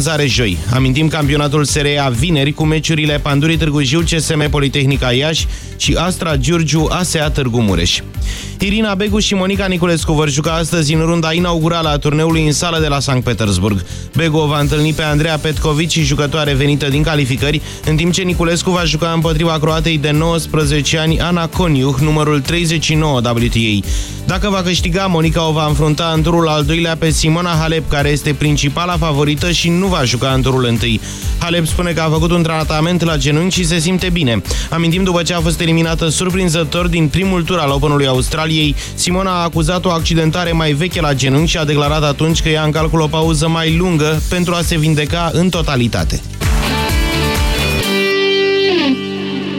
vânzare joi. Amintim campionatul SRA vineri cu meciurile Pandurii Târgu Jiu, CSM Politehnica Iași și Astra Giurgiu ASEA Târgu Mureș. Irina Begu și Monica Niculescu vor juca astăzi în runda inaugurală a turneului în sală de la Sankt Petersburg. Begu o va întâlni pe Andreea Petkovici, jucătoare venită din calificări, în timp ce Niculescu va juca împotriva croatei de 19 ani Ana Coniuh, numărul 39 WTA. Dacă va câștiga, Monica o va înfrunta în turul al doilea pe Simona Halep, care este principala favorită și nu va juca în turul întâi. Halep spune că a făcut un tratament la genunchi și se simte bine. Amintim după ce a fost eliminată surprinzător din primul tur al Openului Australiei, Simona a acuzat o accidentare mai veche la genunchi și a declarat atunci că ia în calcul o pauză mai lungă pentru a se vindeca în totalitate.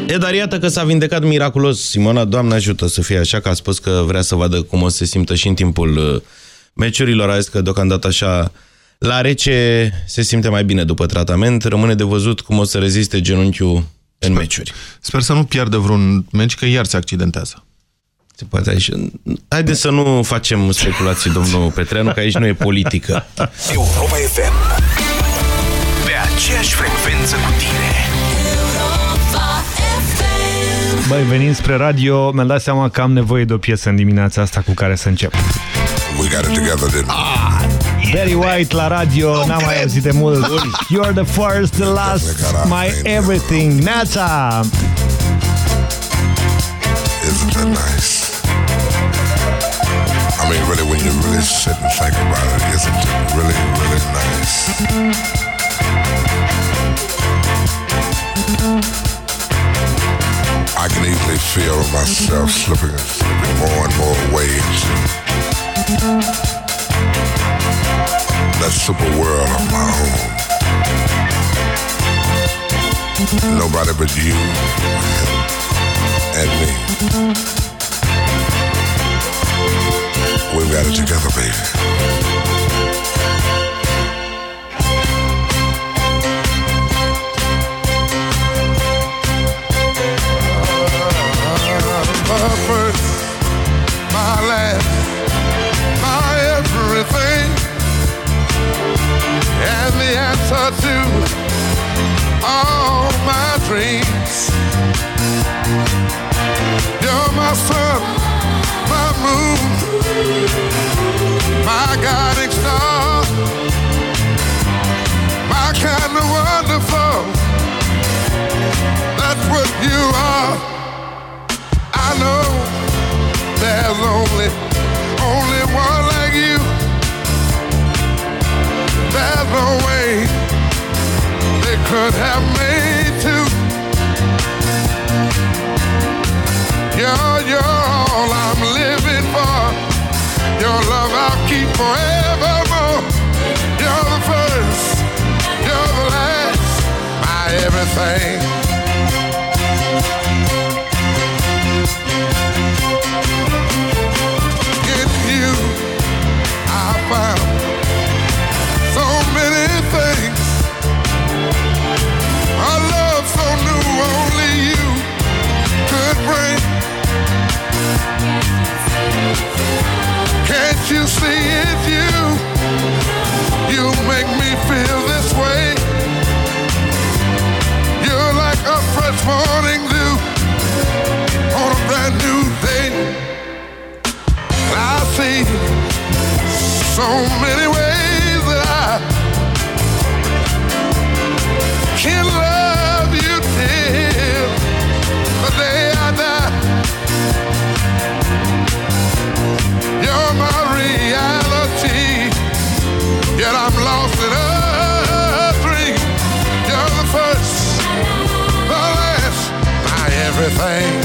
E, dar iată că s-a vindecat miraculos. Simona, Doamne ajută să fie așa, că a spus că vrea să vadă cum o să se simtă și în timpul uh, meciurilor. A zis că deocamdată așa la rece se simte mai bine după tratament. Rămâne de văzut cum o să reziste genunchiul în sper, meciuri. Sper să nu piardă vreun meci, că iar se accidentează. Se poate aici. Haideți să nu facem speculații, domnul Petreanu, că aici nu e politică. Europa FM. Pe aceeași frecvență cu tine. Băi, venind spre radio, mi-am dat seama că am nevoie de o piesă în dimineața asta cu care să încep. We got it together, didn't we? Ah, Barry White la radio, n-am mai auzit de mult. You're the first, the last, my everything. Neața! Isn't that nice? I mean, really, when you really sit and think about it, isn't it really, really nice? I can easily feel myself slipping and slipping more and more away into that super world of my own. Nobody but you and me. We've got it together, baby. Answer to all my dreams. You're my sun, my moon, my guiding star, my kind of wonderful. That's what you are. I know there's only, only one like you. There's no way could have made two. You're, you're all I'm living for. Your love I'll keep forevermore. See it's you? You make me feel this way. You're like a fresh morning dew on a brand new day. I see so many way.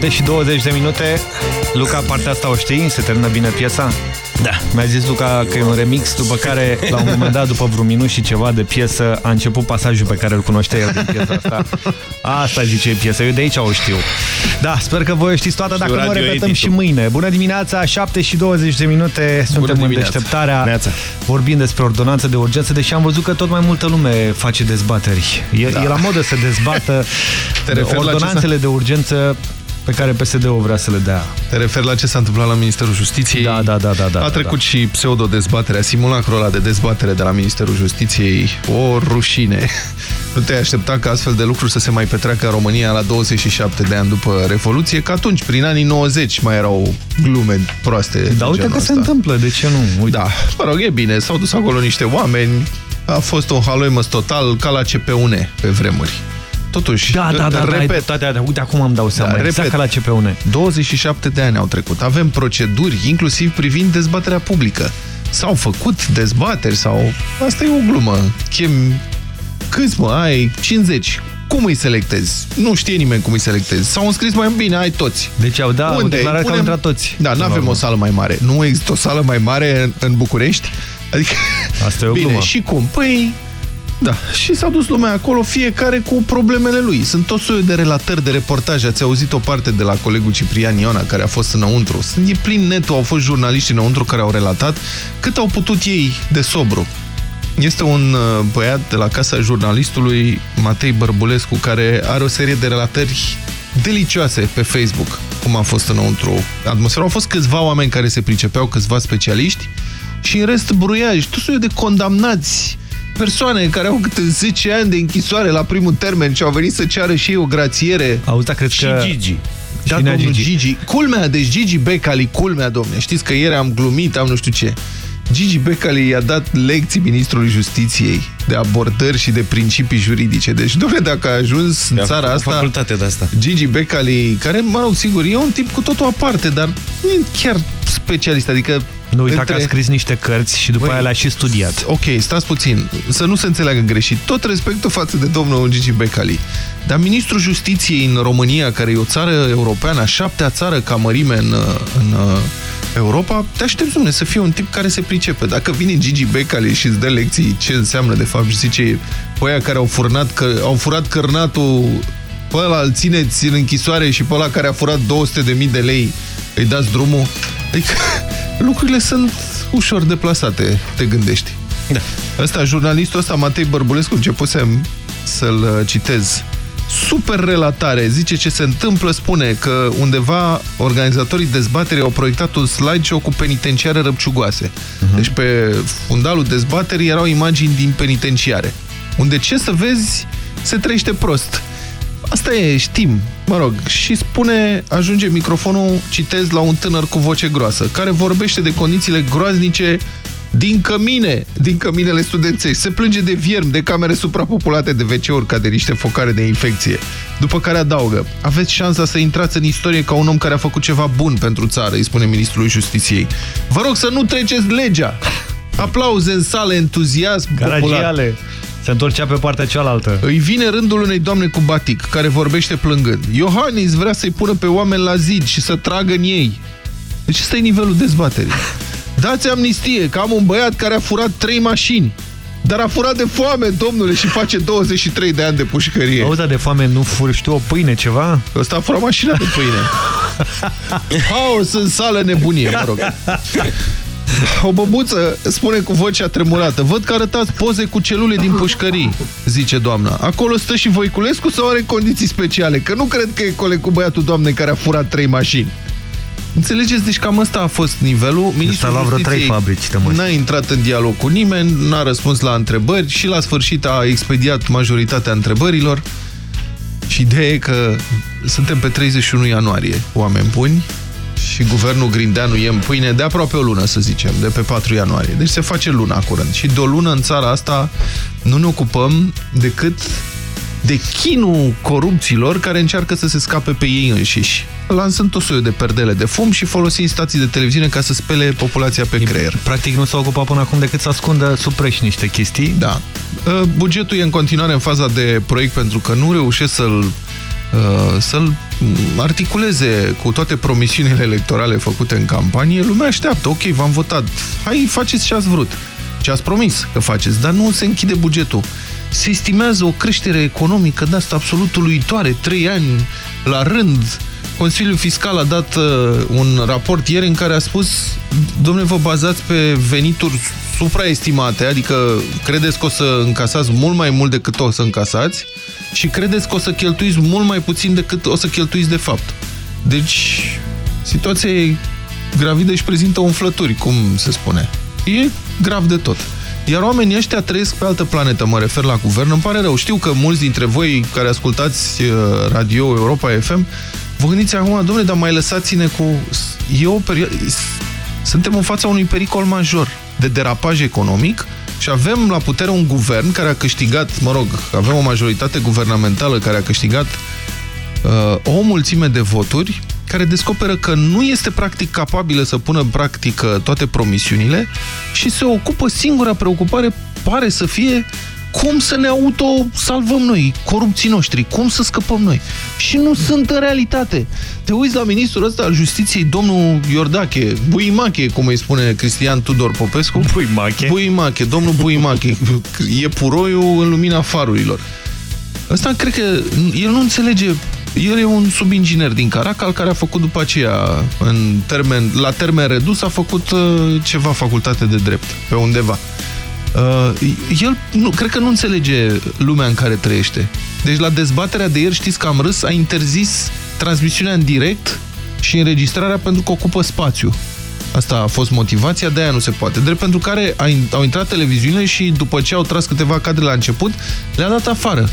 7 și 20 de minute. Luca, partea asta o știi? Se termină bine piesa? Da. Mi-a zis Luca că e un remix, după care, la un moment dat, după vreun minut și ceva de piesă, a început pasajul pe care îl cunoștea el din piesa asta. Asta zice piesa, eu de aici o știu. Da, sper că voi o știți toată, dacă nu repetăm și mâine. Bună dimineața, 7 și 20 de minute, suntem Bună în deșteptarea, Neața. vorbind despre ordonanță de urgență, deși am văzut că tot mai multă lume face dezbateri. E, da. e la modă să dezbată ordonanțele de urgență pe care PSD-ul vrea să le dea. Te referi la ce s-a întâmplat la Ministerul Justiției? Da, da, da. da, da a trecut da. și pseudo-dezbaterea, simulacrul ăla de dezbatere de la Ministerul Justiției. O rușine. Nu te-ai aștepta ca astfel de lucruri să se mai petreacă în România la 27 de ani după Revoluție, că atunci, prin anii 90, mai erau glume proaste. Da, uite că asta. se întâmplă, de ce nu? Uite. Da, mă rog, e bine, s-au dus acolo niște oameni, a fost un haloimăs total ca la CPUN pe vremuri. Totuși, da, da, da, repet, da, da, da, uite, acum am dau seama, da, exact repet, ca la CPUN. 27 de ani au trecut. Avem proceduri, inclusiv privind dezbaterea publică. S-au făcut dezbateri sau... Asta e o glumă. Chem... Câți, mă, ai 50. Cum îi selectezi? Nu știe nimeni cum îi selectezi. S-au înscris mai bine, ai toți. Deci au, da, Unde? declarat Punem... că au toți. Da, nu avem o sală mai mare. Nu există o sală mai mare în, în București? Adică... Asta e o bine, glumă. și cum? Păi, da, și s-a dus lumea acolo, fiecare cu problemele lui. Sunt tot soiul de relatări, de reportaje. Ați auzit o parte de la colegul Ciprian Iona, care a fost înăuntru. Sunt e plin netul, au fost jurnaliști înăuntru care au relatat cât au putut ei de sobru. Este un uh, băiat de la casa jurnalistului Matei Bărbulescu, care are o serie de relatări delicioase pe Facebook, cum a fost înăuntru atmosfera. Au fost câțiva oameni care se pricepeau, câțiva specialiști, și în rest bruiaj, tot soiul de condamnați persoane care au câte 10 ani de închisoare la primul termen și au venit să ceară și ei o grațiere. Auzi, da, cred și că... Gigi. Da, domnul Gigi. Gigi. Culmea, deci Gigi Becali, culmea, domne. Știți că ieri am glumit, am nu știu ce. Gigi Becali i-a dat lecții ministrului justiției de abordări și de principii juridice. Deci, domne, dacă a ajuns în țara asta... Facultate de asta. Gigi Becali, care, mă rog, sigur, e un tip cu totul aparte, dar nu e chiar specialist, adică nu uita între... că a scris niște cărți și după Băi, aia le-a și studiat. Ok, stați puțin, să nu se înțeleagă greșit. Tot respectul față de domnul Gigi Becali. Dar ministrul justiției în România, care e o țară europeană, a șaptea țară ca mărime în, în Europa, te aștepți, domnule, să fie un tip care se pricepe. Dacă vine Gigi Becali și îți dă lecții ce înseamnă, de fapt, și zice, pe care au, furnat, că, au furat cărnatul, pe ăla îl țineți în închisoare și pe ăla care a furat 200.000 de lei, îi dați drumul. Adică lucrurile sunt ușor deplasate, te gândești. Da. Ăsta, jurnalistul ăsta, Matei Bărbulescu, începusem să-l uh, citez. Super relatare, zice ce se întâmplă, spune că undeva organizatorii dezbaterii au proiectat un slideshow cu penitenciare răpciugoase. Uh mhm. -huh. Deci pe fundalul dezbaterii erau imagini din penitenciare. Unde ce să vezi, se trăiește prost. Asta e, știm. Mă rog, și spune, ajunge microfonul, citez la un tânăr cu voce groasă, care vorbește de condițiile groaznice din cămine, din căminele studențești. Se plânge de vierm, de camere suprapopulate de WC-uri ca de niște focare de infecție. După care adaugă, aveți șansa să intrați în istorie ca un om care a făcut ceva bun pentru țară, îi spune ministrul justiției. Vă rog să nu treceți legea! Aplauze în sală, entuziasm Caragiale. popular. Se întorcea pe partea cealaltă. Îi vine rândul unei doamne cu batic, care vorbește plângând. Iohannis vrea să-i pună pe oameni la zid și să tragă în ei. Deci ăsta e nivelul dezbaterii. Dați amnistie, că am un băiat care a furat trei mașini. Dar a furat de foame, domnule, și face 23 de ani de pușcărie. Auzi, de foame nu furi, știu, o pâine, ceva? Ăsta a furat mașina de pâine. Haos în sală nebunie, mă rog. O băbuță spune cu vocea tremurată Văd că arătați poze cu celule din pușcării Zice doamna Acolo stă și Voiculescu sau are condiții speciale? Că nu cred că e coleg cu băiatul doamnei care a furat trei mașini Înțelegeți? Deci cam ăsta a fost nivelul. Ministrul la vreo trei fabrici. N-a intrat în dialog cu nimeni, n-a răspuns la întrebări și la sfârșit a expediat majoritatea întrebărilor. Și ideea e că suntem pe 31 ianuarie, oameni buni, și guvernul Grindeanu e în pâine de aproape o lună, să zicem, de pe 4 ianuarie. Deci se face luna curând. Și de o lună în țara asta nu ne ocupăm decât de chinul corupților care încearcă să se scape pe ei înșiși. Lansând tot soiul de perdele de fum și folosind stații de televiziune ca să spele populația pe creier. Practic nu s-a ocupat până acum decât să ascundă sub preș niște chestii. Da. Ă, bugetul e în continuare în faza de proiect pentru că nu reușesc să-l uh, să-l articuleze cu toate promisiunile electorale făcute în campanie, lumea așteaptă. Ok, v-am votat. Hai, faceți ce ați vrut. Ce ați promis că faceți, dar nu se închide bugetul. Se estimează o creștere economică de asta absolut uluitoare, trei ani la rând, Consiliul Fiscal a dat uh, un raport ieri în care a spus domnule, vă bazați pe venituri supraestimate, adică credeți că o să încasați mult mai mult decât o să încasați și credeți că o să cheltuiți mult mai puțin decât o să cheltuiți de fapt. Deci, situația e gravidă și prezintă umflături, cum se spune. E grav de tot. Iar oamenii ăștia trăiesc pe altă planetă, mă refer la guvern. Îmi pare rău, știu că mulți dintre voi care ascultați uh, radio Europa FM Vă gândiți acum, domnule, dar mai lăsați-ne cu... E o perioadă... Suntem în fața unui pericol major de derapaj economic și avem la putere un guvern care a câștigat, mă rog, avem o majoritate guvernamentală care a câștigat uh, o mulțime de voturi care descoperă că nu este practic capabilă să pună în practică toate promisiunile și se ocupă, singura preocupare pare să fie cum să ne auto-salvăm noi, corupții noștri, cum să scăpăm noi. Și nu sunt în realitate. Te uiți la ministrul ăsta al justiției, domnul Iordache, Buimache, cum îi spune Cristian Tudor Popescu. Buimache. Buimache, domnul Buimache. E puroiul în lumina farurilor. Ăsta cred că el nu înțelege el e un subinginer din Caracal care a făcut după aceea, în termen, la termen redus, a făcut uh, ceva facultate de drept, pe undeva. Uh, el nu, cred că nu înțelege lumea în care trăiește. Deci la dezbaterea de ieri, știți că am râs, a interzis transmisiunea în direct și înregistrarea pentru că ocupă spațiu. Asta a fost motivația, de aia nu se poate. Drept pentru care au intrat televiziunile și după ce au tras câteva cadre la început, le-a dat afară.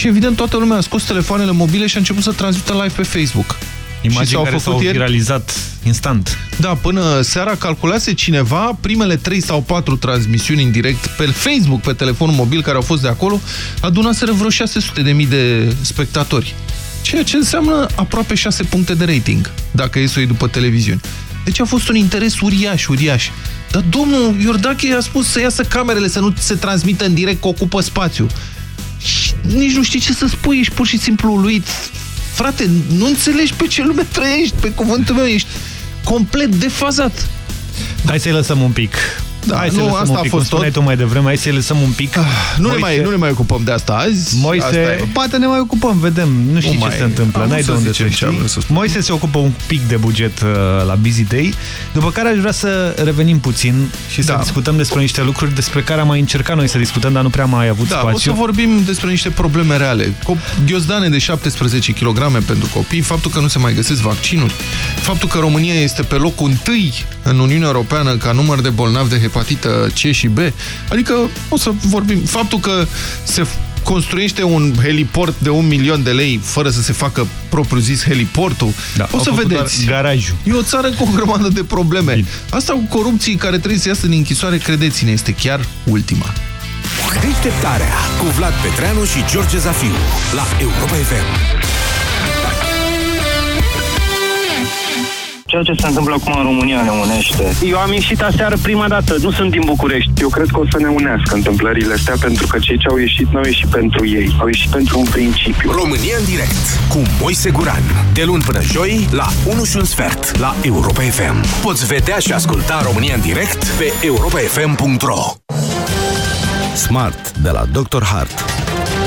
Și evident toată lumea a scos telefoanele mobile și a început să transmită live pe Facebook. Imagini care s-au viralizat instant. Da, până seara calculase cineva primele 3 sau 4 transmisiuni în direct pe Facebook, pe telefonul mobil care au fost de acolo, adunaseră vreo 600 de mii de spectatori. Ceea ce înseamnă aproape 6 puncte de rating, dacă e să după televiziuni. Deci a fost un interes uriaș, uriaș. Dar domnul Iordache a spus să iasă camerele, să nu se transmită în direct, că ocupă spațiu. Și nici nu știi ce să spui, ești pur și simplu uluit frate, nu înțelegi pe ce lume trăiești, pe cuvântul meu, ești complet defazat. Hai să-i lăsăm un pic. Da, hai nu, asta a pic, fost tot. tu mai devreme, hai să lăsăm un pic. Ah, nu, Moise... ne mai, nu ne mai ocupăm de asta azi. Moise, poate ne mai ocupăm, vedem. Nu știi ce se întâmplă, n-ai de unde să știi. Moise se ocupă un pic de buget uh, la Busy Day, după care aș vrea să revenim puțin și să da. discutăm despre niște lucruri despre care am mai încercat noi să discutăm, dar nu prea mai avut da, spațiu. o să vorbim despre niște probleme reale. Ghiozdane de 17 kg pentru copii, faptul că nu se mai găsesc vaccinuri, faptul că România este pe locul întâi în Uniunea Europeană ca număr de bolnavi de hepatită C și B. Adică o să vorbim. Faptul că se construiește un heliport de un milion de lei fără să se facă propriu-zis heliportul. Da, o să vedeți. Garajul. E o țară cu o grămadă de probleme. Bine. Asta cu corupții care trebuie să iasă din închisoare, credeți-ne, este chiar ultima. Deșteptarea cu Vlad Petreanu și George Zafiu la Europa FM. Ceea ce se întâmplă acum în România ne unește. Eu am ieșit aseară prima dată, nu sunt din București. Eu cred că o să ne unească întâmplările astea, pentru că cei ce au ieșit nu au ieșit pentru ei, au ieșit pentru un principiu. România în direct, cu Moise Guran. De luni până joi, la 1 și un sfert, la Europa FM. Poți vedea și asculta România în direct pe europafm.ro Smart de la Dr. Hart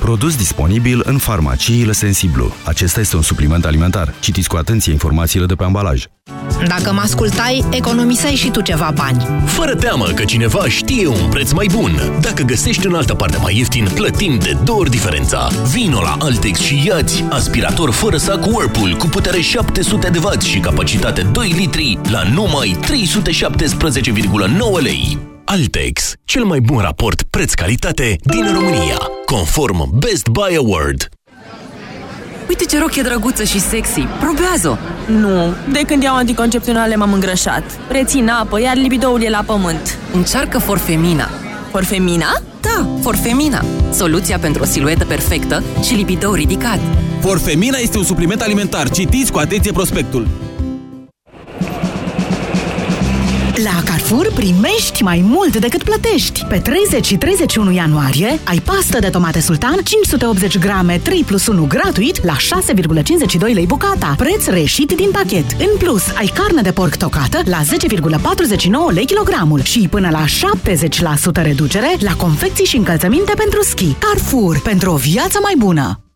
Produs disponibil în farmaciile Sensiblu. Acesta este un supliment alimentar. Citiți cu atenție informațiile de pe ambalaj. Dacă mă ascultai, economiseai și tu ceva bani. Fără teamă că cineva știe un preț mai bun. Dacă găsești în altă parte mai ieftin, plătim de două ori diferența. Vino la Altex și iați aspirator fără sac Whirlpool cu putere 700 de W și capacitate 2 litri la numai 317,9 lei. Altex, cel mai bun raport preț-calitate din România, conform Best Buy Award. Uite ce rochie drăguță și sexy. Probează-o! Nu, de când iau anticoncepționale m-am îngrășat. Rețin apă, iar libidoul e la pământ. Încearcă Forfemina. Forfemina? Da, Forfemina, soluția pentru o siluetă perfectă și libido ridicat. Forfemina este un supliment alimentar. Citiți cu atenție prospectul. La Carrefour primești mai mult decât plătești. Pe 30 și 31 ianuarie ai pastă de tomate sultan 580 grame 3 plus 1 gratuit la 6,52 lei bucata, preț reșit din pachet. În plus, ai carne de porc tocată la 10,49 lei kilogramul și până la 70% reducere la confecții și încălțăminte pentru schi. Carrefour, pentru o viață mai bună!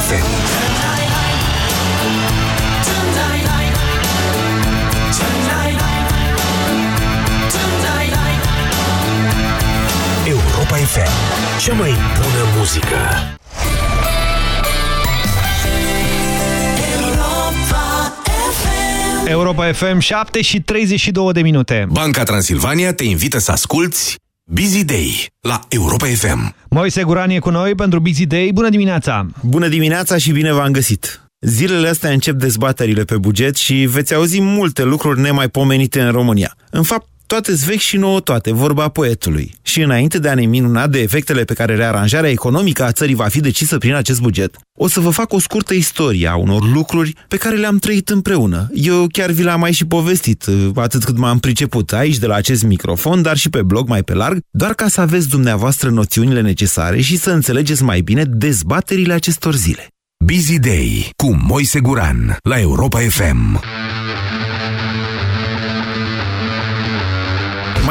FM. Europa FM. Cea mai bună muzică. Europa FM 7 și 32 de minute. Banca Transilvania te invită să asculti Busy Day la Europa FM. Moise Guran e cu noi pentru Busy Day. Bună dimineața! Bună dimineața și bine v-am găsit! Zilele astea încep dezbaterile pe buget și veți auzi multe lucruri nemaipomenite în România. În fapt, toate vechi și nouă toate, vorba poetului. Și înainte de a ne minuna de efectele pe care rearanjarea economică a țării va fi decisă prin acest buget, o să vă fac o scurtă istorie a unor lucruri pe care le-am trăit împreună. Eu chiar vi l-am mai și povestit, atât cât m-am priceput aici, de la acest microfon, dar și pe blog mai pe larg, doar ca să aveți dumneavoastră noțiunile necesare și să înțelegeți mai bine dezbaterile acestor zile. Busy Day cu Moise Guran la Europa FM.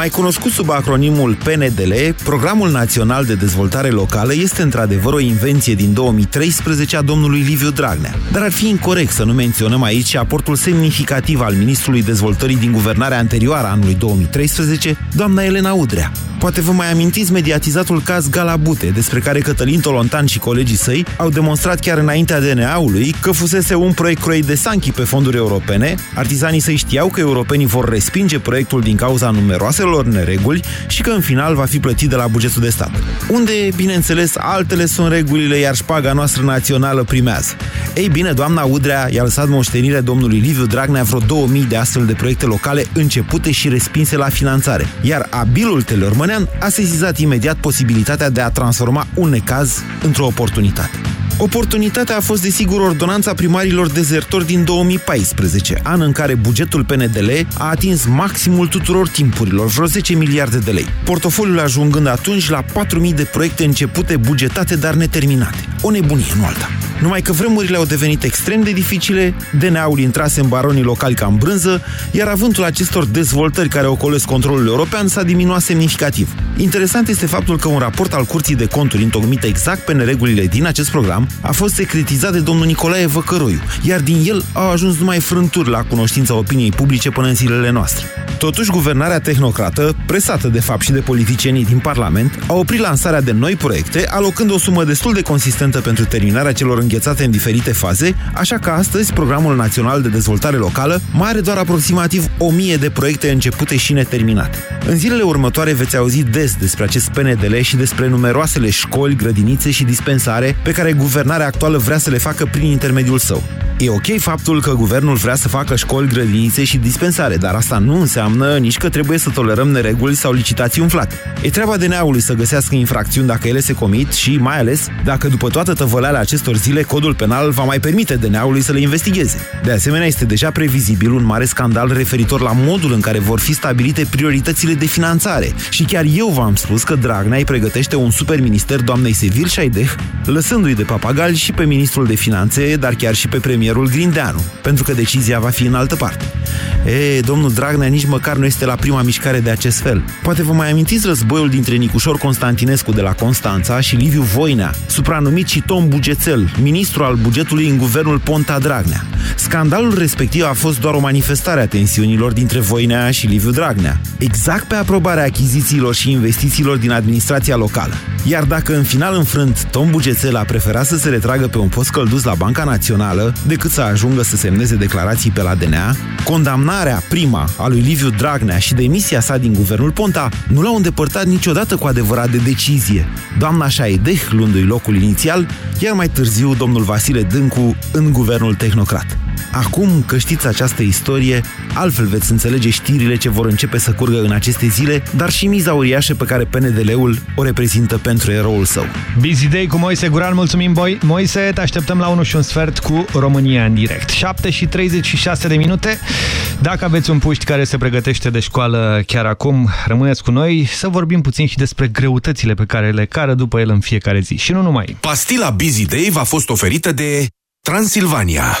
Mai cunoscut sub acronimul PNDL, Programul Național de Dezvoltare Locală este într-adevăr o invenție din 2013 a domnului Liviu Dragnea. Dar ar fi incorrect să nu menționăm aici și aportul semnificativ al Ministrului Dezvoltării din guvernarea anterioară a anului 2013, doamna Elena Udrea. Poate vă mai amintiți mediatizatul caz Galabute, despre care Cătălin Tolontan și colegii săi au demonstrat chiar înaintea DNA-ului că fusese un proiect croit de Sanchi pe fonduri europene, artizanii săi știau că europenii vor respinge proiectul din cauza numeroaselor nereguli și că în final va fi plătit de la bugetul de stat. Unde, bineînțeles, altele sunt regulile, iar șpaga noastră națională primează. Ei bine, doamna Udrea i-a lăsat moștenire domnului Liviu Dragnea vreo 2000 de astfel de proiecte locale începute și respinse la finanțare, iar abilul Teleormănean a sesizat imediat posibilitatea de a transforma un necaz într-o oportunitate. Oportunitatea a fost, desigur, ordonanța primarilor dezertori din 2014, an în care bugetul PNDL a atins maximul tuturor timpurilor, vreo 10 miliarde de lei. Portofoliul ajungând atunci la 4.000 de proiecte începute, bugetate, dar neterminate. O nebunie, nu alta. Numai că vremurile au devenit extrem de dificile, DNA-ul intrase în baronii locali ca în brânză, iar avântul acestor dezvoltări care ocolesc controlul european s-a diminuat semnificativ. Interesant este faptul că un raport al Curții de Conturi întocmit exact pe neregulile din acest program a fost secretizat de domnul Nicolae Văcăroiu, iar din el au ajuns numai frânturi la cunoștința opiniei publice până în zilele noastre. Totuși, guvernarea tehnocrată, presată de fapt și de politicienii din Parlament, a oprit lansarea de noi proiecte, alocând o sumă destul de consistentă pentru terminarea celor înghețate în diferite faze, așa că astăzi Programul Național de Dezvoltare Locală mai are doar aproximativ 1000 de proiecte începute și neterminate. În zilele următoare veți auzi des despre acest PNDL și despre numeroasele școli, grădinițe și dispensare pe care guvernarea actuală vrea să le facă prin intermediul său. E ok faptul că guvernul vrea să facă școli, grădinițe și dispensare, dar asta nu înseamnă nici că trebuie să tolerăm nereguli sau licitații umflate. E treaba DNA-ului să găsească infracțiuni dacă ele se comit și, mai ales, dacă după toată tăvăleala acestor zile, codul penal va mai permite DNA-ului să le investigheze. De asemenea, este deja previzibil un mare scandal referitor la modul în care vor fi stabilite prioritățile de finanțare. Și chiar eu v-am spus că Dragnea îi pregătește un super minister doamnei Sevil Șaideh, lăsându-i de papagal și pe ministrul de finanțe, dar chiar și pe premierul Grindeanu, pentru că decizia va fi în altă parte. E, domnul Dragnea nici măcar nu este la prima mișcare de acest fel. Poate vă mai amintiți războiul dintre Nicușor Constantinescu de la Constanța și Liviu Voinea, supranumit și Tom Bugețel, ministru al bugetului în guvernul Ponta Dragnea. Scandalul respectiv a fost doar o manifestare a tensiunilor dintre Voinea și Liviu Dragnea, exact pe aprobarea achizițiilor și investițiilor din administrația locală. Iar dacă în final înfrânt Tom Bugețel a preferat să se retragă pe un post căldus la Banca Națională decât să ajungă să semneze declarații pe la DNA, condamnarea prima a lui Liviu Dragnea și demisia sa din guvernul Ponta nu l-au îndepărtat niciodată cu adevărat de decizie. Doamna Șaideh luându-i locul inițial, iar mai târziu domnul Vasile Dâncu în guvernul tehnocrat. Acum că știți această istorie, altfel veți înțelege știrile ce vor începe să curgă în aceste zile, dar și miza uriașă pe care PNDL-ul o reprezintă pentru eroul său. Busy Day cu Moise Guran, mulțumim Boi. Moise, te așteptăm la 1 și un sfert cu România în direct. 7 și 36 de minute. Dacă aveți un puști care se pregătește de școală chiar acum, rămâneți cu noi să vorbim puțin și despre greutățile pe care le cară după el în fiecare zi. Și nu numai. Pastila Busy Day v-a fost oferită de Transilvania,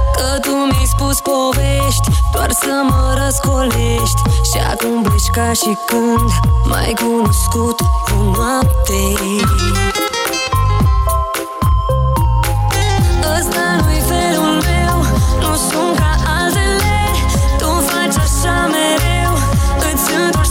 Că tu mi-ai spus povești Doar să mă răscolești. Și acum pleci ca și când M-ai cunoscut cu noapte. Ăsta nu-i felul meu Nu sunt ca altele. Tu faci așa mereu Îți întorci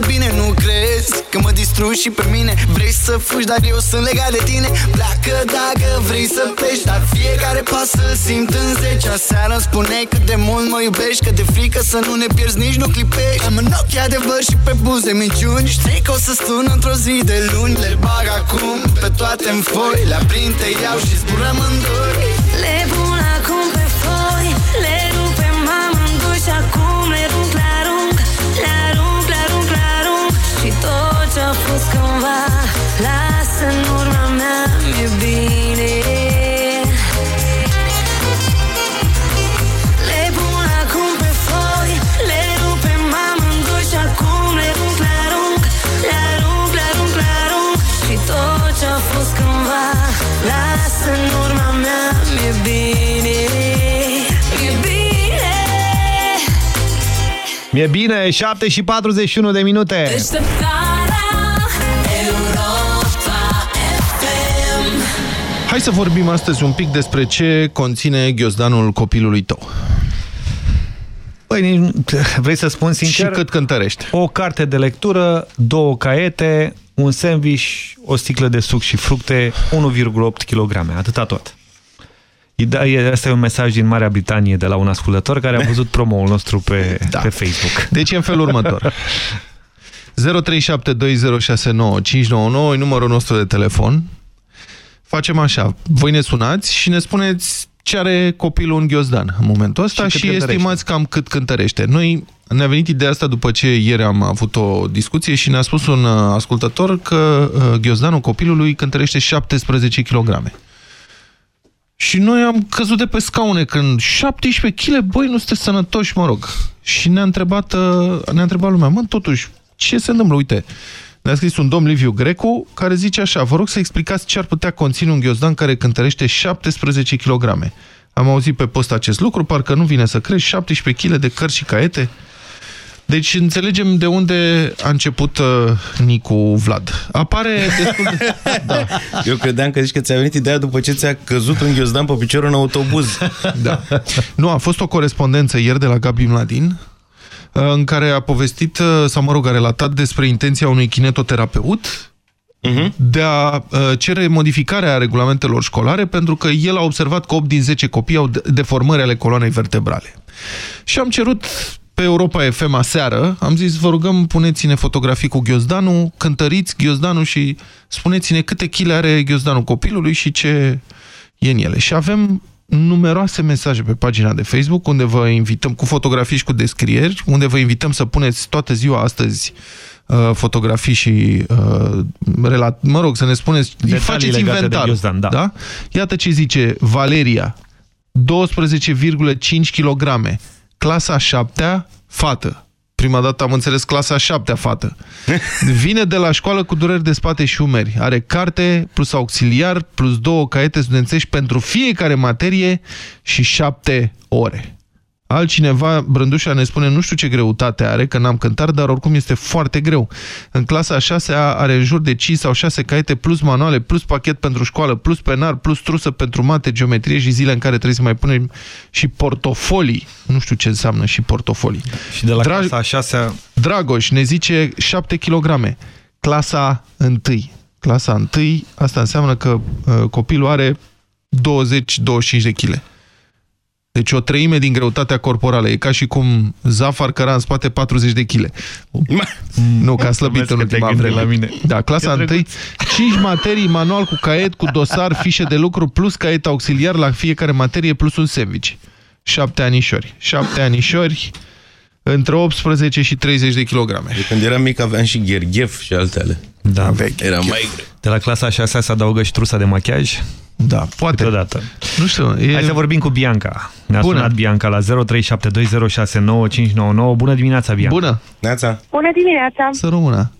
de bine, nu crezi? Că mă distrugi și pe mine? Vrei să fugi, dar eu sunt legat de tine. Pleacă dacă vrei să pleci Dar fiecare pas să simt în zece. Aseară îmi spuneai cât de mult mă iubești Că de frică să nu ne pierzi, nici nu clipești. Am în ochi adevăr și pe buze minciuni. Știi că o să stun într-o zi de luni. Le bag acum pe toate în foi. Le aprind, te iau și zburăm în doi. Le pun acum tot ce-a fost cândva Lasă în urma mea, mi-e bine. Le pun acum pe foi Le rupem amândoi și acum le arunc, le arunc Le arunc, le arunc, le arunc. Și tot ce-a fost cândva Lasă în urma mea, mi-e bine. Mi-e bine. Mi-e bine, 7 și 41 de minute. Deșteptarea Hai să vorbim astăzi un pic despre ce conține ghiozdanul copilului tău. Păi, nici- vrei să spun sincer? Și cât cântărește? O carte de lectură, două caiete, un sandwich, o sticlă de suc și fructe, 1,8 kg. Atâta tot. Da, e- Asta e un mesaj din Marea Britanie de la un ascultător care a văzut promoul nostru pe, da. pe Facebook. Deci e în felul următor. 0372069599 e numărul nostru de telefon. Facem așa, voi ne sunați și ne spuneți ce are copilul în ghiozdan în momentul ăsta Și și, cât și cântărește. estimați cam cât cântărește. Noi ne-a venit ideea asta după ce ieri am avut o discuție și ne-a spus un uh, ascultător că uh, ghiozdanul copilului cântărește 17 kg. Și noi am căzut de pe scaune când 17 kg, băi, nu sunteți sănătoși, mă rog. Și ne-a întrebat, uh, ne-a întrebat lumea, mă, totuși, ce se întâmplă? Uite, ne-a scris un domn Liviu Grecu, care zice așa, vă rog să explicați ce ar putea conține un ghiozdan care cântărește 17 kg. Am auzit pe post acest lucru, parcă nu vine să crezi, 17 kg de cărți și caiete. Deci înțelegem de unde a început uh, Nicu Vlad. Apare destul de... Da. Eu credeam că zici că ți-a venit ideea după ce ți-a căzut un ghiozdan pe picior în autobuz. Da. Nu, a fost o corespondență ieri de la Gabi Mladin, uh, în care a povestit, uh, sau mă rog, a relatat despre intenția unui kinetoterapeut de a uh, cere modificarea regulamentelor școlare pentru că el a observat că 8 din 10 copii au de- deformări ale coloanei vertebrale. Și am cerut pe Europa FM aseară, am zis, vă rugăm, puneți-ne fotografii cu ghiozdanul, cântăriți ghiozdanul și spuneți-ne câte chile are ghiozdanul copilului și ce e în ele. Și avem numeroase mesaje pe pagina de Facebook unde vă invităm cu fotografii și cu descrieri, unde vă invităm să puneți toată ziua astăzi uh, fotografii și uh, relat, mă rog, să ne spuneți, Detalii faceți legate de inventar. ghiozdan, da. da? Iată ce zice Valeria, 12,5 kg, clasa 7 fată. Prima dată am înțeles clasa 7 fată. Vine de la școală cu dureri de spate și umeri. Are carte plus auxiliar plus două caiete studențești pentru fiecare materie și 7 ore. Altcineva, Brândușa ne spune, nu știu ce greutate are, că n-am cântat, dar oricum este foarte greu. În clasa a 6 are în jur de 5 sau 6 caiete, plus manuale, plus pachet pentru școală, plus penar, plus trusă pentru mate, geometrie și zile în care trebuie să mai punem și portofolii. Nu știu ce înseamnă și portofolii. Și de la Drag... clasa a șasea... Dragoș ne zice 7 kg. Clasa 1. Clasa 1, asta înseamnă că uh, copilul are 20-25 de kg. Deci o treime din greutatea corporală. E ca și cum Zafar căra în spate 40 de kg. Nu, că a slăbit în Mulțumesc că te-ai ultima gândit vreme. la mine. Da, clasa 1, 5 materii, manual cu caiet, cu dosar, fișe de lucru, plus caiet auxiliar la fiecare materie, plus un sandwich. 7 anișori. 7 anișori între 18 și 30 de kilograme. De când eram mic aveam și gherghef și altele. Da, Era mai greu. De la clasa a șasea se adaugă și trusa de machiaj. Da, poate. Câteodată. Nu știu. E... Hai să vorbim cu Bianca. Ne-a Bună. sunat Bianca la 0372069599. Bună dimineața, Bianca. Bună. Neața. Bună dimineața! Să rămână.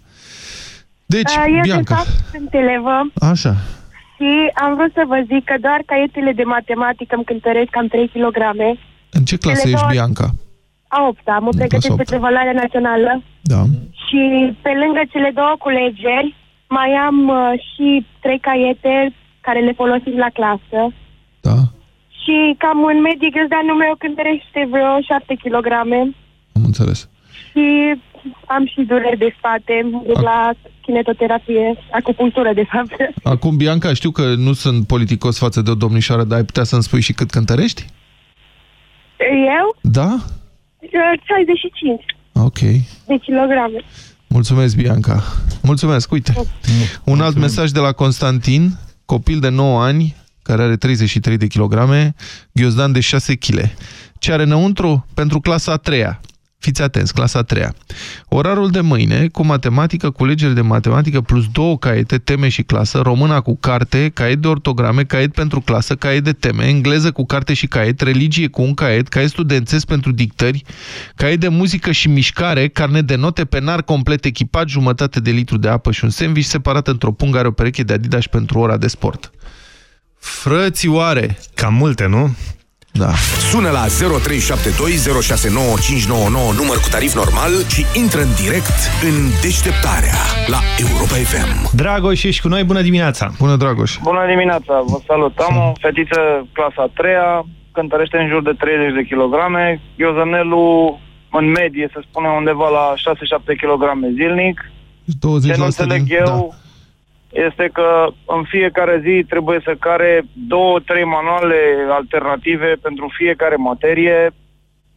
Deci, Uh, Eu de Bianca. fapt sunt elevă Așa. și am vrut să vă zic că doar caietele de matematică îmi cântăresc cam 3 kg. În ce clasă Cele ești, două- Bianca? A 8 mă În pregătesc clasa pentru evaluarea națională Da. și pe lângă cele două culegeri mai am uh, și trei caiete care le folosim la clasă. Da. Și cam în medie gâzdanul meu cântărește vreo 7 kg. Am înțeles. și am și dureri de spate, mă duc la kinetoterapie, acupunctură de fapt. Acum, Bianca, știu că nu sunt politicos față de o domnișoară, dar ai putea să-mi spui și cât cântărești? Eu? Da? 65 Ok. de kilograme. Mulțumesc, Bianca. Mulțumesc, uite. Un alt mesaj de la Constantin, copil de 9 ani, care are 33 de kilograme, ghiozdan de 6 kg. Ce are înăuntru? Pentru clasa a treia. Fiți atenți, clasa a treia. Orarul de mâine, cu matematică, culegere de matematică, plus două caiete, teme și clasă, româna cu carte, caiet de ortograme, caiet pentru clasă, caiet de teme, engleză cu carte și caiet, religie cu un caiet, caiet studențesc pentru dictări, caiet de muzică și mișcare, carnet de note, penar complet echipat, jumătate de litru de apă și un sandwich separat într-o pungă, are o pereche de Adidas pentru ora de sport. Frățioare! Cam multe, nu? Da. Sună la 0372069599 număr cu tarif normal și intră în direct în deșteptarea la Europa FM. Dragoș, ești cu noi, bună dimineața! Bună, Dragoș! Bună dimineața, vă salut. Am o fetiță clasa a treia, cântărește în jur de 30 de kilograme, Iozănelul în medie se spune undeva la 6-7 kg zilnic. 20 Ce nu înțeleg eu este că în fiecare zi trebuie să care două, trei manuale alternative pentru fiecare materie.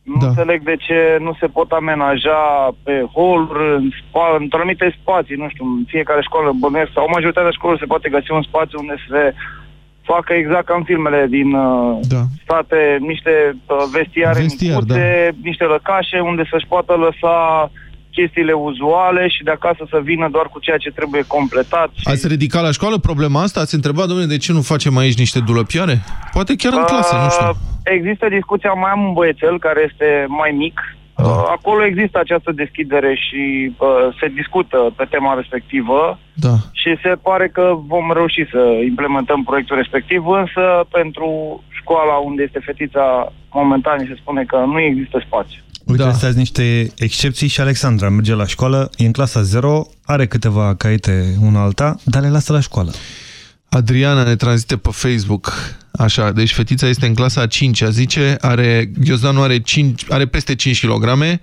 Nu Da. înțeleg de ce nu se pot amenaja pe hol, în spa, într anumite spații, nu știu, în fiecare școală bănesc sau majoritatea școlilor se poate găsi un spațiu unde să se facă exact ca în filmele din uh, da. state, niște uh, vestiare Vestiar, micuțe, niște lăcașe unde să-și poată lăsa chestiile uzuale și de acasă să vină doar cu ceea ce trebuie completat. Ați ridicat la școală problema asta? Ați întrebat, domnule, de ce nu facem aici niște dulăpioare? Poate chiar în clasă, nu știu. Uh, Există discuția, mai am un băiețel care este mai mic. Da. Uh, acolo există această deschidere și uh, se discută pe tema respectivă Da. și se pare că vom reuși să implementăm proiectul respectiv, însă pentru școala unde este fetița, momentan se spune că nu există spațiu. Uite, da. astea sunt niște excepții și Alexandra merge la școală, e în clasa 0, are câteva caiete una alta, dar le lasă la școală. Adriana ne transmite pe Facebook. Așa, deci fetița este în clasa a 5 -a, zice, are, ghiozdanul are, 5, are peste 5 kg,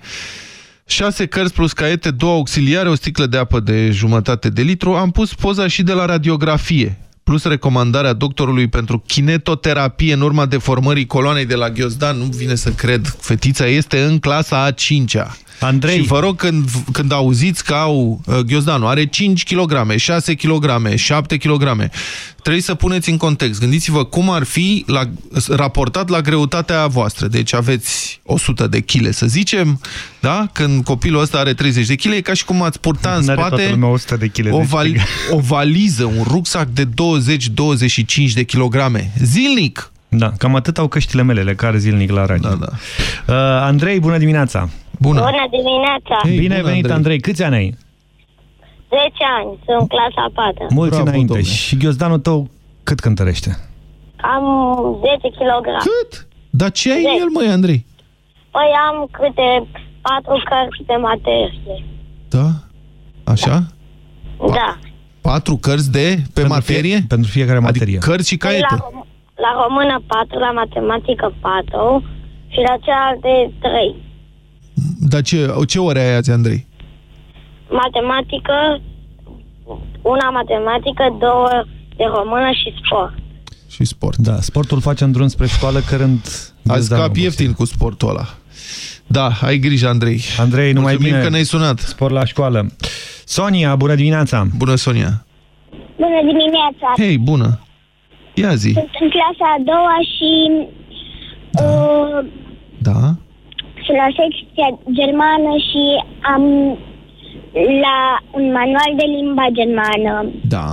6 cărți plus caiete, două auxiliare, o sticlă de apă de jumătate de litru. Am pus poza și de la radiografie, plus recomandarea doctorului pentru kinetoterapie în urma deformării coloanei de la ghiozdan. Nu vine să cred, fetița este în clasa a 5 -a. Andrei. Și vă rog, când, când auziți că au uh, ghiozdanul, are 5 kg, 6 kg, 7 kg, trebuie să puneți în context. Gândiți-vă cum ar fi la, raportat la greutatea voastră. Deci aveți 100 de kg, să zicem, da? Când copilul ăsta are 30 de kg, e ca și cum ați purta în N-are toată spate lumea 100 de kg, o, deci val o valiză, un rucsac de 20-25 de kilograme. Zilnic! Da, cam atât au căștile mele, le care zilnic la radio. Da, da. Uh, Andrei, bună dimineața! Bună! Bună dimineața! Hey, Bine ai venit, Andrei. Andrei. Câți ani ai? 10 ani, sunt clasa a 4. Mulți Bravo, înainte. domne. Și ghiozdanul tău cât cântărește? Am 10 kg. Cât? Dar ce ai în Zece. el, măi, Andrei? Păi am câte 4 cărți de materie. Da? Așa? Da. Patru cărți de pe Pentru materie? Fie, pentru fiecare materie. Adică cărți și Păi caiete. La, rom- la română 4, la matematică 4 și la cealaltă 3. Dar ce, ce ore ai azi, Andrei? Matematică, una matematică, două de română și sport. Și sport. Da, sportul face în drum spre școală cărând... Azi ghiozdanul cap ieftin cu sportul ăla. Da, ai grijă, Andrei. Andrei, numai Mulțumim bine. că ne-ai sunat. Spor la școală. Sonia, bună dimineața! Bună, Sonia. Bună dimineața! Hei, bună. Ia zi. Sunt în clasa a doua și uh, Da? Sunt la secția germană și am la un manual de limba germană. Da.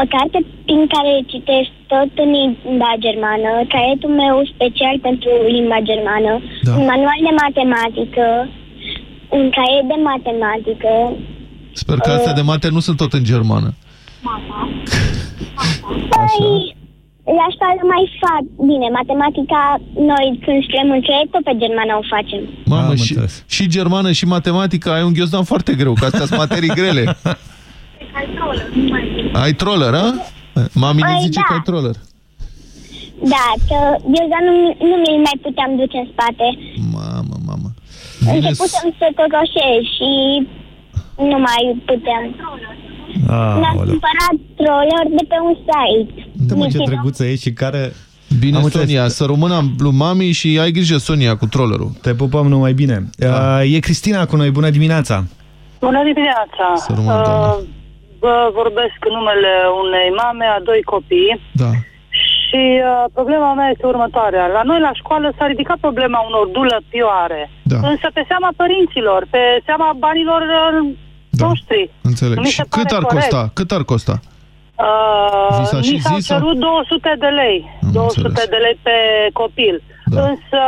O carte prin care citesc tot în limba germană, caietul meu special pentru limba germană, Da. un manual de matematică, un caiet de matematică, Sper că astea de mate nu sunt tot în germană. Păi, la școală mai fac. Bine, matematica, noi când scriem în creier, tot pe germană o facem. Mamă, și, și germană și matematică ai un ghiozdan foarte greu, că astea sunt materii grele. Ai troller, a? Mami ne Păi, zice da. că ai troller. Da, că eu dar nu, nu mi-l mai puteam duce în spate. Mamă, mamă. Începusem să totoșez și nu mai putem. Mi-am Aoleu. cumpărat troller de pe un site. Uite mă ce Nitida. drăguță e și care... Bine, Am înțeles. Sonia, să rămână lui mami și ai grijă, Sonia, cu trollerul. Te pupăm numai bine. Da. Uh, e Cristina cu noi, bună dimineața! Bună dimineața! Să rămână, doamnă. Uh, Vă vorbesc în numele unei mame a doi copii Da. și uh, problema mea este următoarea. La noi la școală s-a ridicat problema unor dulăpioare, Da. însă pe seama părinților, pe seama banilor uh, noștri. Înțeleg. Mi se Și pare cât ar corect. costa? Cât ar costa? Uh, Vi s-a și mi s-au zis, sau? cerut 200 de lei. 200 înțeles. de lei pe copil. Da. Însă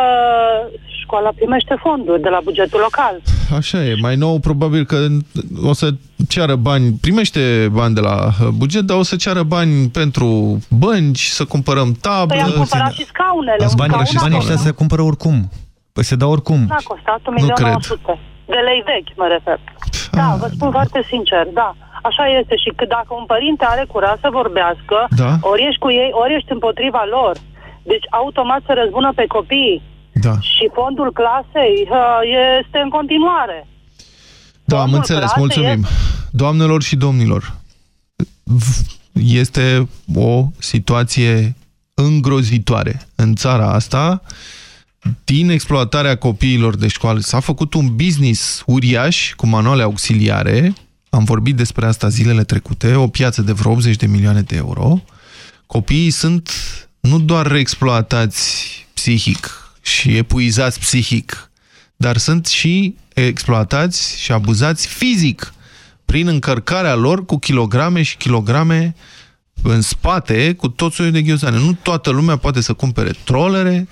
școala primește fonduri de la bugetul local. Așa e. Mai nou, probabil că o să ceară bani, primește bani de la uh, buget, dar o să ceară bani pentru bănci, să cumpărăm tablă. Păi am cumpărat și scaunele. Dați un banii, scaun și banii acolo. ăștia se cumpără oricum. Păi se dau oricum. N-a costat Nu cred. 1.900.000 de lei vechi, mă refer. Da, vă spun foarte sincer, da. Așa este și că dacă un părinte are curaj să vorbească, Da. ori ești cu ei, ori ești împotriva lor. Deci automat se răzbună pe copii. Da. Și fondul clasei uh, este în continuare. Da, am Domnul înțeles, Crase mulțumim. Doamnelor și domnilor, v- este o situație îngrozitoare în țara asta. Din exploatarea copiilor de școală s-a făcut un business uriaș cu manuale auxiliare. Am vorbit despre asta zilele trecute, o piață de vreo 80 de milioane de euro. Copiii sunt nu doar exploatați psihic și epuizați psihic, dar sunt și exploatați și abuzați fizic prin încărcarea lor cu kilograme și kilograme în spate cu tot soiul de ghiozane. Nu toată lumea poate să cumpere trolere.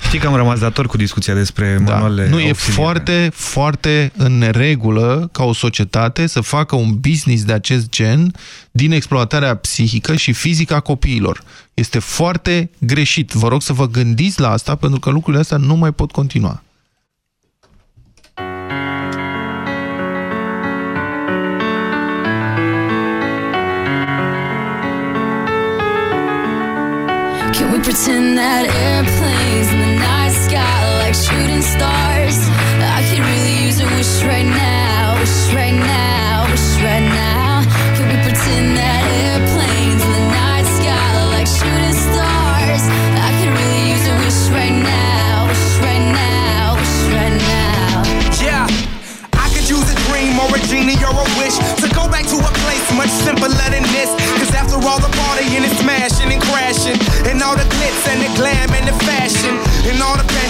Știi că am rămas dator cu discuția despre manualele Da. Nu, e auxiliare. foarte, foarte în neregulă ca o societate să facă un business de acest gen din exploatarea psihică și fizică a copiilor. Este foarte greșit. Vă rog să vă gândiți la asta pentru că lucrurile astea nu mai pot continua. Can we pretend that airplanes this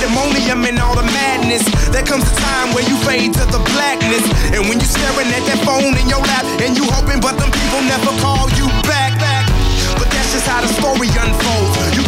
pandemonium and all the madness, there comes a time where you fade to the blackness. And when you're staring at that phone in your lap, and you hoping, but them people never call you back. back. But that's just how the story unfolds.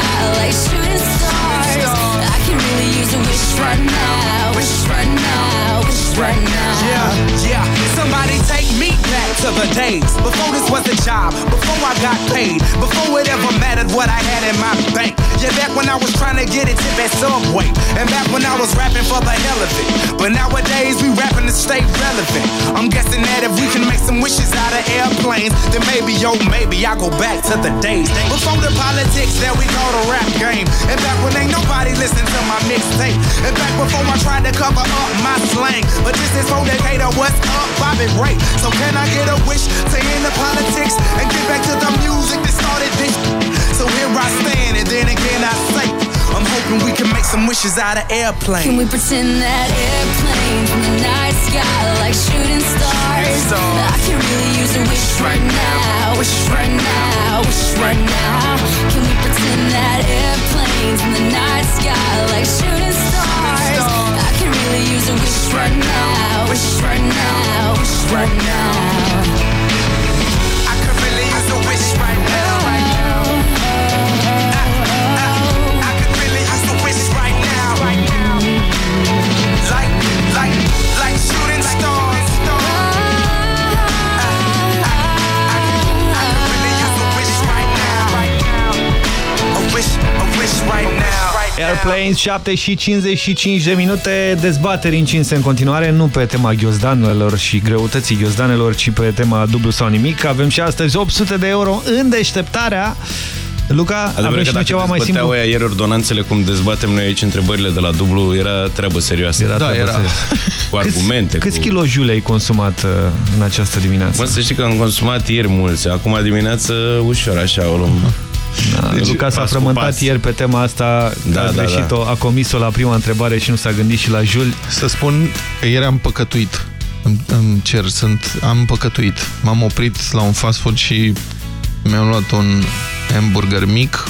are like shooting stars? Can really use a wish right now, wish right now, wish right now. Yeah, yeah. Somebody take me back to the days before this was a job, before I got paid, before it ever mattered what I had in my bank. Yeah, back when I was trying to get a tip at Subway, and back when I was rapping for the hell of it. But nowadays we rapping to stay relevant. I'm guessing that if we can make some wishes out of airplanes, then maybe, yo, maybe I go back to the days before the politics that we call the rap game, and back when ain't nobody listened to my mixtape, and back before I tried to cover up my slang. But this is for Decatur, what's up, Bobby Ray? So can I get a wish to end the politics and get back to the music that started this? So here I stand, and then again I say, I'm hoping we can make some wishes out of airplanes. Can we pretend that airplanes in the night sky like shooting stars? I can really use a wish right now, wish right now, wish right now. Can we pretend that airplanes in the night sky like shooting stars? I can really use a wish right now, wish right now, wish right now. I could really use a wish right now. Airplanes, 7 și 55 de minute, dezbateri încinse în continuare, nu pe tema ghiozdanelor și greutății ghiozdanelor, ci pe tema dublu sau nimic. Avem și astăzi 800 de euro în deșteptarea. Luca, Adevărat avem că și noi dacă ceva mai simplu? dezbăteau ieri ordonanțele, cum dezbatem noi aici întrebările de la dublu, era treabă serioasă. Era Da, treabă era. Cu argumente. Câți cu... kilojule ai consumat uh, în această dimineață? Mă, să știi că am consumat ieri mulți. Acum dimineață ușor așa o luăm. Da, Deci, Luca s-a pas cu frământat pas. ieri pe tema asta, Da, a da, greșit-o, a comis-o la prima întrebare și nu s-a gândit și la Jul. Să spun că ieri am păcătuit. Îmi, îmi cer, sunt, am păcătuit. M-am oprit la un fast food și mi-am luat un hamburger mic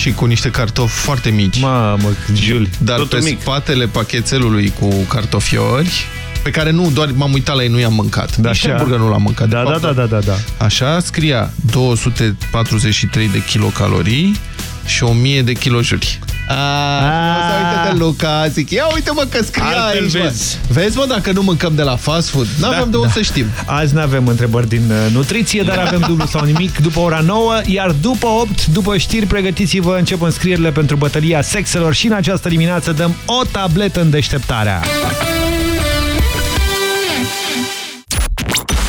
și cu niște cartofi foarte mici. Mamă, Jul, Dar totul pe mic. spatele pachetelului cu cartofiori, pe care nu, doar m-am uitat la ei, nu i-am mâncat. Da, Nici așa. hamburger nu l-am mâncat. Da, De da, fapt, da, da, da, da. Așa scria 243 de kilocalorii și 1000 de kilojuli. Uite de Luca, zic, ia uite mă că scria Altfel aici, mă. vezi. Vezi mă, dacă nu mâncăm de la fast food, n-avem Da, de unde da. să știm. Azi nu avem întrebări din uh, nutriție, dar avem dublu sau nimic după ora 9, iar după 8, după știri, pregătiți-vă, încep înscrierile pentru bătălia sexelor și în această dimineață dăm o tabletă în deșteptarea.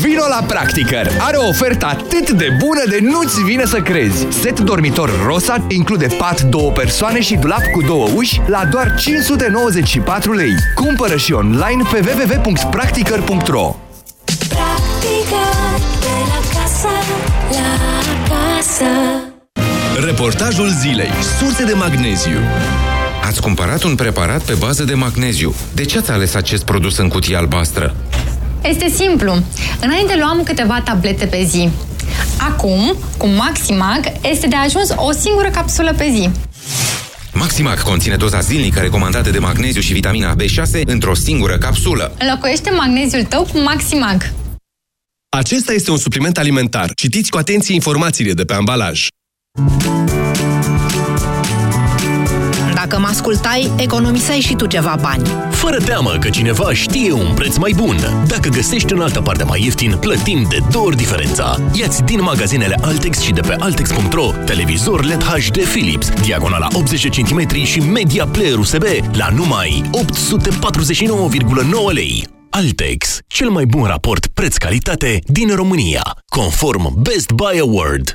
Vino la Practicăr! Are o ofertă atât de bună de nu-ți vine să crezi! Set dormitor Rosa include pat două persoane și dulap cu două uși la doar 594 lei. Cumpără și online pe www.practicăr.ro Practică de la casă la casă Reportajul zilei. Surse de magneziu. Ați cumpărat un preparat pe bază de magneziu. De ce ați ales acest produs în cutie albastră? Este simplu. Înainte luam câteva tablete pe zi. Acum, cu Maximag, este de ajuns o singură capsulă pe zi. Maximac conține doza zilnică recomandată de magneziu și vitamina B6 într-o singură capsulă. Înlocuiește magneziul tău cu Maximag. Acesta este un supliment alimentar. Citiți cu atenție informațiile de pe ambalaj. Dacă mă ascultai, economiseai și tu ceva bani. Fără teamă că cineva știe un preț mai bun. Dacă găsești în altă parte mai ieftin, plătim de două ori diferența. Iați din magazinele Altex și de pe Altex.ro televizor LED HD Philips, diagonala 80 cm și media player USB la numai 849,9 lei. Altex, cel mai bun raport preț-calitate din România, conform Best Buy Award.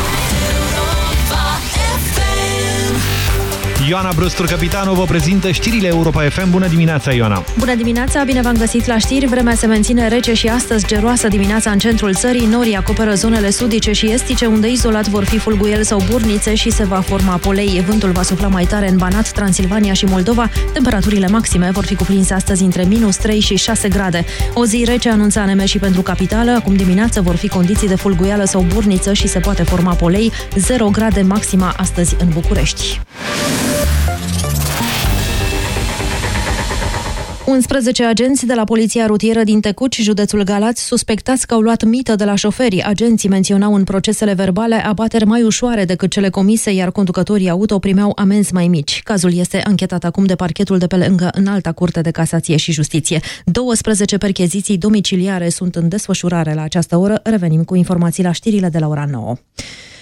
Ioana Brustur, capitanul, vă prezintă știrile Europa FM. Bună dimineața, Ioana! Bună dimineața, bine v-am găsit la știri. Vremea se menține rece și astăzi geroasă dimineața în centrul țării. Norii acoperă zonele sudice și estice, unde izolat vor fi fulguieli sau burnițe și se va forma polei. Vântul va sufla mai tare în Banat, Transilvania și Moldova. Temperaturile maxime vor fi cuprinse astăzi între minus 3 și 6 grade. O zi rece anunță ANM și pentru capitală. Acum dimineață vor fi condiții de fulguială sau burniță și se poate forma polei. 0 grade maxima astăzi în București. 11 agenți de la Poliția Rutieră din Tecuci, județul Galați, suspectați că au luat mită de la șoferi. Agenții menționau în procesele verbale abateri mai ușoare decât cele comise, iar conducătorii auto primeau amenzi mai mici. Cazul este anchetat acum de parchetul de pe lângă în alta curte de casație și justiție. 12 percheziții domiciliare sunt în desfășurare la această oră. Revenim cu informații la știrile de la ora 9.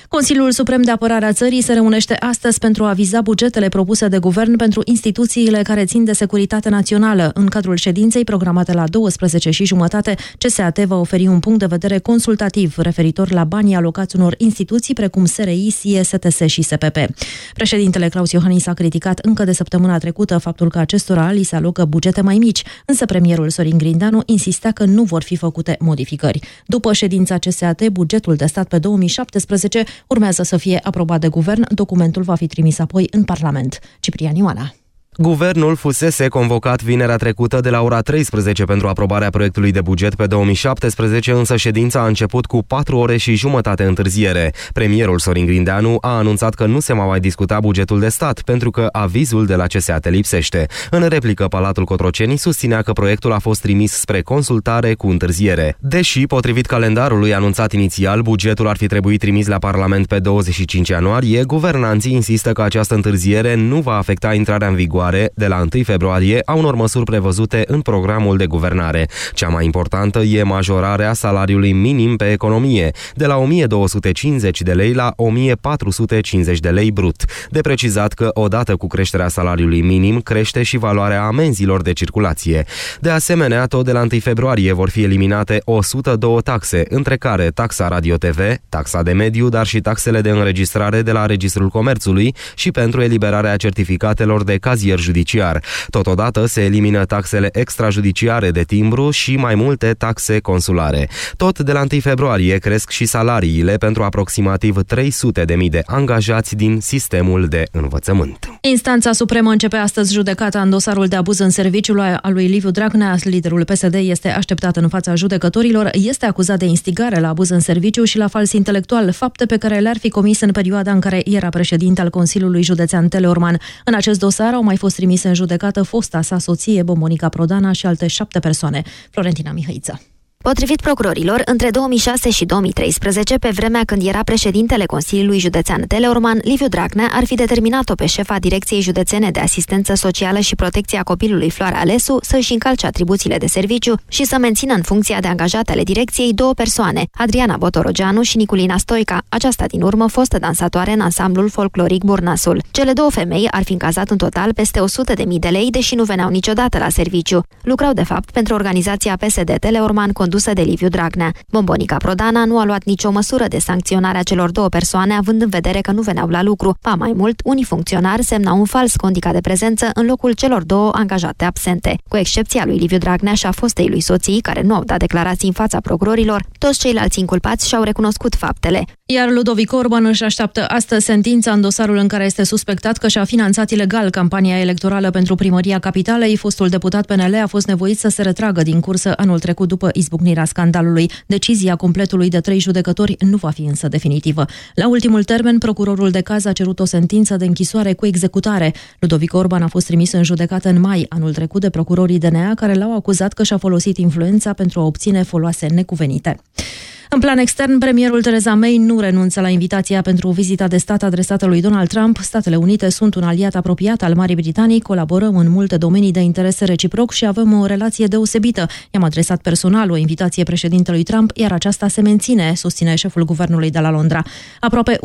Consiliul Suprem de Apărare a țării se reunește astăzi pentru a viza bugetele propuse de guvern pentru instituțiile care țin de securitate națională. În cadrul ședinței programate la 12 și jumătate, CSAT va oferi un punct de vedere consultativ referitor la banii alocați unor instituții precum SRI, SIE, STS și SPP. Președintele Claus Iohannis a criticat încă de săptămâna trecută faptul că acestora li se alocă bugete mai mici, însă premierul Sorin Grindanu insista că nu vor fi făcute modificări. După ședința CSAT, bugetul de stat pe 2017 urmează să fie aprobat de guvern. Documentul va fi trimis apoi în Parlament. Ciprian Ioana. Guvernul fusese convocat vinerea trecută de la ora 13 pentru aprobarea proiectului de buget pe 2017, însă ședința a început cu 4 ore și jumătate întârziere. Premierul Sorin Grindeanu a anunțat că nu se va mai discuta bugetul de stat, pentru că avizul de la CSAT lipsește. În replică, Palatul Cotroceni susținea că proiectul a fost trimis spre consultare cu întârziere. Deși, potrivit calendarului anunțat inițial, bugetul ar fi trebuit trimis la Parlament pe 25 ianuarie, guvernanții insistă că această întârziere nu va afecta intrarea în vigoare vigoare de la 1 februarie a unor măsuri prevăzute în programul de guvernare. Cea mai importantă e majorarea salariului minim pe economie, de la 1250 de lei la 1450 de lei brut. De precizat că odată cu creșterea salariului minim crește și valoarea amenzilor de circulație. De asemenea, tot de la 1 februarie vor fi eliminate 102 taxe, între care taxa Radio TV, taxa de mediu, dar și taxele de înregistrare de la Registrul Comerțului și pentru eliberarea certificatelor de cazier cazier judiciar. Totodată se elimină taxele extrajudiciare de timbru și mai multe taxe consulare. Tot de la 1 februarie cresc și salariile pentru aproximativ 300 de mii de angajați din sistemul de învățământ. Instanța Supremă începe astăzi judecata în dosarul de abuz în serviciul al lui Liviu Dragnea. Liderul PSD este așteptat în fața judecătorilor, este acuzat de instigare la abuz în serviciu și la fals intelectual, fapte pe care le-ar fi comis în perioada în care era președinte al Consiliului Județean Teleorman. În acest dosar au mai fost trimise în judecată fosta sa soție, Bomonica Prodana și alte șapte persoane. Florentina Mihăiță. Potrivit procurorilor, între 2006 și 2013, pe vremea când era președintele Consiliului Județean Teleorman, Liviu Dragnea ar fi determinat-o pe șefa Direcției Județene de Asistență Socială și Protecția Copilului Floara Alesu să-și încalce atribuțiile de serviciu și să mențină în funcția de angajate ale direcției două persoane, Adriana Botorogeanu și Niculina Stoica, aceasta din urmă fostă dansatoare în ansamblul folcloric Burnasul. Cele două femei ar fi încazat în total peste 100 de mii de lei, deși nu veneau niciodată la serviciu. Lucrau de fapt pentru organizația PSD Teleorman condusă de Liviu Dragnea. Bombonica Prodana nu a luat nicio măsură de sancționare a celor două persoane, având în vedere că nu veneau la lucru. Pa mai mult, unii funcționari semnau un fals condica de prezență în locul celor două angajate absente. Cu excepția lui Liviu Dragnea și a fostei lui soții, care nu au dat declarații în fața procurorilor, toți ceilalți inculpați și-au recunoscut faptele. Iar Ludovic Orban își așteaptă astăzi sentința în dosarul în care este suspectat că și-a finanțat ilegal campania electorală pentru primăria capitalei. Fostul deputat PNL a fost nevoit să se retragă din cursă anul trecut după izbucnirea scandalului. Decizia completului de trei judecători nu va fi însă definitivă. La ultimul termen, procurorul de caz a cerut o sentință de închisoare cu executare. Ludovic Orban a fost trimis în judecată în mai anul trecut de procurorii DNA care l-au acuzat că și-a folosit influența pentru a obține foloase necuvenite. În plan extern, premierul Theresa May nu renunță la invitația pentru vizita de stat adresată lui Donald Trump. Statele Unite sunt un aliat apropiat al Marii Britanii, colaborăm în multe domenii de interes reciproc și avem o relație deosebită. I-am adresat personal o invitație președintelui Trump, iar aceasta se menține, susține șeful guvernului de la Londra. Aproape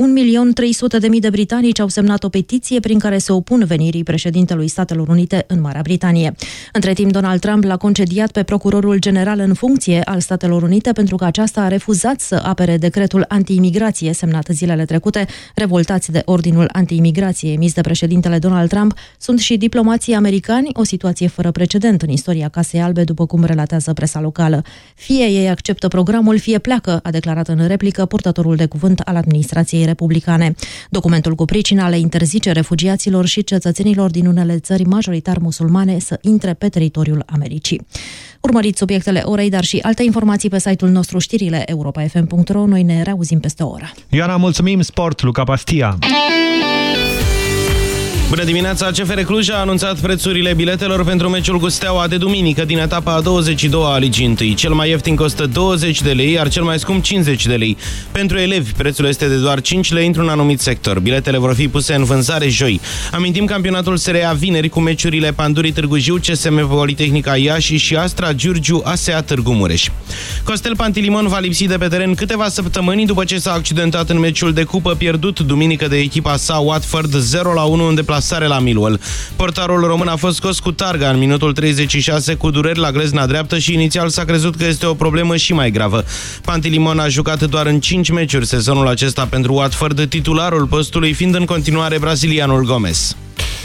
1.300.000 de britanici au semnat o petiție prin care se opun venirii președintelui Statelor Unite în Marea Britanie. Între timp, Donald Trump l-a concediat pe procurorul general în funcție al Statelor Unite pentru că aceasta a refuzat să apere decretul anti-imigrație semnat zilele trecute. Revoltați de ordinul anti-imigrație emis de președintele Donald Trump sunt și diplomații americani, o situație fără precedent în istoria Casei Albe, după cum relatează presa locală. Fie ei acceptă programul, fie pleacă, a declarat în replică purtătorul de cuvânt al administrației republicane. Documentul cu pricina le interzice refugiaților și cetățenilor din unele țări majoritar musulmane să intre pe teritoriul Americii. Urmăriți subiectele orei, dar și alte informații pe site-ul nostru știrile europa.fm.ro. Noi ne reauzim peste o oră. Ioana, mulțumim, sport, Luca Pastia. Bună dimineața! CFR Cluj a anunțat prețurile biletelor pentru meciul cu Steaua de duminică din etapa a 22 a Ligii 1. Cel mai ieftin costă 20 de lei, iar cel mai scump 50 de lei. Pentru elevi, prețul este de doar 5 lei într-un anumit sector. Biletele vor fi puse în vânzare joi. Amintim campionatul SRA vineri cu meciurile Pandurii Târgu Jiu, CSM Politehnica Iași și Astra Giurgiu ASEA Târgu Mureș. Costel Pantilimon va lipsi de pe teren câteva săptămâni după ce s-a accidentat în meciul de cupă pierdut duminică de echipa sa Watford 0 la 1 în deplasare la Millwall. Portarul român a fost scos cu targa în minutul 36 cu dureri la glezna dreaptă și inițial s-a crezut că este o problemă și mai gravă. Pantilimon a jucat doar în 5 meciuri sezonul acesta pentru Watford, titularul postului fiind în continuare brazilianul Gomez.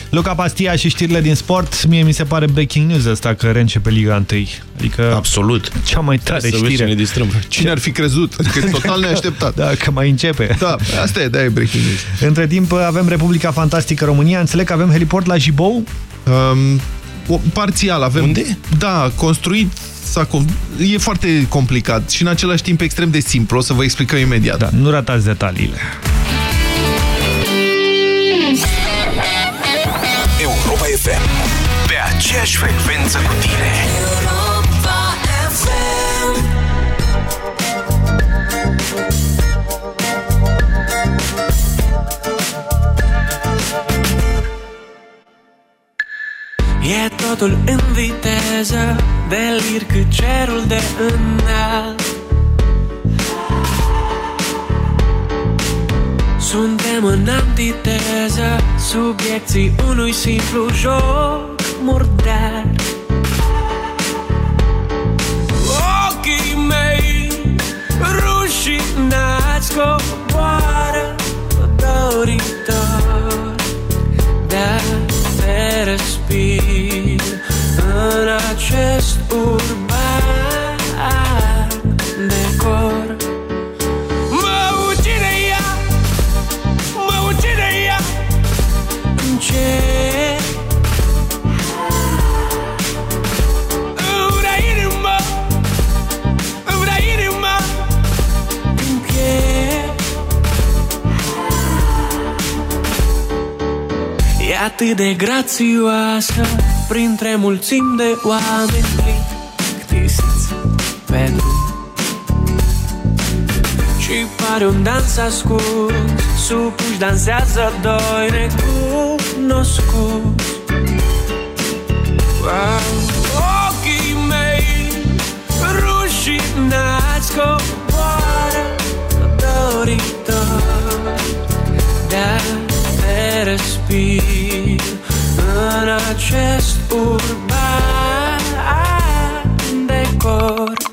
Luca Pastia și știrile din sport, mie mi se pare breaking news asta că reîncepe Liga 1. Adică Absolut. Cea mai tare Să vezi știre. cine distrăm. Cine ar fi crezut? Adică e total neașteptat. Da, că mai începe. Da, asta e, da, e breaking news. Între timp avem Republica Fantastică România. Înțeleg că avem heliport la Jibou? Um, o, parțial avem. Unde? Da, construit s-a com e foarte complicat și în același timp extrem de simplu. O să vă explicăm imediat. Da, nu ratați detaliile. Aceeași frecvență cu tine. E totul în viteză Delir cât cerul de înalt. Suntem în antiteză Subiecții unui simplu joc murdar. Ochii mei rușinați coboară doritor. De-a te respir în acest urban atât de grațioasă Printre mulțimi de oameni plictisiți pe drum. Și pare un dans ascuns Supuși dansează doi necunoscuți. Wow. Ochii mei rușinați coboară doritor. De-a în acest urban decor.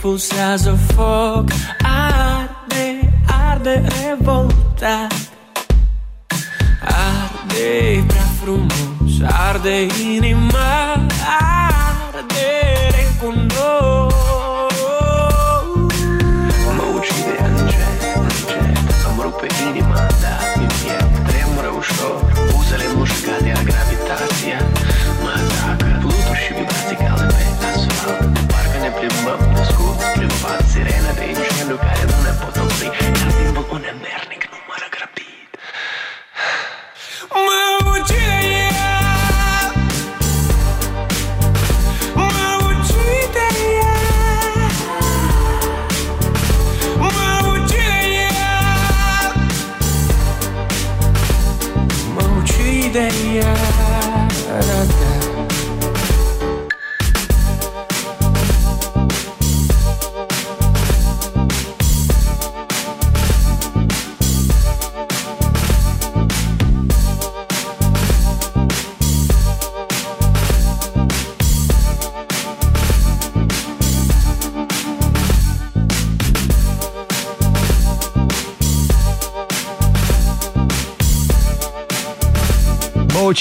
Pe asfalt și pulsează foc Arde, arde de revoltat Arde prea frumos, arde inima Arde recunosc Mă ucide încet, încet Îmi rupe inima,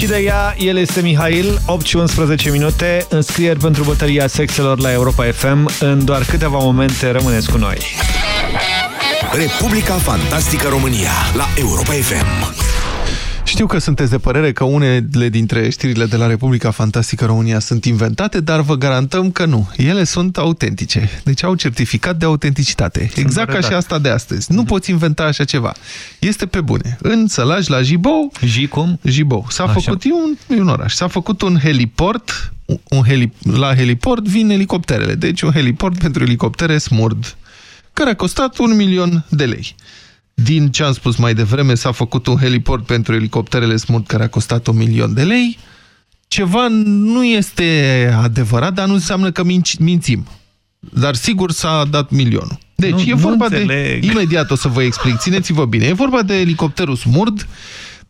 Mă ucide ea, el este Mihail, 8 și 11 minute, înscrieri pentru bătălia sexelor la Europa FM. În doar câteva momente rămâneți cu noi. Republica Fantastică România la Europa FM. Știu că sunteți de părere că unele dintre știrile de la Republica Fantastică România sunt inventate, dar vă garantăm că nu. Ele sunt autentice. Deci au certificat de autenticitate. Exact ca și asta de astăzi. Nu poți inventa așa ceva. Este pe bune. În Sălaj, la Jibou... Ji cum? Jibou. S-a făcut, e un, e un oraș, s-a făcut un heliport, un heli, la heliport vin elicopterele. Deci un heliport pentru elicoptere smurd, care a costat un milion de lei. Din ce am spus mai devreme, s-a făcut un heliport pentru elicopterele smurt care a costat un milion de lei. Ceva nu este adevărat, dar nu înseamnă că minci, mințim. Dar sigur s-a dat milionul. Deci Nu- e nu vorba de... înțeleg. Imediat o să vă explic, țineți-vă bine. E vorba de elicopterul smurd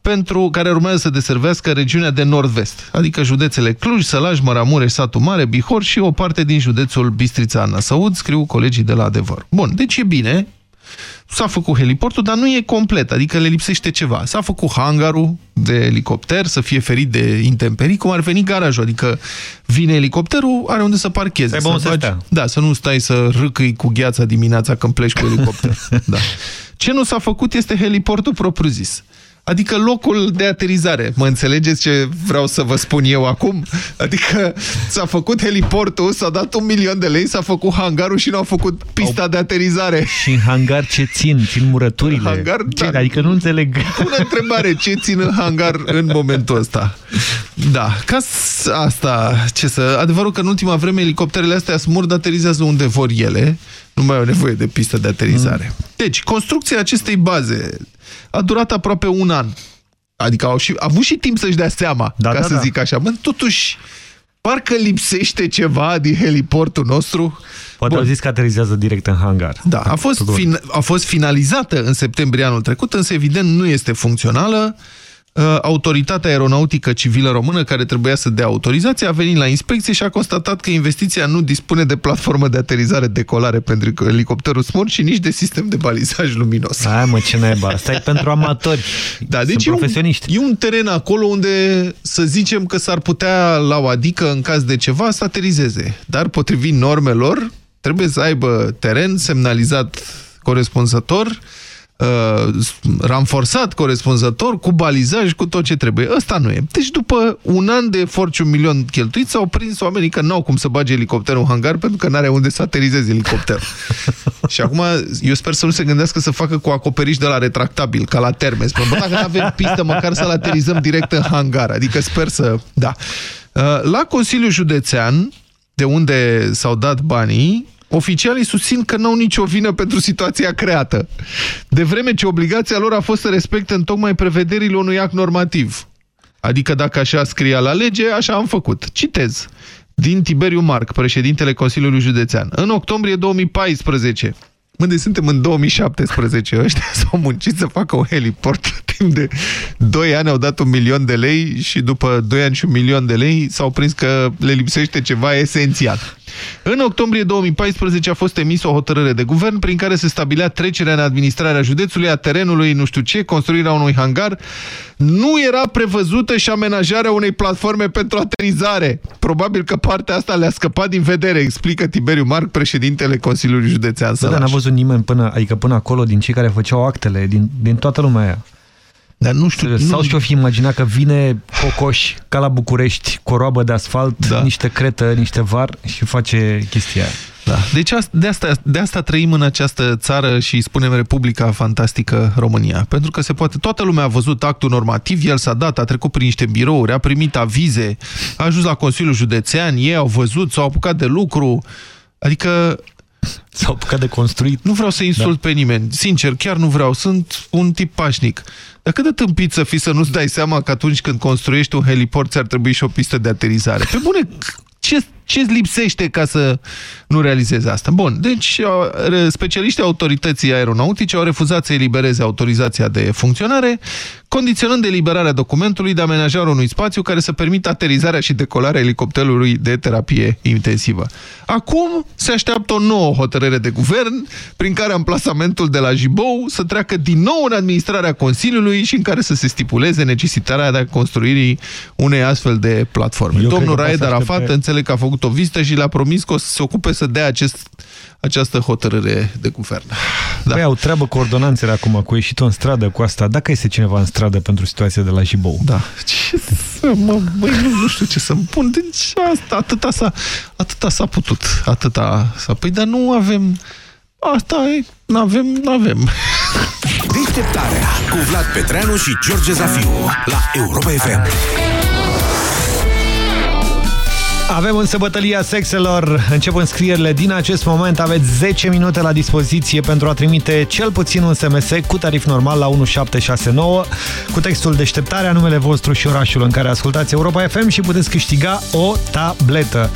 pentru care urmează să deservească regiunea de nord-vest, adică județele Cluj, Sălaj, Măramureș, Satu Mare, Bihor și o parte din județul Bistrița Năsăud, scriu colegii de la Adevăr. Bun, deci e bine, s-a făcut heliportul, dar nu e complet, adică le lipsește ceva. S-a făcut hangarul de elicopter să fie ferit de intemperii, cum ar veni garajul, adică vine elicopterul, are unde să parcheze. Să aibă unde să bagi- stea. Da, să nu stai să râcâi cu gheața dimineața când pleci cu elicopter. da. Ce nu s-a făcut este heliportul propriu-zis. Adică locul de aterizare. Mă înțelegeți ce vreau să vă spun eu acum? Adică s-a făcut heliportul, s-a dat un milion de lei, s-a făcut hangarul și nu au făcut pista de aterizare. Și în hangar ce țin? Țin murăturile? Hangar, ce? da. Adică nu înțeleg. Bună întrebare, ce țin în hangar în momentul ăsta? Da, ca s- asta, ce să... Adevărul că în ultima vreme elicopterele astea smurd aterizează unde vor ele, nu mai au nevoie de pistă de aterizare. Deci, construcția acestei baze a durat aproape un an. Adică au și, avut și timp să-și dea seama, Da, ca da, să da. zic așa. Mă, totuși, parcă lipsește ceva din heliportul nostru. Poate au zis că aterizează direct în hangar. Da, a fost, fin, a fost finalizată în septembrie anul trecut, însă evident nu este funcțională. Uh, Autoritatea Aeronautică Civilă Română, care trebuia să dea autorizație, a venit la inspecție și a constatat că investiția nu dispune de platformă de aterizare-decolare pentru elicopterul smurt și nici de sistem de balizaj luminos. Hai mă, ce naiba, asta e pentru amatori. Da, deci e un, e un teren acolo unde să zicem că s-ar putea la o adică în caz de ceva să aterizeze. Dar potrivit normelor trebuie să aibă teren semnalizat corespunzător, uh, ranforsat corespunzător, cu balizaj, cu tot ce trebuie. Ăsta nu e. Deci după un an de efort și un milion cheltuit, s-au prins oamenii că n-au cum să bage elicopterul în hangar pentru că n-are unde să aterizeze elicopterul. și acum eu sper să nu se gândească să facă cu acoperiș de la retractabil, ca la terme. Spun, bă, dacă nu avem pistă, măcar să-l aterizăm direct în hangar. Adică sper să... Da. Uh, La Consiliul Județean, de unde s-au dat banii, oficialii susțin că n-au nicio vină pentru situația creată. De vreme ce obligația lor a fost să respecte în tocmai prevederile unui act normativ. Adică dacă așa scria la lege, așa am făcut. Citez. Din Tiberiu Marc, președintele Consiliului Județean. În octombrie 2014, Mă, deci suntem în 2017, ăștia s-au muncit să facă un heliport timp de 2 ani, au dat un milion de lei și după 2 ani și un milion de lei s-au prins că le lipsește ceva esențial. În octombrie 2014 a fost emis o hotărâre de guvern prin care se stabilea trecerea în administrarea județului a terenului nu știu ce, construirea unui hangar. Nu era prevăzută și amenajarea unei platforme pentru aterizare. Probabil că partea asta le-a scăpat din vedere, explică Tiberiu Marc, președintele Consiliului Județean Sălaș. Da, n-a văzut nimeni până, adică până acolo din cei care făceau actele, din, din toată lumea aia. Dar nu știu... Sau nu... și-o fi imaginat că vine Cocoș, ca la București, cu o roabă de asfalt, da. niște cretă, niște var și face chestia aia. Da. Deci de asta, de asta trăim în această țară și spunem Republica Fantastică România. Pentru că se poate, toată lumea a văzut actul normativ, el s-a dat, a trecut prin niște birouri, a primit avize, a ajuns la Consiliul Județean, ei au văzut, s-au apucat de lucru. Adică S-au apucat de construit. Nu vreau să insult da. pe nimeni. Sincer, chiar nu vreau. Sunt un tip pașnic. Dar cât de tâmpit să fii să nu-ți dai seama că atunci când construiești un heliport ți-ar trebui și o pistă de aterizare? Pe bune, ce ce lipsește ca să nu realizeze asta? Bun, deci specialiștii autorității aeronautice au refuzat să elibereze autorizația de funcționare, condiționând eliberarea documentului de amenajare unui spațiu care să permită aterizarea și decolarea elicopterului de terapie intensivă. Acum se așteaptă o nouă hotărâre de guvern prin care amplasamentul de la Jibou să treacă din nou în administrarea Consiliului și în care să se stipuleze necesitarea de construirii unei astfel de platforme. Eu Domnul Raed Arafat pe... înțeleg că a făcut o vizită și le-a promis că o să se ocupe să dea acest, această hotărâre de guvern. Da. Băi, au treabă cu ordonanțele acum, cu ieșit în stradă cu asta. Dacă este cineva în stradă pentru situația de la Jibou. Da. Ce să mă, băi, nu, nu știu ce să-mi pun. Deci asta, atâta s-a atâta putut. Atâta s-a... Păi, dar nu avem... Asta e, n-avem, n-avem. Deșteptarea cu Vlad Petreanu și George Zafiu la Europa FM. Avem însă bătălia sexelor. Încep înscrierile din acest moment. Aveți 10 minute la dispoziție pentru a trimite cel puțin un SMS cu tarif normal la 1769 cu textul deșteptarea, numele vostru și orașul în care ascultați Europa FM și puteți câștiga o tabletă.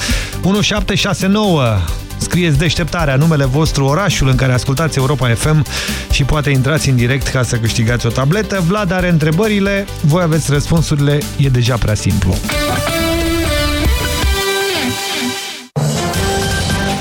1769 Scrieți deșteptarea, numele vostru, orașul în care ascultați Europa FM și poate intrați în direct ca să câștigați o tabletă. Vlad are întrebările, voi aveți răspunsurile, e deja prea simplu.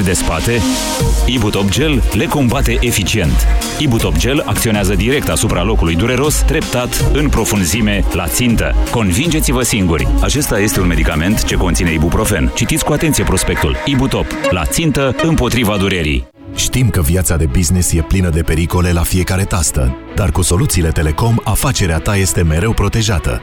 de spate? Ibutop Gel le combate eficient. Ibutop Gel acționează direct asupra locului dureros, treptat, în profunzime, la țintă. Convingeți-vă singuri. Acesta este un medicament ce conține ibuprofen. Citiți cu atenție prospectul. Ibutop. La țintă, împotriva durerii. Știm că viața de business e plină de pericole la fiecare tastă, dar cu soluțiile Telecom, afacerea ta este mereu protejată.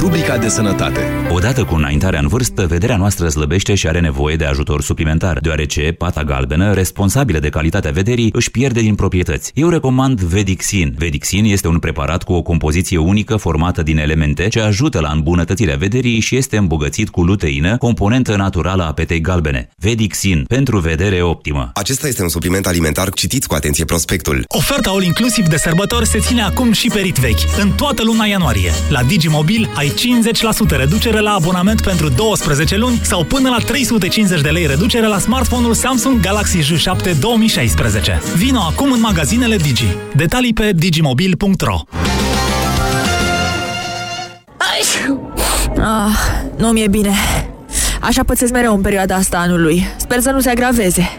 Rubrica de sănătate. Odată cu înaintarea în vârstă, vederea noastră slăbește și are nevoie de ajutor suplimentar, deoarece pata galbenă, responsabilă de calitatea vederii, își pierde din proprietăți. Eu recomand Vedixin. Vedixin este un preparat cu o compoziție unică formată din elemente ce ajută la îmbunătățirea vederii și este îmbogățit cu luteină, componentă naturală a petei galbene. Vedixin, pentru vedere optimă. Acesta este un supliment alimentar. Citiți cu atenție prospectul. Oferta all-inclusiv de sărbători se ține acum și pe rit vechi, în toată luna ianuarie. La Digimobil ai 50% reducere la abonament pentru 12 luni sau până la 350 de lei reducere la smartphone-ul Samsung Galaxy J7 2016. Vino acum în magazinele Digi. Detalii pe digimobil.ro Ah, nu mi-e bine. Așa pățesc mereu în perioada asta anului. Sper să nu se agraveze.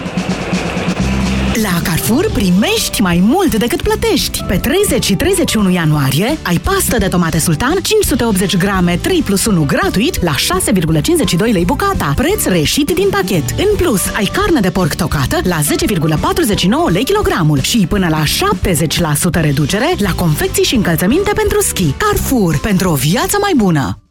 La Carrefour primești mai mult decât plătești. Pe 30 și 31 ianuarie ai pastă de tomate sultan 580 grame 3 plus 1 gratuit la 6,52 lei bucata, preț reșit din pachet. În plus, ai carne de porc tocată la 10,49 lei kilogramul și până la 70% reducere la confecții și încălțăminte pentru schi. Carrefour, pentru o viață mai bună!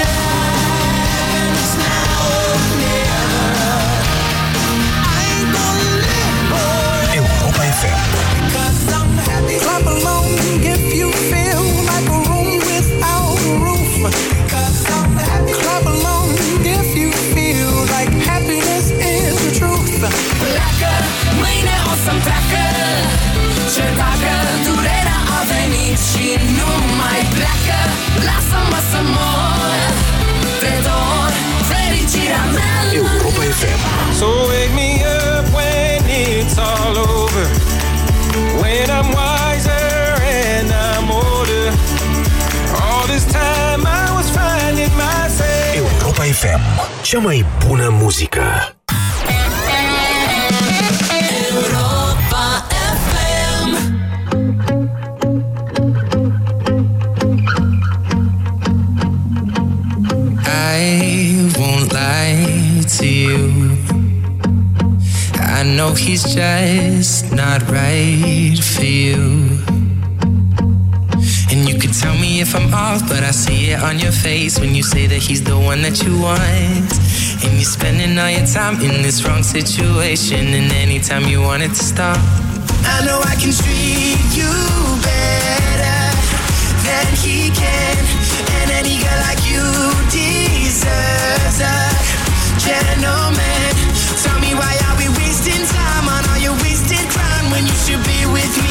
Cea mai bună muzică. Europa FM I won't lie to you. I know he's just not right for you. And you can tell if I'm off, but I see it on your face when you say that he's the one that you want. And you're spending all your time in this wrong situation, and anytime you want it to stop. I know I can treat you better than he can. And any girl like you deserves a gentleman. Tell me why are we wasting time on all your wasted crime when you should be with me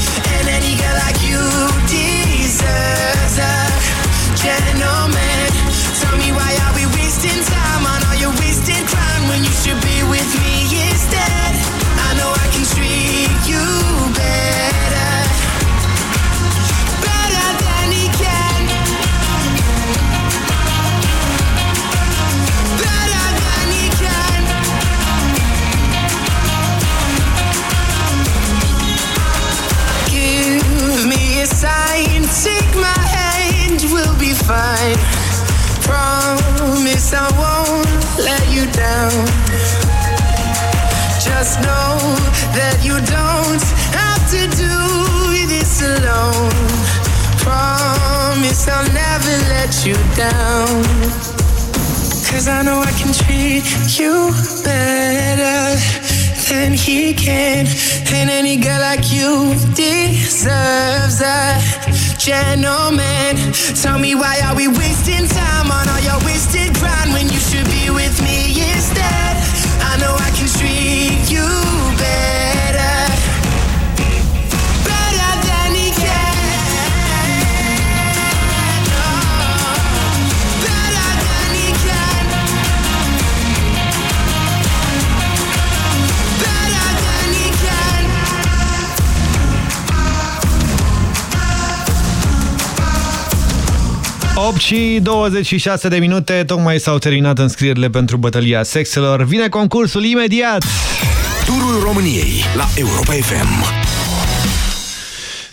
wasting time on all your wasted crime when you should be with me instead? I know I can treat you better, better than he can, better than he can. Give me a sign, take my hand, we'll be fine. Promise I won't let you down. Just know that you don't have to do this alone. Promise I'll never let you down. Cause I know I can treat you better than he can. And any girl like you deserves a gentleman. Tell me why are we wasting time on all your wasted grind when you should be with me instead? I know I can treat you 8 și 26 de minute, tocmai s-au terminat înscrierile pentru bătălia sexelor. Vine concursul imediat! Turul României la Europa FM.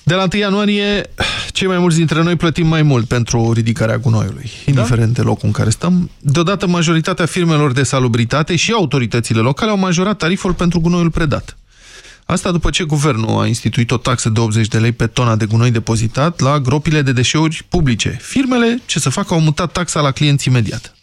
De la 1 ianuarie, cei mai mulți dintre noi plătim mai mult pentru ridicarea gunoiului, indiferent de locul în care stăm. Deodată, majoritatea firmelor de salubritate și autoritățile locale au majorat tariful pentru gunoiul predat. Asta după ce guvernul a instituit o taxă de 80 de lei pe tona de gunoi depozitat la gropile de deșeuri publice. Firmele, ce să facă, au mutat taxa la clienți imediat.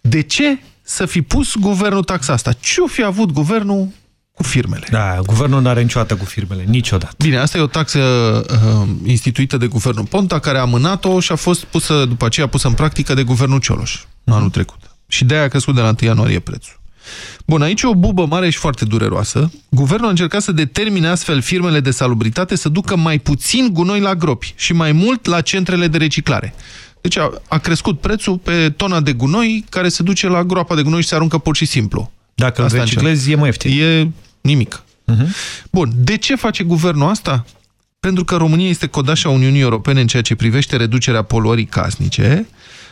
De ce să fi pus guvernul taxa asta? Ce-o fi avut guvernul cu firmele? Da, guvernul nu are niciodată cu firmele, niciodată. Bine, asta e o taxă uh, instituită de guvernul Ponta, care a amânat-o și a fost pusă, după aceea pusă în practică de guvernul Cioloș, mm. anul trecut. Și de aia a crescut de la 1 ianuarie prețul. Bun, aici e o bubă mare și foarte dureroasă. Guvernul a încercat să determine astfel firmele de salubritate să ducă mai puțin gunoi la gropi și mai mult la centrele de reciclare. Deci a, a crescut prețul pe tona de gunoi care se duce la groapa de gunoi și se aruncă pur și simplu. Dacă îl reciclezi, e mai ieftin. E nimic. Uh -huh. Bun, de ce face guvernul asta? Pentru că România este codașa Uniunii Europene în ceea ce privește reducerea poluării casnice.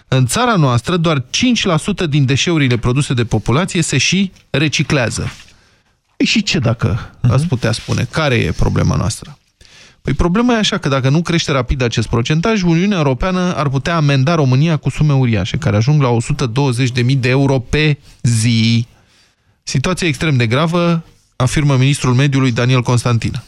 În țara noastră, doar 5% din deșeurile produse de populație se și reciclează. Păi și ce dacă uh -huh. ați putea spune? Care e problema noastră? Păi problema e așa că dacă nu crește rapid acest procentaj, Uniunea Europeană ar putea amenda România cu sume uriașe, care ajung la 120.000 de euro pe zi. Situația extrem de gravă, afirmă ministrul mediului Daniel Constantină.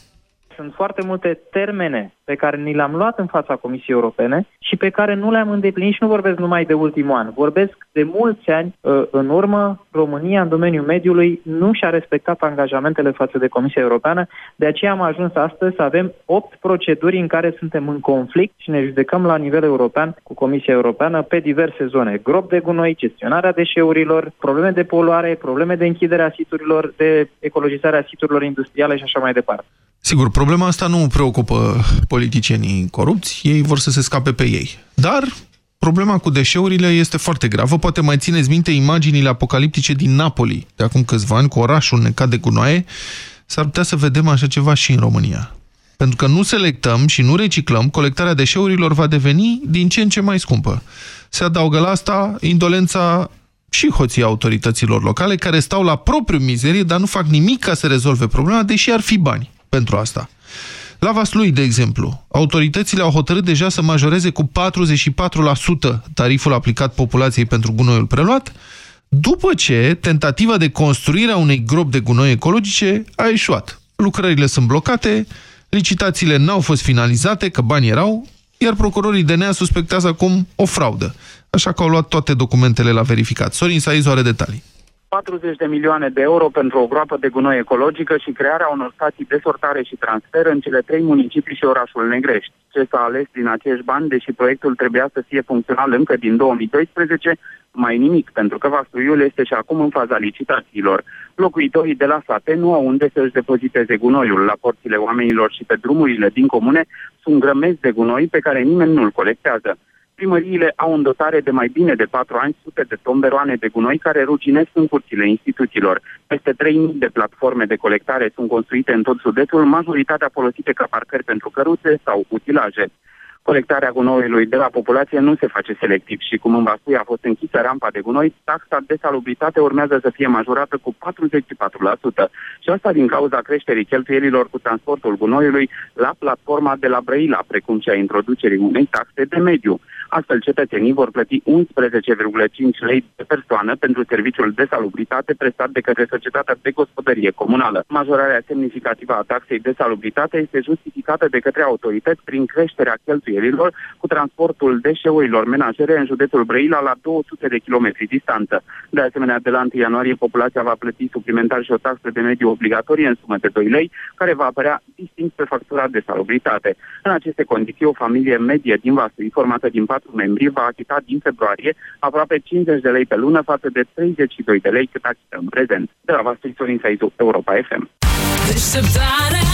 Sunt foarte multe termene pe care ni le-am luat în fața Comisiei Europene și pe care nu le-am îndeplinit și nu vorbesc numai de ultimul an. Vorbesc de mulți ani uh, în urmă, România în domeniul mediului nu și-a respectat angajamentele față de Comisia Europeană, de aceea am ajuns astăzi să avem 8 proceduri în care suntem în conflict și ne judecăm la nivel european cu Comisia Europeană pe diverse zone. Grop de gunoi, gestionarea deșeurilor, probleme de poluare, probleme de închidere a siturilor, de ecologizare a siturilor industriale și așa mai departe. Sigur, problema asta nu preocupă politicienii corupți, ei vor să se scape pe ei. Dar problema cu deșeurile este foarte gravă. Poate mai țineți minte imaginile apocaliptice din Napoli, de acum câțiva ani, cu orașul necat de gunoaie. S-ar putea să vedem așa ceva și în România. Pentru că nu selectăm și nu reciclăm, colectarea deșeurilor va deveni din ce în ce mai scumpă. Se adaugă la asta indolența și hoții autorităților locale, care stau la propriu mizerie, dar nu fac nimic ca să rezolve problema, deși ar fi bani pentru asta. La Vaslui, de exemplu, autoritățile au hotărât deja să majoreze cu 44% tariful aplicat populației pentru gunoiul preluat, după ce tentativa de construire a unei gropi de gunoi ecologice a eșuat. Lucrările sunt blocate, licitațiile n-au fost finalizate, că banii erau, iar procurorii DNA suspectează acum o fraudă. Așa că au luat toate documentele la verificat. Sorin Saizu are detalii. 40 de milioane de euro pentru o groapă de gunoi ecologică și crearea unor stații de sortare și transfer în cele trei municipii și orașul Negrești. Ce s-a ales din acești bani, deși proiectul trebuia să fie funcțional încă din 2012, mai nimic, pentru că Vastuiul este și acum în faza licitațiilor. Locuitorii de la sate nu au unde să-și depoziteze gunoiul. La porțile oamenilor și pe drumurile din comune sunt grămezi de gunoi pe care nimeni nu-l colectează. Primăriile au în dotare de mai bine de patru ani sute de tomberoane de gunoi care ruginesc în curțile instituțiilor. Peste 3.000 de platforme de colectare sunt construite în tot județul, majoritatea folosite ca parcări pentru căruțe sau utilaje. Colectarea gunoiului de la populație nu se face selectiv și, cum în Vaslui a fost închisă rampa de gunoi, taxa de salubritate urmează să fie majorată cu 44%. Și asta din cauza creșterii cheltuielilor cu transportul gunoiului la platforma de la Brăila, precum și a introducerii unei taxe de mediu. Astfel, cetățenii vor plăti 11,5 lei pe persoană pentru serviciul de salubritate prestat de către Societatea de Gospodărie Comunală. Majorarea semnificativă a taxei de salubritate este justificată de către autorități prin creșterea cheltuielilor cu transportul deșeurilor menajere în județul Brăila la 200 de kilometri distanță. De asemenea, de la 1 ianuarie, populația va plăti suplimentar și o taxă de mediu obligatorie în sumă de 2 lei, care va apărea distinct pe factura de salubritate. În aceste condiții, o familie medie din Vaslui, formată din patru membri, va achita din februarie aproape 50 de lei pe lună față de 32 de lei cât achită în prezent. De la Vaslui, Sorin Saizu, Europa FM. Deșteptarea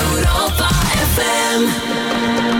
Europa FM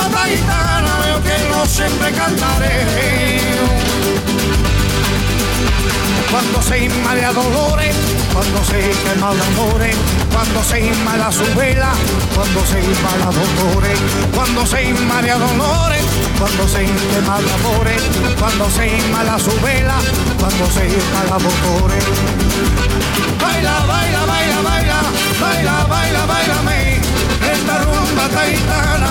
Tan gitana veo que no siempre cantaré. Cuando se inmala dolores, cuando se quema de amores, cuando se inmala su vela, cuando se inmala dolores, cuando se inmala dolores, cuando se quema de amores, cuando se inmala su vela, cuando se inmala dolores. Baila, baila, baila, baila, baila, baila, bailame, esta rumba taitana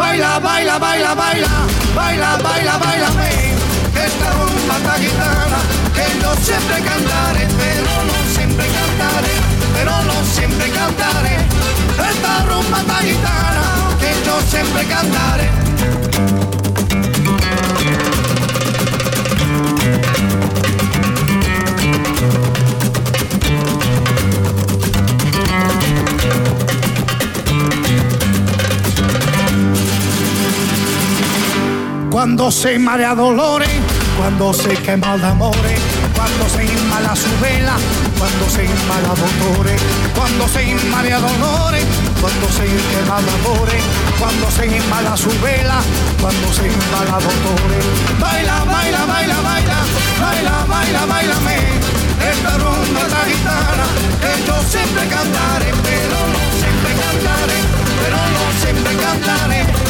Baila, baila, baila, baila, baila, baila, baila, esta rumba tan gitana que yo siempre cantaré, pero no siempre cantaré, pero no siempre cantaré. Esta rumba tan gitana que yo siempre cantaré. Cuando se marea dolores, cuando se quema de amores, cuando se inmala su vela, cuando se inmala dolores, cuando se inmala dolores, cuando se quema amores, cuando se inmala su vela, cuando se inmala dolores. Baila, baila, baila, baila, baila, baila, bailame, esta rumba tan gitana que yo siempre cantaré, pero no siempre cantaré, pero no siempre cantaré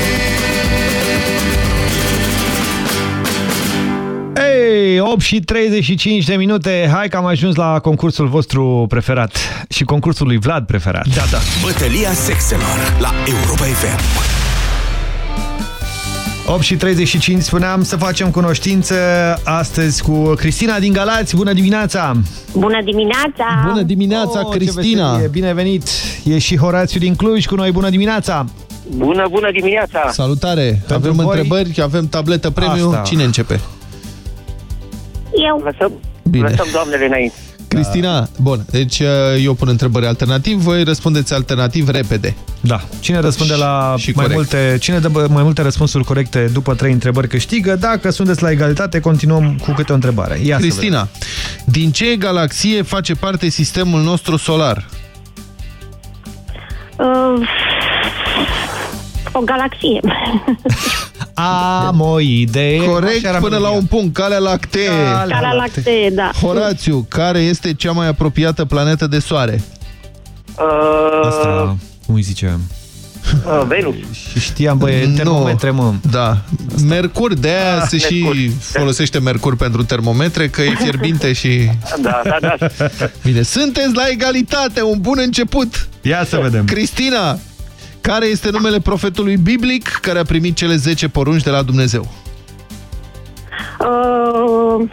8 și 35 de minute, hai că am ajuns la concursul vostru preferat și concursul lui Vlad preferat. Da, da. Bătălia sexelor la Europa FM. 8 și 35 spuneam să facem cunoștință astăzi cu Cristina din Galați. Bună dimineața! Bună dimineața! Bună dimineața, Oh, ce Cristina! veselie, Bine venit! E și Horațiu din Cluj cu noi. Bună dimineața! Bună, bună dimineața! Salutare! Pentru avem voi- întrebări, avem tabletă premium. Asta. Cine începe? Eu. Lăsăm, Bine. lăsăm doamnele înainte. Cristina, bun, deci uh, eu pun întrebări alternativ, voi răspundeți alternativ repede. Da. Cine răspunde la și mai corect. multe, cine dă bă, mai multe răspunsuri corecte după trei întrebări câștigă. Dacă sunteți la egalitate, continuăm cu câte o întrebare. Ia să Cristina, din ce galaxie face parte sistemul nostru solar? Uh, o galaxie. Am o idee. Corect, Așa era până la melodia. un punct, Calea Lactee. Calea Lactee, da. Horațiu, care este cea mai apropiată planetă de Soare? Uh, Asta, cum îi zice? uh, Venus. Și știam, băie, termometre, mă. Da. Mercur, de aia Ah, se și Mercur. folosește mercur pentru termometre, că e fierbinte și... Da, da, da. Bine, sunteți la egalitate, un bun început! Ia să vedem. Cristina, care este numele profetului biblic care a primit cele 10 porunci de la Dumnezeu? Uh,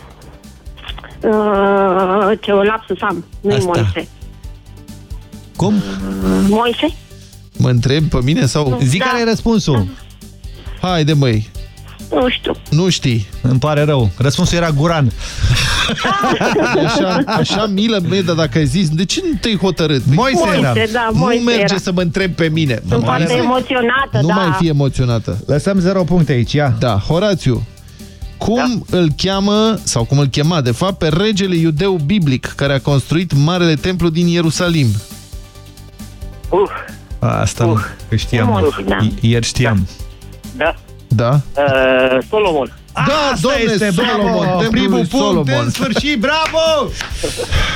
uh, ce o lapsus am. Nu-i Asta. Moise. Cum? Moise? Mă întreb pe mine sau... Zic Da. care e răspunsul. Haide, măi, Nu știu. nu știi. Îmi pare rău. Răspunsul era Guran. Așa, așa milă mie, dar dacă ai zis, de ce nu te-ai hotărât? Moise era. Moise, da, nu Moise merge era. să mă întreb pe mine. Sunt Mai foarte zi- emoționată, nu da. mai fi emoționată. Lăsăm 0 puncte aici, ia. Da, Horațiu, cum Da. îl cheamă, sau cum îl chema, de fapt, pe regele iudeu biblic care a construit Marele Templu din Ierusalim? Uh, Asta uh. că știam. Emoții, da. I- Ieri știam. da. Da? Uh, Solomon. Da, Asta domne, este, Solomon, bravo! templul Primul lui punct, Solomon. în sfârșit, bravo!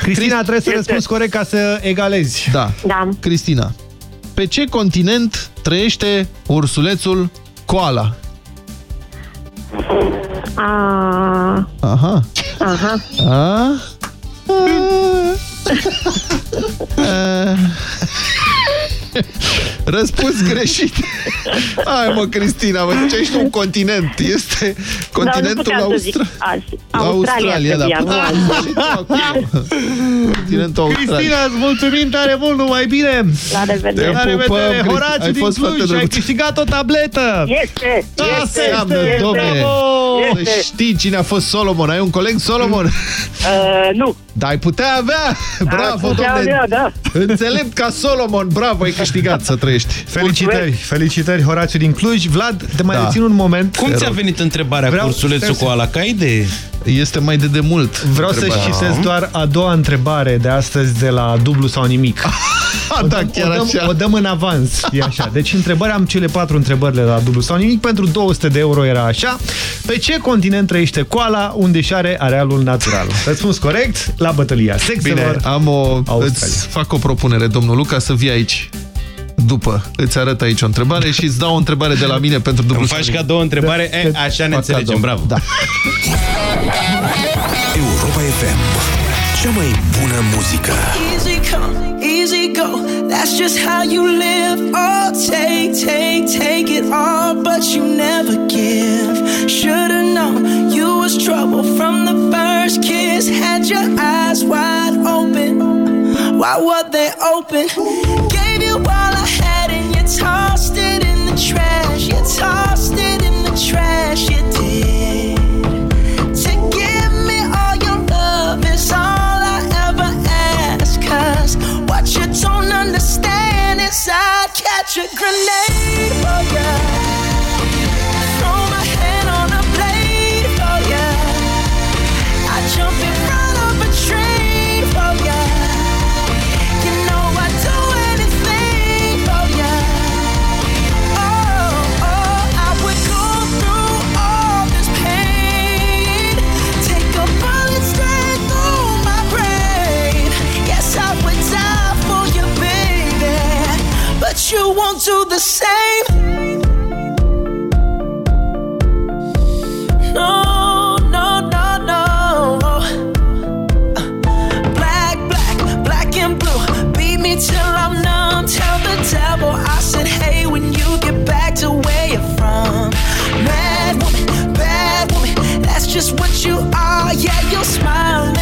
Cristina, trebuie să răspunzi corect ca să egalezi. Da. Da. Cristina, pe ce continent trăiește ursulețul koala? A, Aha. aha. A? A? Răspuns greșit. Hai mă, Cristina, mă ziceai și tu un continent. Este continentul Dar nu puteam să zic Austra... azi. Australia, da. trebuia, nu azi. Și tu acolo. Continentul Australia. Cristina, îți mulțumim tare mult, numai bine! La revedere. Te La pupăm, revedere! Cristi- Horațiu ai din fost foarte Cluj, ai drăguț. câștigat o tabletă! Este, Asta este, Înseamnă, este, domne, Este. să știi cine a fost Solomon. Ai un coleg Solomon? Uh, nu. Dar ai putea avea. Bravo, putea domne. avea, da. Înțelept ca Solomon. Bravo, ai câștigat să trăiești. Felicitări, felicitări Horațiu din Cluj. Vlad, te mai Da. rețin un moment. Cum ți-a venit întrebarea Vreau- cu ursulețul stai cu ala? Ca idee? Este mai de demult. Vreau să întrebarea. citesc doar a doua întrebare de astăzi de la dublu sau nimic. Ah, da, chiar o, dăm, așa. o dăm în avans. E așa. Deci întrebarea, am cele patru întrebări de la dublu sau nimic. Pentru 200 de euro era așa. Pe ce continent trăiește koala unde și are arealul natural? Răspuns corect la bătălia sexelor. Bine, am o, Australia. îți fac o propunere, domnul Luca, să vii aici după. Îți arăt aici o întrebare și îți dau o întrebare de la mine pentru dublu Îmi faci sau ca două întrebare? E, așa ne Fac înțelegem, cadou. bravo. Da. Europa FM. Cea mai bună muzică. Easy come, easy go. That's just how you live. Oh, take, take, take it all, but you never give. Should've known you was trouble from the first kiss. Had your eyes wide open. Why were they open? Gave you all I had and you tossed it in the trash. You tossed it in the trash. You did. To give me all your love is all I ever ask. Cause what you don't understand is I'd catch a grenade oh, for ya. the same. No, no, no, no. Black, black, black and blue. Beat me till I'm numb. Tell the devil I said, hey, when you get back to where you're from. Mad woman, bad woman. That's just what you are. Yeah, you're smiling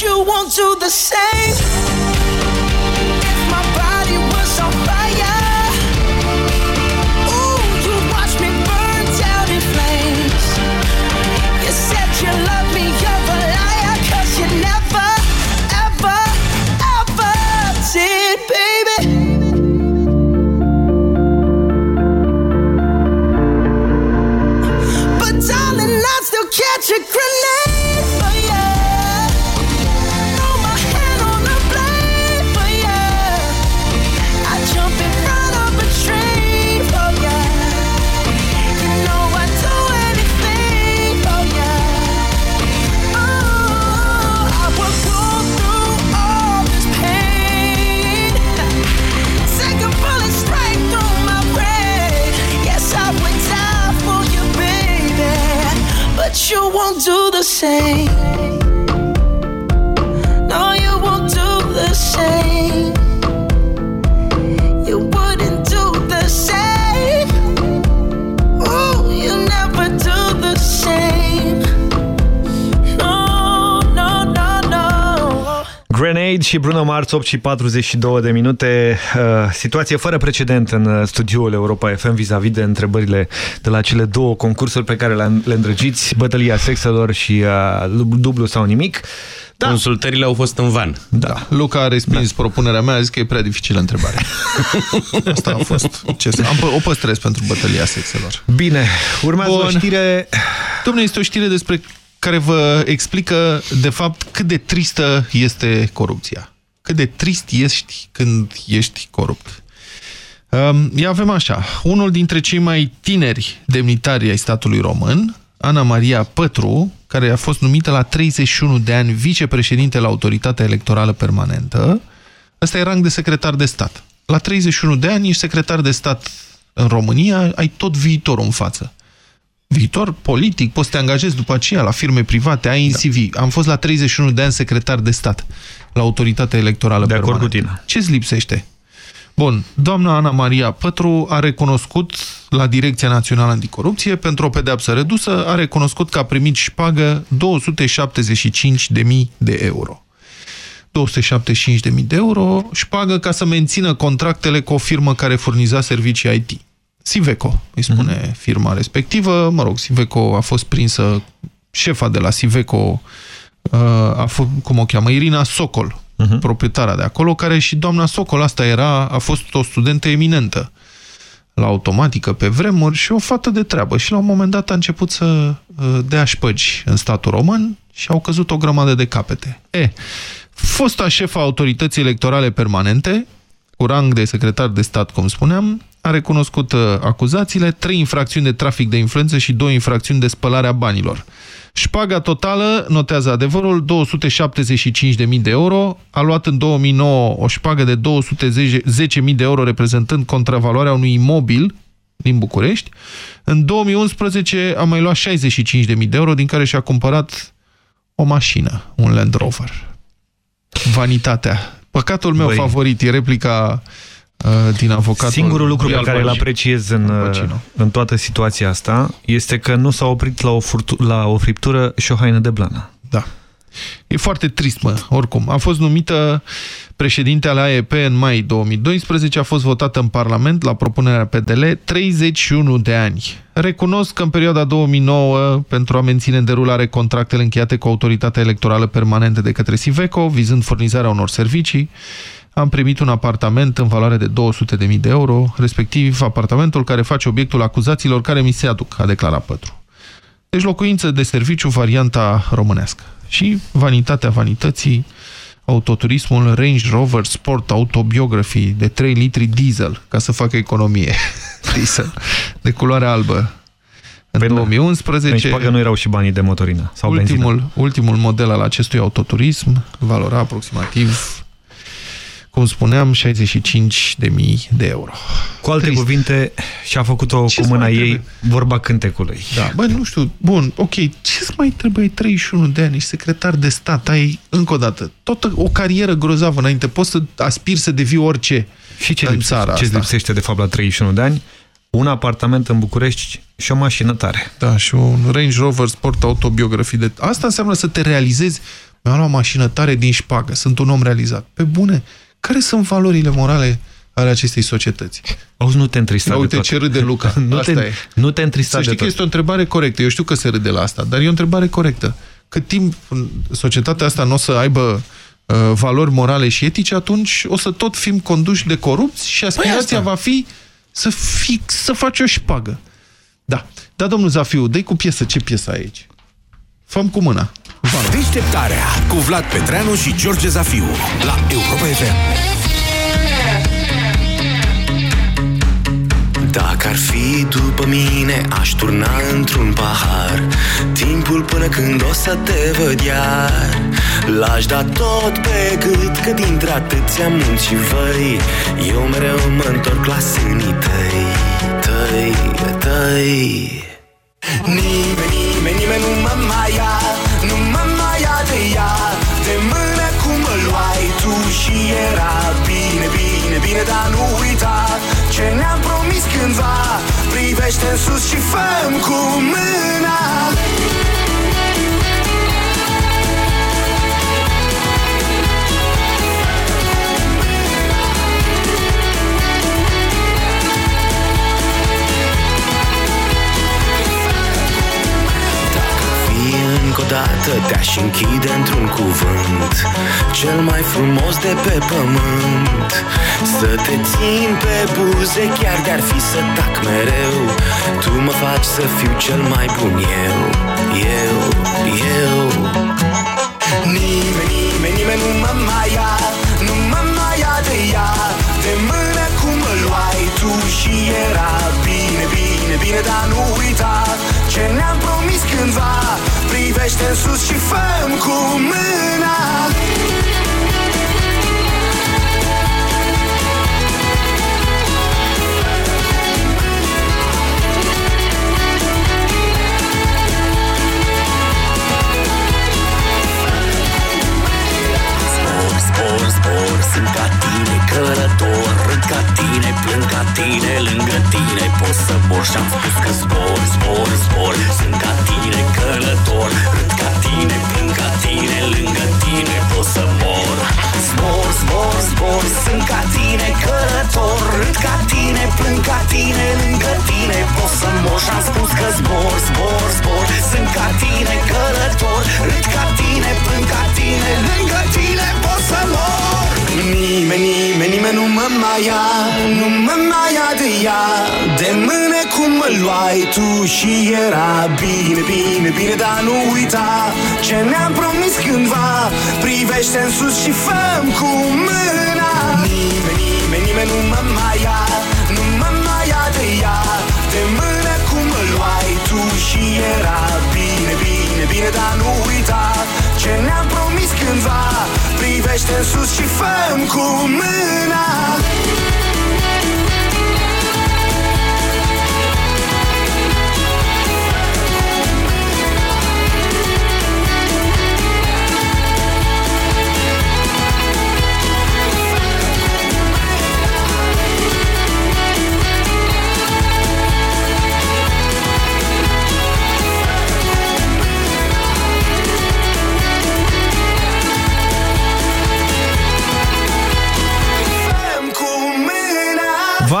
You won't do the same. If my body was on fire. Ooh, you watch you won't do the same. No, you won't do the same. Grenade și Bruno Mars, 8 și 42 de minute. Uh, situație fără precedent în uh, studioul Europa FM vis-a-vis -vis de întrebările de la cele două concursuri pe care le, le îndrăgiți, bătălia sexelor și uh, dublu sau nimic. Da. Consultările au fost în van. Da. Luca a respins da. propunerea mea, a zis că e prea dificilă întrebare. Asta a fost. Ce să... Am, o păstrez pentru bătălia sexelor. Bine, urmează Bun. o știre... Domnule, este o știre despre care vă explică, de fapt, cât de tristă este corupția. Cât de trist ești când ești corupt. Um, ia avem așa. Unul dintre cei mai tineri demnitari ai statului român, Ana Maria Pătru, care a fost numită la 31 de ani vicepreședinte la Autoritatea Electorală Permanentă, ăsta e rang de secretar de stat. La 31 de ani ești secretar de stat în România, ai tot viitorul în față viitor politic, poți să te angajezi după aceea la firme private, ai în da. CV. Am fost la 31 de ani secretar de stat la Autoritatea Electorală De acord Permanentă. cu tine. Ce-ți lipsește? Bun, doamna Ana Maria Pătru a recunoscut la Direcția Națională Anticorupție, pentru o pedeapsă redusă, a recunoscut că a primit șpagă 275.000 de euro. 275.000 de euro șpagă ca să mențină contractele cu o firmă care furniza servicii IT. Siveco, îi spune mm -hmm. firma respectivă. Mă rog, Siveco a fost prinsă, șefa de la Siveco, uh, a fost, cum o cheamă, Irina Socol, uh -huh. proprietara de acolo, care și doamna Socol, asta era, a fost o studentă eminentă la automatică pe vremuri și o fată de treabă. Și la un moment dat a început să uh, dea șpăgi în statul român și au căzut o grămadă de capete. E, fosta șefa autorității electorale permanente, cu rang de secretar de stat, cum spuneam, a recunoscut uh, acuzațiile, trei infracțiuni de trafic de influență și două infracțiuni de spălare a banilor. Șpaga totală, notează adevărul, 275.000 de euro, a luat în 2009 o șpagă de 210.000 de euro reprezentând contravaloarea unui imobil din București. În 2011 a mai luat 65.000 de euro, din care și-a cumpărat o mașină, un Land Rover. Vanitatea. Păcatul meu Băi. favorit e replica uh, din avocatul Singurul lucru lui pe care îl Albagi. apreciez în, Albacino. în toată situația asta este că nu s-a oprit la o, furtu la o friptură și o haină de blană. Da. E foarte trist, mă, oricum. A fost numită președinte al AEP în mai 2012, a fost votată în Parlament la propunerea PDL 31 de ani. Recunosc că în perioada 2009, pentru a menține în derulare contractele încheiate cu autoritatea electorală permanentă de către Siveco, vizând furnizarea unor servicii, am primit un apartament în valoare de 200.000 de euro, respectiv apartamentul care face obiectul acuzațiilor care mi se aduc, a declarat Pătru. Deci locuință de serviciu, varianta românească. Și vanitatea vanității, autoturismul Range Rover Sport Autobiography de 3 litri diesel, ca să facă economie. diesel. De culoare albă. În 2011... Deci pagă nu erau și banii de motorină sau ultimul, benzină. ultimul model al acestui autoturism valora aproximativ, cum spuneam, 65.000 de euro. Cu alte Trist. cuvinte, și-a făcut-o Ce cu să mâna mai ei trebuie? vorba cântecului. Da, bă, nu știu, bun, ok, ce-ți mai trebuie? Ai 31 de ani, ești secretar de stat, ai, încă o dată, tot o carieră grozavă înainte, poți să aspiri să devii orice Și ce în lipsește, țara ce asta. lipsește de fapt la 31 de ani? Un apartament în București și o mașină tare. Da, și un Range Rover Sport autobiografie de... Asta înseamnă să te realizezi, mi-am luat o mașină tare din șpagă, sunt un om realizat. Pe bune, care sunt valorile morale ale acestei societăți? Auzi, nu te întrista Ia de uite tot. ce râde Luca. nu, Asta te, e. nu te întrista Să de știi că tot. este o întrebare corectă. Eu știu că se râde la asta, dar e o întrebare corectă. Cât timp societatea asta nu o să aibă uh, valori morale și etice, atunci o să tot fim conduși de corupți și aspirația va fi să, fi să faci o șpagă. Da. Da, domnul Zafiu, dă cu piesă. Ce piesă ai aici? Făm cu mâna. Deșteptarea cu Vlad Petreanu și George Zafiu la Europa FM. Dacă ar fi după mine, aș turna într-un pahar Timpul până când o să te văd iar L-aș da tot pe gât, că dintre atâția munți și văi Eu mereu mă întorc la sânii tăi, tăi, tăi Nimeni, nimeni, nimeni nu mă mai ia Nu mă mai ia de ea. De mână cum mă luai tu și era bine, bine, bine Dar nu uita ce ne-am promis cândva. Privește în sus și fă cu mâna încă o dată te-aș închide într-un cuvânt Cel mai frumos de pe pământ. Să te țin pe buze chiar de-ar fi să tac mereu Tu mă faci să fiu cel mai bun eu. Eu, Privește în sus și fă cu mâna tine, plâng ca tine, lângă tine Pot să mor și-am spus că zbor, zbor, zbor. Sunt ca tine călător Râd ca tine, plâng ca tine, lângă tine Pot să mor Zbor, zbor, zbor, sunt ca tine călător. Râd ca tine, plâng ca tine, lângă tine. Pot să mor și-am spus că zbor, zbor, zbor. Sunt ca tine călător. Râd ca tine, plâng ca tine, lângă tine Pot să mor. Nimeni, nimeni, nimeni nu mă mai ia Nu mă mai ia de ea. De mână cum mă luai tu și era bine, bine, bine Dar nu uita ce ne-am promis cândva. Privește în sus și fă cu mâna. Nimeni, nimeni, nimeni nu mă mai ia Nu mă mai ia de ea De mână cum mă luai tu și era bine, bine, bine Dar nu uita ce ne-am promis cândva. Privește în sus și fă cu mâna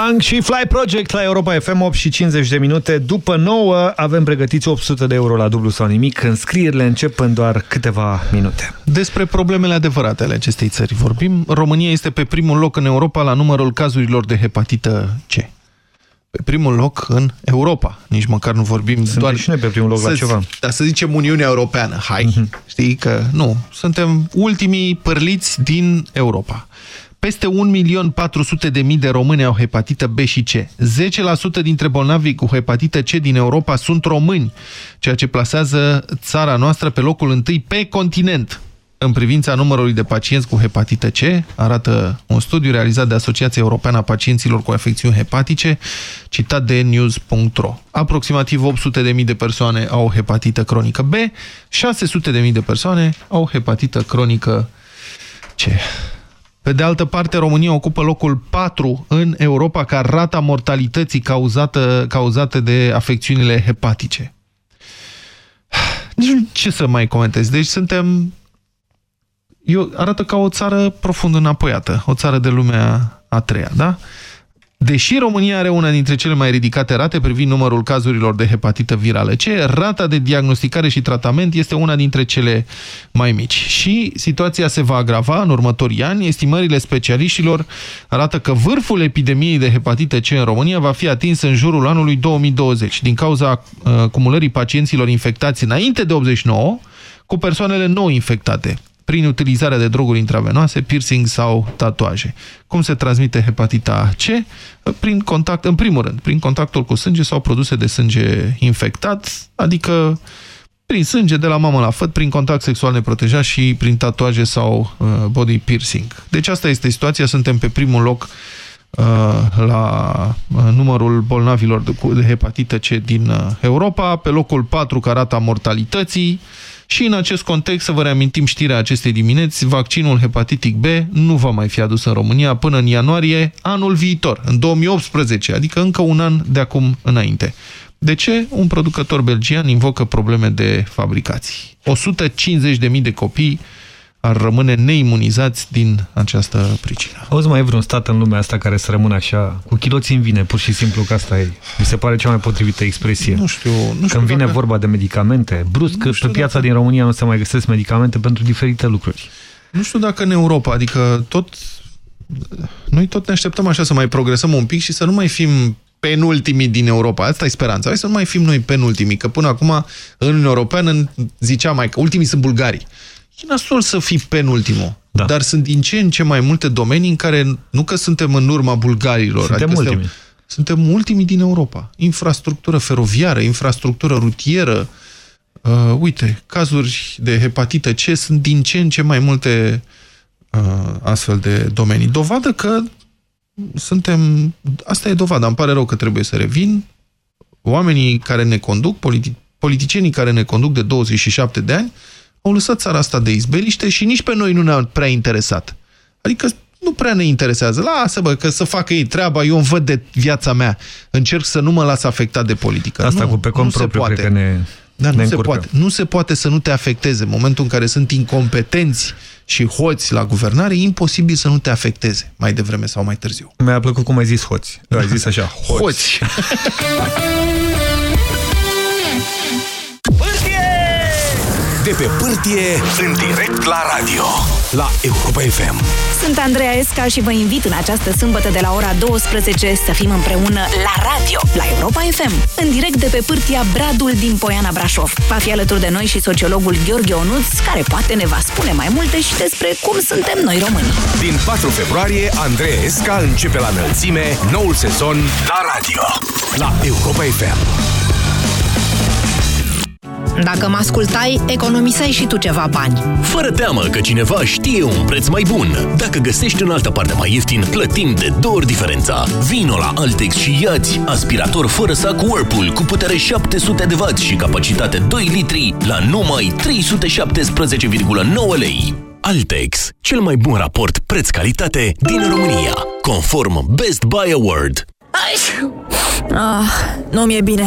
Vang și Fly Project la Europa FM 8 și 50 de minute. După 9 avem pregătiți 800 de euro la dublu sau nimic. Înscrierile încep în doar câteva minute. Despre problemele adevărate ale acestei țări vorbim. România este pe primul loc în Europa la numărul cazurilor de hepatită C. pe primul loc în Europa. Nici măcar nu vorbim Suntem doar... și noi pe primul loc să, la ceva. Dar să zicem Uniunea Europeană, hai. Uh -huh. Știi că nu. Suntem ultimii părliți din Europa. Peste 1.400.000 de români au hepatită B și C. 10% dintre bolnavii cu hepatită C din Europa sunt români, ceea ce plasează țara noastră pe locul întâi pe continent. În privința numărului de pacienți cu hepatită C, arată un studiu realizat de Asociația Europeană a Pacienților cu Afecțiuni Hepatice, citat de news.ro. Aproximativ 800.000 de persoane au hepatită cronică B, 600.000 de persoane au hepatită cronică C. Pe de altă parte, România ocupă locul 4 în Europa ca rata mortalității cauzată, cauzată de afecțiunile hepatice. Nici nu ce să mai comentez. Deci suntem... Eu arată ca o țară profund înapoiată, o țară de lumea a treia, da? Deși România are una dintre cele mai ridicate rate privind numărul cazurilor de hepatită virală C, rata de diagnosticare și tratament este una dintre cele mai mici. Și situația se va agrava în următorii ani. Estimările specialiștilor arată că vârful epidemiei de hepatită C în România va fi atins în jurul anului 2020, din cauza acumulării pacienților infectați înainte de 89 cu persoanele nou infectate prin utilizarea de droguri intravenoase, piercing sau tatuaje. Cum se transmite hepatita C? Prin contact, în primul rând, prin contactul cu sânge sau produse de sânge infectat, adică prin sânge de la mamă la făt, prin contact sexual neprotejat și prin tatuaje sau uh, body piercing. Deci asta este situația, suntem pe primul loc uh, la uh, numărul bolnavilor de, de hepatită C din uh, Europa, pe locul 4 ca rata mortalității, și în acest context, să vă reamintim știrea acestei dimineți, vaccinul hepatitic B nu va mai fi adus în România până în ianuarie anul viitor, în 2018, adică încă un an de acum înainte. De ce? Un producător belgian invocă probleme de fabricații. 150.000 de copii ar rămâne neimunizați din această pricină. Auzi, mai e vreun stat în lumea asta care să rămână așa, cu chiloții în vine, pur și simplu, că asta e. Mi se pare cea mai potrivită expresie. Nu știu. Nu știu Când vine dacă... vorba de medicamente, brusc, pe piața dacă... din România nu se mai găsesc medicamente pentru diferite lucruri. Nu știu dacă în Europa, adică tot... Noi tot ne așteptăm așa să mai progresăm un pic și să nu mai fim penultimii din Europa. Asta e speranța. Hai să nu mai fim noi penultimii, că până acum în Uniunea Europeană zicea mai că ultimii sunt bulgarii. E nasol să fii penultimul. Da. Dar sunt din ce în ce mai multe domenii în care nu că suntem în urma bulgarilor. Suntem adică ultimii. Suntem, suntem ultimii din Europa. Infrastructură feroviară, infrastructură rutieră. Uh, uite, cazuri de hepatită C sunt din ce în ce mai multe uh, astfel de domenii. Dovadă că suntem... Asta e dovada. Îmi pare rău că trebuie să revin. Oamenii care ne conduc, politi politicienii care ne conduc de 27 de ani, au lăsat țara asta de izbeliște și nici pe noi nu ne-a prea interesat. Adică nu prea ne interesează. Lasă, bă, că să facă ei treaba, eu îmi văd de viața mea. Încerc să nu mă las afectat de politică. Asta nu, cu pe cont propriu, cred că ne, Dar ne nu se, încurcă. poate, nu se poate să nu te afecteze. În momentul în care sunt incompetenți și hoți la guvernare, e imposibil să nu te afecteze, mai devreme sau mai târziu. Mi-a plăcut cum ai zis hoți. Ai zis așa, hoți. Hoți! De pe pârtie, în direct la radio, la Europa FM. Sunt Andreea Esca și vă invit în această sâmbătă de la ora 12 să fim împreună la radio, la Europa FM, în direct de pe pârtia Bradul din Poiana Brașov. Va fi alături de noi și sociologul Gheorghe Onuț, care poate ne va spune mai multe și despre cum suntem noi români. Din 4 februarie, Andreea Esca începe la înălțime noul sezon la radio, la Europa FM. Dacă mă ascultai, economiseai și tu ceva bani. Fără teamă că cineva știe un preț mai bun. Dacă găsești în altă parte mai ieftin, plătim de două ori diferența. Vino la Altex și iați aspirator fără sac Whirlpool cu putere 700 de W și capacitate 2 litri la numai 317,9 lei. Altex, cel mai bun raport preț-calitate din România, conform Best Buy Award. Ah, nu mi-e bine.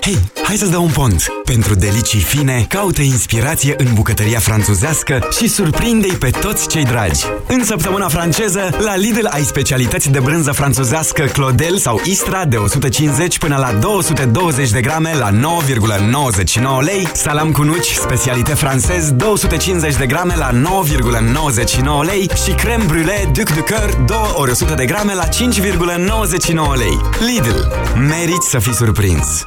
Hei, hai să-ți dau un pont! Pentru delicii fine, caută inspirație în bucătăria franțuzească și surprinde-i pe toți cei dragi. În săptămâna franceză, la Lidl ai specialități de brânză franțuzească Clodel sau Istra de 150 până la 220 de grame la 9,99 lei, salam cu nuci, specialitate francez 250 de grame la 9,99 lei și creme brûlée Duc de Coeur 2 ori 100 de grame la 5,99 lei. Lidl. Meriți să fii surprins!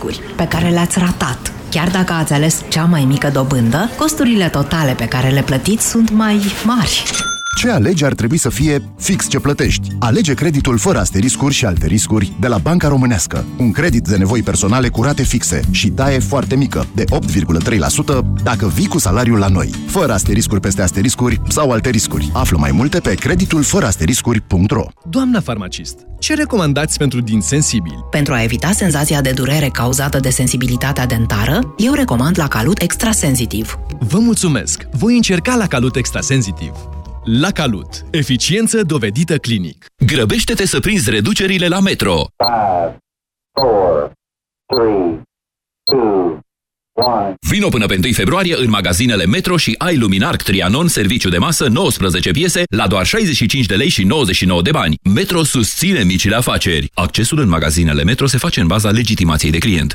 asteriscuri pe care le-ați ratat. Chiar dacă ați ales cea mai mică dobândă, costurile totale pe care le plătiți sunt mai mari. Ce alegi ar trebui să fie fix ce plătești. Alege creditul fără asteriscuri și alte riscuri de la Banca Românească. Un credit de nevoi personale cu rate fixe și taie foarte mică, de 8,3% dacă vii cu salariul la noi. Fără asteriscuri peste asteriscuri sau alte riscuri. Află mai multe pe creditul fără asteriscuri.ro Doamna farmacist, ce recomandați pentru din sensibili? Pentru a evita senzația de durere cauzată de sensibilitatea dentară, eu recomand la Calut Extrasensitiv. Vă mulțumesc! Voi încerca la Calut Extrasensitiv. La Calut. Eficiență dovedită clinic. Grăbește-te să prinzi reducerile la Metro. 5, 4, 3, 2, 1. Vino până pe 1 februarie în magazinele Metro și ai Luminarc Trianon serviciu de masă 19 piese la doar 65 de lei și 99 de bani. Metro susține micile afaceri. Accesul în magazinele Metro se face în baza legitimației de client.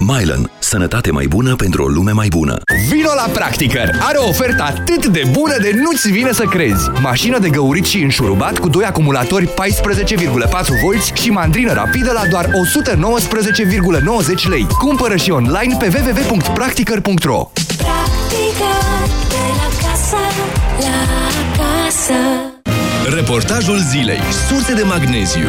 Mylan. Sănătate mai bună pentru o lume mai bună. Vino la Practicăr! Are o ofertă atât de bună de nu-ți vine să crezi! Mașină de găurit și înșurubat cu doi acumulatori 14,4V și mandrină rapidă la doar 119,90 lei. Cumpără și online pe www.practicăr.ro Practică de la casă, la casă. Reportajul zilei. Surse de magneziu.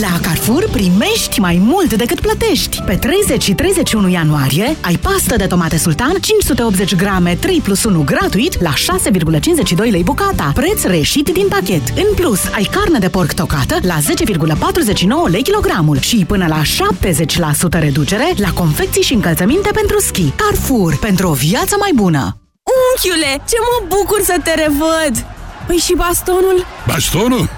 La Carrefour primești mai mult decât plătești. Pe 30 și 31 ianuarie ai pastă de tomate sultan 580 grame 3 plus 1 gratuit la 6,52 lei bucata. Preț reșit din pachet. În plus, ai carne de porc tocată la 10,49 lei kilogramul și până la 70% reducere la confecții și încălțăminte pentru schi. Carrefour, pentru o viață mai bună. Unchiule, ce mă bucur să te revăd! Păi și bastonul? Bastonul?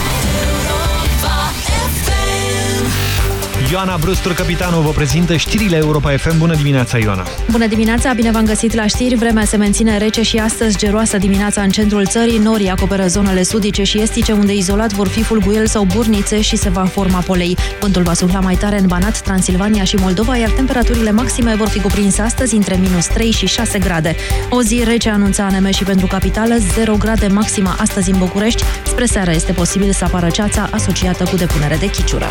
Ioana Brustur, capitanul, vă prezintă știrile Europa FM. Bună dimineața, Ioana! Bună dimineața, bine v-am găsit la știri. Vremea se menține rece și astăzi geroasă dimineața în centrul țării. Norii acoperă zonele sudice și estice, unde izolat vor fi fulguiel sau burnițe și se va forma polei. Vântul va sufla mai tare în Banat, Transilvania și Moldova, iar temperaturile maxime vor fi cuprinse astăzi între minus 3 și 6 grade. O zi rece anunța ANM și pentru capitală, 0 grade maxima astăzi în București. Spre seară este posibil să apară ceața asociată cu depunere de chiciură.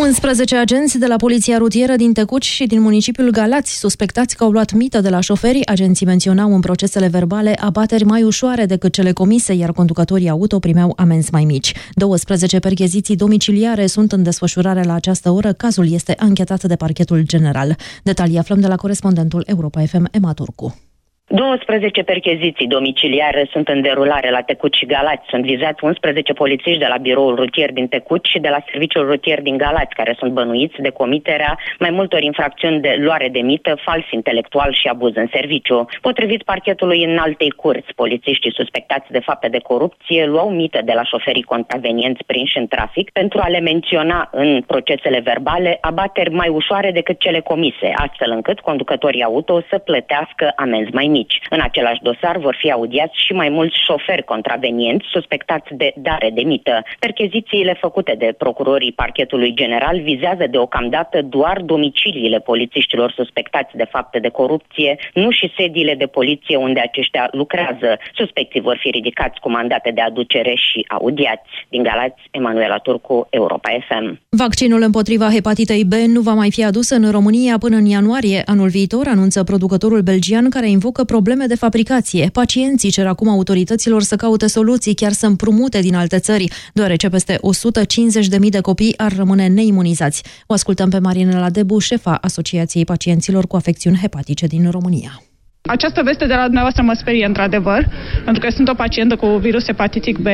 11 agenți de la Poliția Rutieră din Tecuci și din municipiul Galați, suspectați că au luat mită de la șoferi, agenții menționau în procesele verbale abateri mai ușoare decât cele comise, iar conducătorii auto primeau amenzi mai mici. 12 percheziții domiciliare sunt în desfășurare la această oră. Cazul este anchetat de parchetul general. Detalii aflăm de la corespondentul Europa FM, Ema Turcu. 12 percheziții domiciliare sunt în derulare la Tecut și Galați. Sunt vizați 11 polițiști de la biroul rutier din Tecut și de la serviciul rutier din Galați, care sunt bănuiți de comiterea mai multor infracțiuni de luare de mită, fals intelectual și abuz în serviciu. Potrivit parchetului în altei curți, polițiștii suspectați de fapte de corupție luau mită de la șoferii contravenienți prinși în trafic pentru a le menționa în procesele verbale abateri mai ușoare decât cele comise, astfel încât conducătorii auto să plătească amenzi mai mici mici. În același dosar vor fi audiați și mai mulți șoferi contravenienți suspectați de dare de mită. Perchezițiile făcute de procurorii parchetului general vizează deocamdată doar domiciliile polițiștilor suspectați de fapte de corupție, nu și sediile de poliție unde aceștia lucrează. Suspecții vor fi ridicați cu mandate de aducere și audiați. Din Galați, Emanuela Turcu, Europa FM. Vaccinul împotriva hepatitei B nu va mai fi adus în România până în ianuarie anul viitor, anunță producătorul belgian care invocă probleme de fabricație. Pacienții cer acum autorităților să caute soluții, chiar să împrumute din alte țări, deoarece peste 150.000 de copii ar rămâne neimunizați. O ascultăm pe Marinela Debu, șefa Asociației Pacienților cu afecțiuni hepatice din România. Această veste de la dumneavoastră mă sperie într-adevăr, pentru că sunt o pacientă cu virus hepatitic B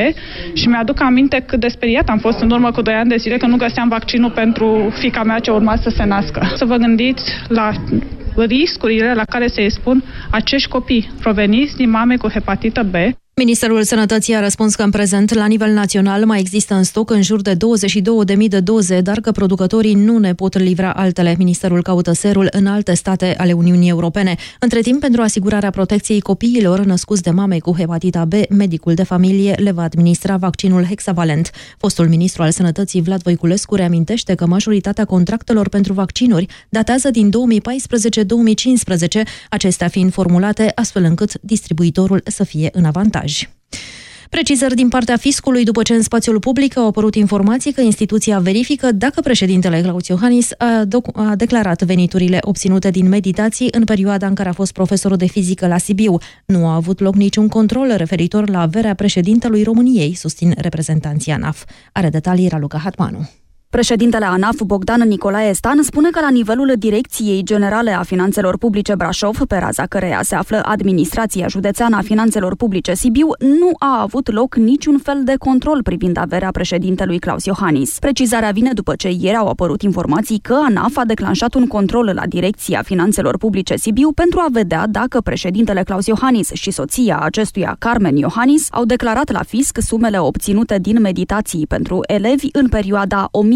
și mi-aduc aminte cât de speriat am fost în urmă cu 2 ani de zile că nu găseam vaccinul pentru fica mea ce urma să se nască. Să vă gândiți la riscurile la care se expun acești copii proveniți din mame cu hepatită B. Ministerul Sănătății a răspuns că în prezent, la nivel național, mai există în stoc în jur de 22.000 de doze, dar că producătorii nu ne pot livra altele. Ministerul caută serul în alte state ale Uniunii Europene. Între timp, pentru asigurarea protecției copiilor născuți de mame cu hepatita B, medicul de familie le va administra vaccinul hexavalent. Fostul ministru al Sănătății Vlad Voiculescu reamintește că majoritatea contractelor pentru vaccinuri datează din 2014-2015, acestea fiind formulate astfel încât distribuitorul să fie în avantaj mesaj. Precizări din partea fiscului după ce în spațiul public au apărut informații că instituția verifică dacă președintele Claus Iohannis a, a declarat veniturile obținute din meditații în perioada în care a fost profesor de fizică la Sibiu. Nu a avut loc niciun control referitor la averea președintelui României, susțin reprezentanții ANAF. Are detalii Raluca Hatmanu. Președintele ANAF, Bogdan Nicolae Stan, spune că la nivelul Direcției Generale a Finanțelor Publice Brașov, pe raza căreia se află Administrația Județeană a Finanțelor Publice Sibiu, nu a avut loc niciun fel de control privind averea președintelui Claus Iohannis. Precizarea vine după ce ieri au apărut informații că ANAF a declanșat un control la Direcția Finanțelor Publice Sibiu pentru a vedea dacă președintele Claus Iohannis și soția acestuia, Carmen Iohannis, au declarat la fisc sumele obținute din meditații pentru elevi în perioada 1000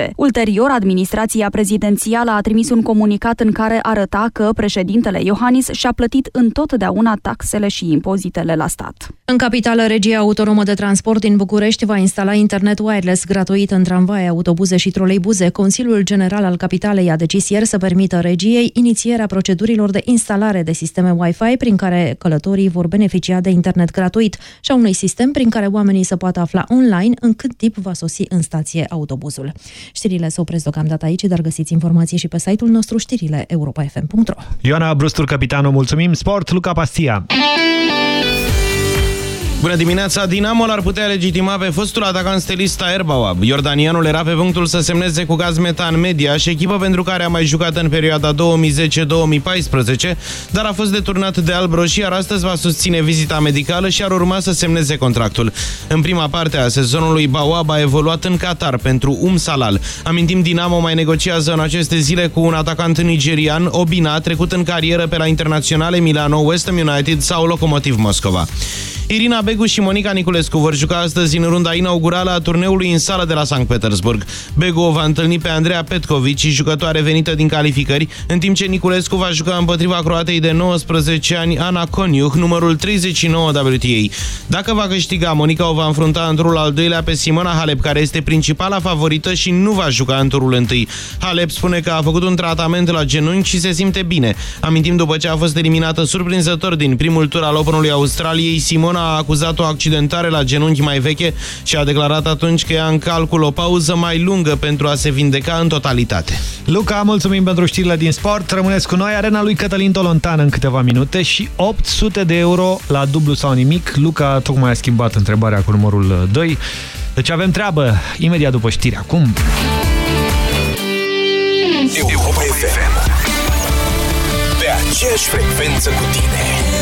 1990-2017. Ulterior, administrația prezidențială a trimis un comunicat în care arăta că președintele Iohannis și-a plătit întotdeauna taxele și impozitele la stat. În capitală, regia autonomă de transport din București va instala internet wireless gratuit în tramvaie, autobuze și troleibuze. Consiliul General al Capitalei a decis ieri să permită regiei inițierea procedurilor de instalare de sisteme Wi-Fi prin care călătorii vor beneficia de internet gratuit și a unui sistem prin care oamenii să poată afla online online în cât timp va sosi în stație autobuzul. Știrile se opresc deocamdată aici, dar găsiți informații și pe site-ul nostru știrile europa.fm.ro Ioana Brustur, capitanul, mulțumim! Sport, Luca Pastia! Bună dimineața! Dinamo l-ar putea legitima pe fostul atacant stelista Erbauab. Iordanianul era pe punctul să semneze cu gaz metan media și echipă pentru care a mai jucat în perioada 2010-2014, dar a fost deturnat de albroși, iar astăzi va susține vizita medicală și ar urma să semneze contractul. În prima parte a sezonului, Bauab a evoluat în Qatar pentru Um Salal. Amintim, Dinamo mai negociază în aceste zile cu un atacant nigerian, Obina, trecut în carieră pe la internaționale Milano, West Ham United sau Lokomotiv Moscova. Irina Begu și Monica Niculescu vor juca astăzi în runda inaugurală a turneului în sală de la Sankt Petersburg. Begu o va întâlni pe Andreea Petkovici, jucătoare venită din calificări, în timp ce Niculescu va juca împotriva croatei de 19 ani Ana Koniuch, numărul 39 WTA. Dacă va câștiga, Monica o va înfrunta în turul al doilea pe Simona Halep, care este principala favorită și nu va juca în turul întâi. Halep spune că a făcut un tratament la genunchi și se simte bine. Amintim după ce a fost eliminată surprinzător din primul tur al Openului Australiei, Simona a acuzat o accidentare la genunchi mai veche și a declarat atunci că ia în calcul o pauză mai lungă pentru a se vindeca în totalitate. Luca, mulțumim pentru știrile din sport. Rămâneți cu noi, arena lui Cătălin Tolontan în câteva minute și 800 de euro la dublu sau nimic. Luca tocmai a schimbat întrebarea cu numărul 2. Deci avem treabă imediat după știri. Acum... Europa FM Pe aceeași frecvență cu tine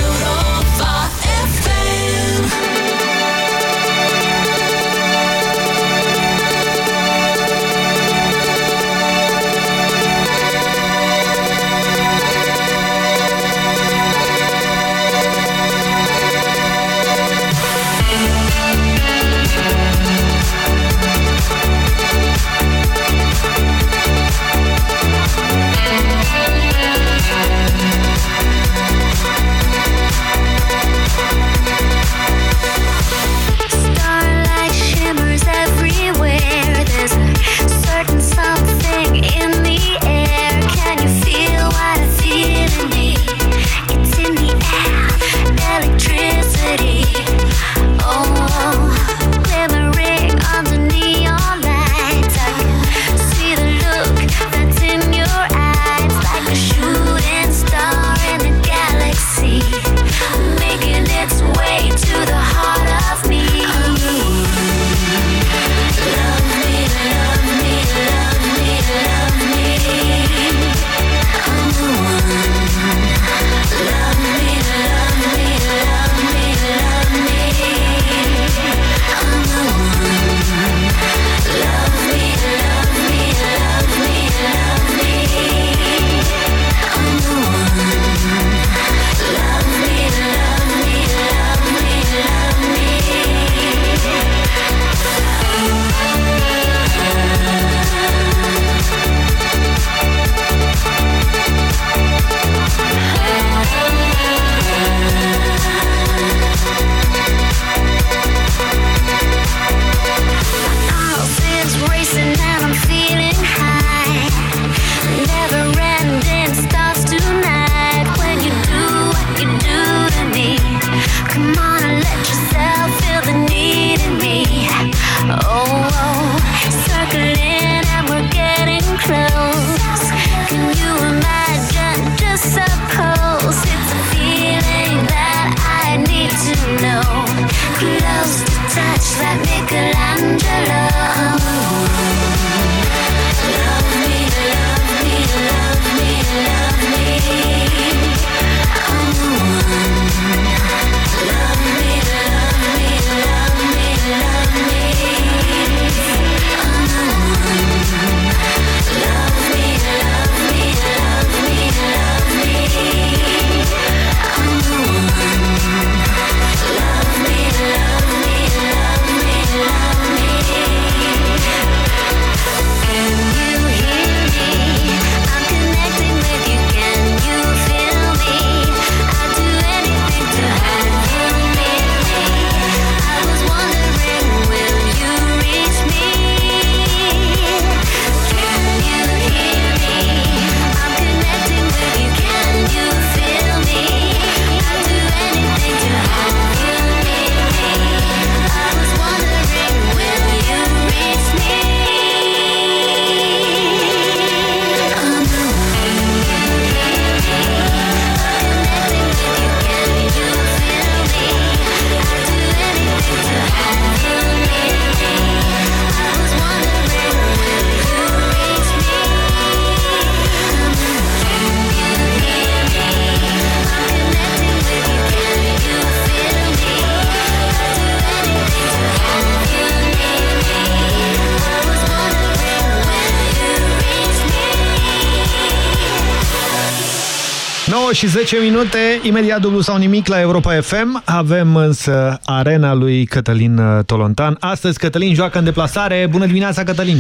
și 10 minute, imediat dublu sau nimic la Europa FM. Avem însă arena lui Cătălin uh, Tolontan. Astăzi Cătălin joacă în deplasare. Bună dimineața, Cătălin!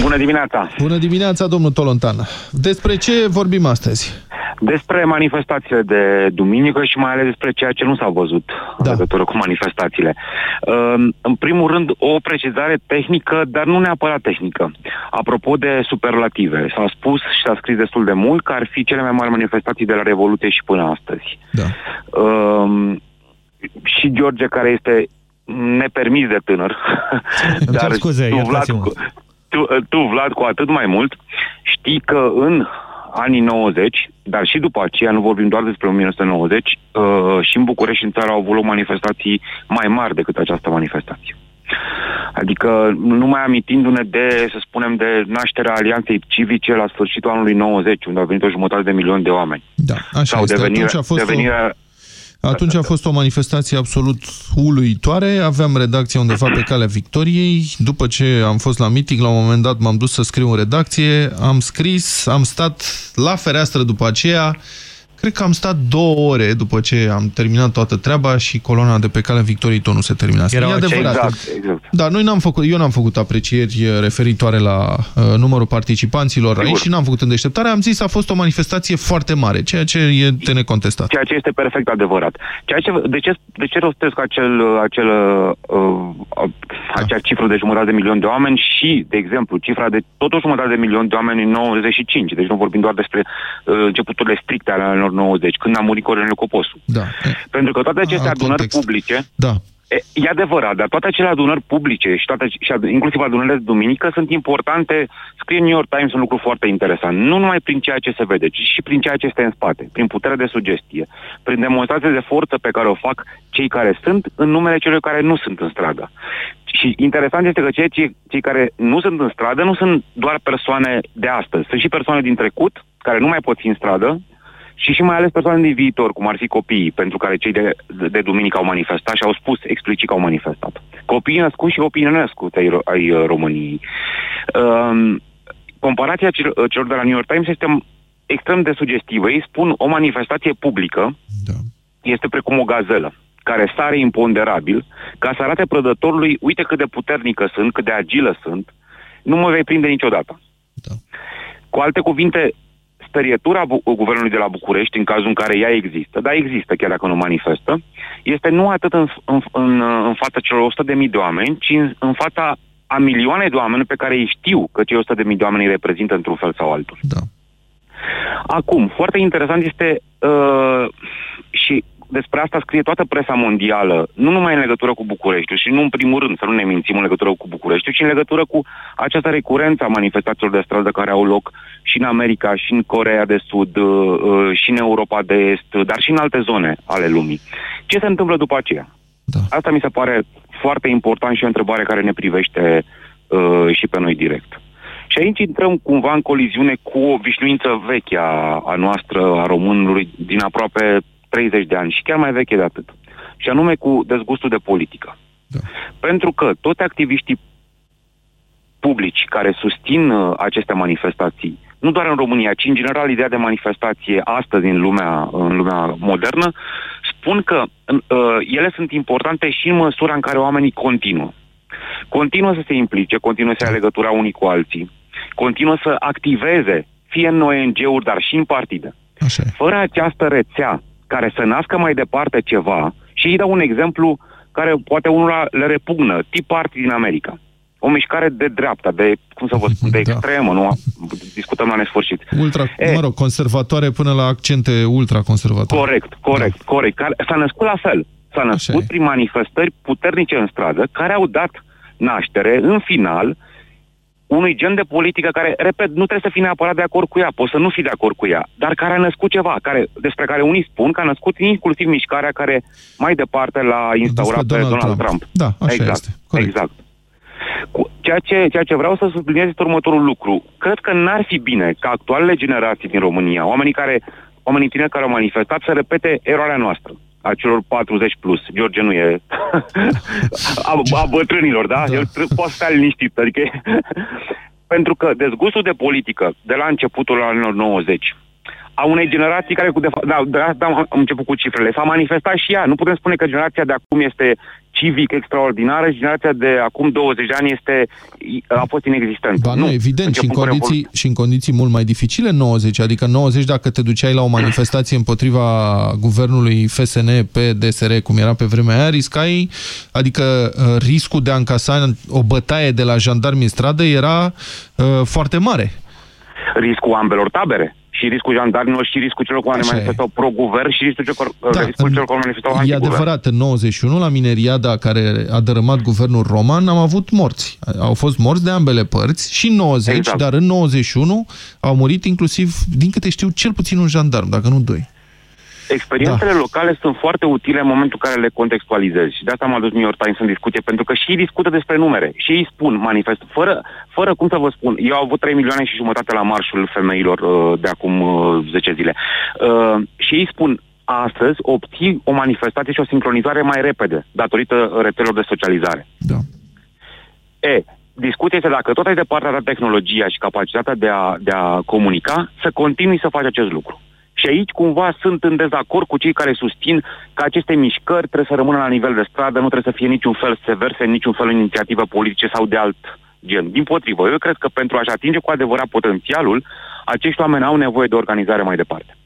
Bună dimineața! Bună dimineața, domnul Tolontan! Despre ce vorbim astăzi? Despre manifestațiile de duminică și mai ales despre ceea ce nu s-a văzut da. în legătură cu manifestațiile. Um, În primul rând, o precizare tehnică, dar nu neapărat tehnică. Apropo de superlative, s-a spus și s-a scris destul de mult că ar fi cele mai mari manifestații de la Revoluție și până astăzi. Da. Um, și George, care este nepermis de tânăr, Îmi cer scuze, tu, Vlad, iertați-mă. cu, tu, tu, Vlad, cu atât mai mult, știi că în anii 90, dar și după aceea, nu vorbim doar despre 1990, uh, și în București și în țară au avut loc manifestații mai mari decât această manifestație. Adică, numai amintindu-ne de, să spunem, de nașterea Alianței Civice la sfârșitul anului 90, unde au venit o jumătate de milion de oameni. Da, așa Sau este. devenirea, Atunci a fost o- devenirea Atunci a fost o manifestație absolut uluitoare. Aveam redacția undeva pe calea Victoriei. După ce am fost la meeting, la un moment dat m-am dus să scriu în redacție. Am scris, am stat la fereastră după aceea. Cred că am stat două ore după ce am terminat toată treaba și coloana de pe calea Victoriei tot nu se terminase. Erau E adevărat. Exact, exact. Da, noi n-am făcut, eu n-am făcut aprecieri eh, referitoare la uh, numărul participanților Sigur. aici și n-am făcut în deșteptare. Am zis a fost o manifestație foarte mare, ceea ce e de necontestat. Ceea ce este perfect adevărat. Ceea ce, de, ce, de ce rostesc acel, acel, uh, acea cifră de jumătate de milion de oameni și, de exemplu, cifra de tot o jumătate de milion de oameni în 95, deci nu vorbim doar despre uh, începuturile stricte ale anilor 90, când a murit Corneliu Coposu. Da. Pentru că toate aceste Alt adunări context. publice, Da. E, e adevărat, dar toate acele adunări publice și, toate, și ad- inclusiv adunările de duminică sunt importante. Scrie New York Times un lucru foarte interesant. Nu numai prin ceea ce se vede, ci și prin ceea ce este în spate, prin putere de sugestie, prin demonstrație de forță pe care o fac cei care sunt în numele celor care nu sunt în stradă. Și interesant este că cei, cei, cei care nu sunt în stradă nu sunt doar persoane de astăzi, sunt și persoane din trecut care nu mai pot fi în stradă, și și mai ales persoane din viitor, cum ar fi copiii, pentru care cei de, de, de duminică au manifestat și au spus explicit că au manifestat. Copiii născuți și copiii nenăscuți ai, Ro- ai uh, României. Um, comparația celor, celor de la New York Times este extrem de sugestivă. Ei spun o manifestație publică da. este precum o gazelă care sare imponderabil ca să arate prădătorului, uite cât de puternică sunt, cât de agilă sunt, nu mă vei prinde niciodată. Da. Cu alte cuvinte, sperietura bu- guvernului de la București, în cazul în care ea există, dar există chiar dacă nu manifestă, este nu atât în, în, în, în fața celor 100.000 de oameni, ci în, în fața a milioane de oameni pe care ei știu că cei 100.000 de oameni îi reprezintă într-un fel sau altul. Da. Acum, foarte interesant este uh, și despre asta scrie toată presa mondială, nu numai în legătură cu București, și nu în primul rând, să nu ne mințim în legătură cu București, ci în legătură cu această recurență a manifestațiilor de stradă care au loc și în America, și în Corea de Sud, uh, uh, și în Europa de Est, dar și în alte zone ale lumii. Ce se întâmplă după aceea? Da. Asta mi se pare foarte important și o întrebare care ne privește uh, și pe noi direct. Și aici intrăm cumva în coliziune cu o obișnuință veche a, a noastră, a românului, din aproape 30 de ani și chiar mai veche de atât. Și anume cu dezgustul de politică. Da. Pentru că toți activiștii publici care susțin uh, aceste manifestații, nu doar în România, ci în general ideea de manifestație astăzi în lumea, în lumea modernă, spun că uh, ele sunt importante și în măsura în care oamenii continuă. Continuă să se implice, continuă să ia legătura unii cu alții, continuă să activeze, fie în ONG-uri, dar și în partide. Așa e. Fără această rețea care să nască mai departe ceva, și îi dau un exemplu care poate unul le repugnă, Tea Party din America. O mișcare de dreapta, de, cum să vă spun, de Da. extremă, nu? Discutăm la nesfârșit. Ultra, E. mă rog, conservatoare până la accente ultraconservatoare. Corect, corect, da. corect. Care s-a născut la fel. S-a născut prin manifestări puternice în stradă, care au dat naștere, în final, unui gen de politică care, repet, nu trebuie să fii neapărat de acord cu ea, poți să nu fii de acord cu ea, dar care a născut ceva, care, despre care unii spun că a născut inclusiv mișcarea care mai departe l-a instaurat pe Donald Donald, Trump. Trump. Da, așa exact, este. Corect. Exact. Cu- Ceea ce, ceea ce vreau să subliniez este următorul lucru. Cred că n-ar fi bine ca actualele generații din România, oamenii care, oamenii tineri care au manifestat, să repete eroarea noastră a celor 40 plus. George nu e a, a bătrânilor, da? da. El tre- poate sta liniștit. Adică pentru că dezgustul de politică de la începutul anilor 90 a unei generații care, cu de fapt, da, da, da, am început cu cifrele, s-a manifestat și ea. Nu putem spune că generația de acum este civic extraordinară și generația de acum 20 de ani este, a fost inexistentă. Ba nu, evident, și în, condiții, și în condiții mult mai dificile 90, adică 90 dacă te duceai la o manifestație împotriva guvernului FSN pe DSR, cum era pe vremea aia, riscai, adică uh, riscul de a încasa o bătaie de la jandarmi în stradă era uh, foarte mare. Riscul ambelor tabere și riscul jandarmilor și riscul celor care manifestau pro-guvern și riscul celor, da, riscul celor care manifestau E adevărat, în 91, la mineriada care a dărâmat guvernul roman, am avut morți. Au fost morți de ambele părți și în 90, exact. dar în 91 au murit inclusiv, din câte știu, cel puțin un jandarm, dacă nu doi. Experiențele da. locale sunt foarte utile în momentul în care le contextualizezi și de asta am adus New York Times în discuție, pentru că și ei discută despre numere și ei spun manifest, fără, fără cum să vă spun, eu au avut 3 milioane și jumătate la marșul femeilor uh, de acum uh, 10 zile uh, și ei spun astăzi obții o manifestație și o sincronizare mai repede datorită rețelelor de socializare. Da. E, discuția este dacă tot ai de partea ta tehnologia și capacitatea de a, de a comunica, să continui să faci acest lucru. Și aici cumva sunt în dezacord cu cei care susțin că aceste mișcări trebuie să rămână la nivel de stradă, nu trebuie să fie niciun fel severse, niciun fel inițiativă politice sau de alt gen. Din potrivă, eu cred că pentru a-și atinge cu adevărat potențialul, acești oameni au nevoie de organizare mai departe.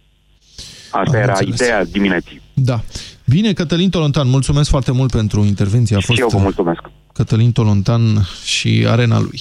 Asta Am era înțeles. ideea dimineții. Da. Bine, Cătălin Tolontan, mulțumesc foarte mult pentru intervenție. A fost și eu vă mulțumesc. Cătălin Tolontan și arena lui.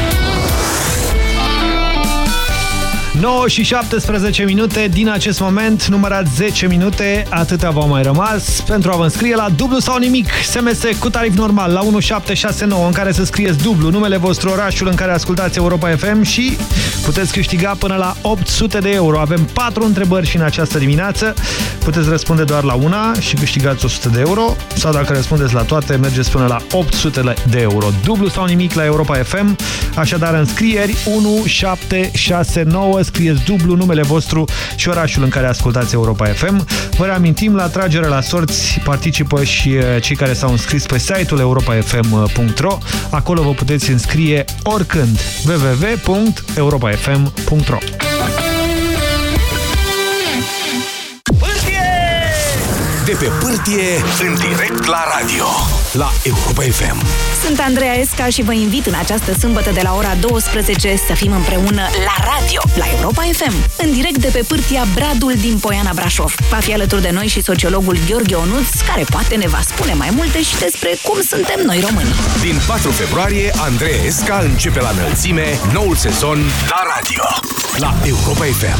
9 și 17 minute din acest moment, numărați 10 minute, atâtea v-au mai rămas pentru a vă înscrie la dublu sau nimic. SMS cu tarif normal la 1769 în care să scrieți dublu numele vostru, orașul în care ascultați Europa FM și puteți câștiga până la 800 de euro. Avem 4 întrebări și în această dimineață. Puteți răspunde doar la una și câștigați 100 de euro sau dacă răspundeți la toate, mergeți până la 800 de euro. Dublu sau nimic la Europa FM. Așadar, înscrieri 1769 scrieți dublu numele vostru și orașul în care ascultați Europa FM. Vă reamintim, la tragere la sorți participă și uh, cei care s-au înscris pe site-ul europafm.ro. Acolo vă puteți înscrie oricând www.europafm.ro De pe pârtie, în direct la radio, la Europa FM. Sunt Andreea Esca și vă invit în această sâmbătă de la ora 12 să fim împreună la radio, la Europa FM, în direct de pe pârtia Bradul din Poiana Brașov. Va fi alături de noi și sociologul Gheorghe Onuț, care poate ne va spune mai multe și despre cum suntem noi români. Din 4 februarie, Andreea Esca începe la înălțime noul sezon la radio, la Europa FM.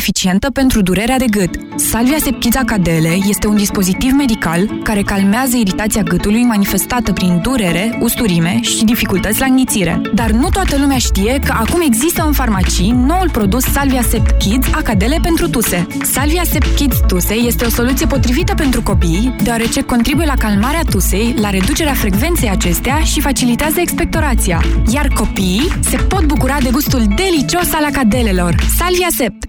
eficientă pentru durerea de gât. Salvia Sept Kids Acadele este un dispozitiv medical care calmează iritația gâtului manifestată prin durere, usturime și dificultăți la înghițire. Dar nu toată lumea știe că acum există în farmacii noul produs Salvia Sept Kids Acadele pentru tuse. Salvia Sept Kids Tuse este o soluție potrivită pentru copii, deoarece contribuie la calmarea tusei, la reducerea frecvenței acestea și facilitează expectorația. Iar copiii se pot bucura de gustul delicios al acadelelor. Salvia Sept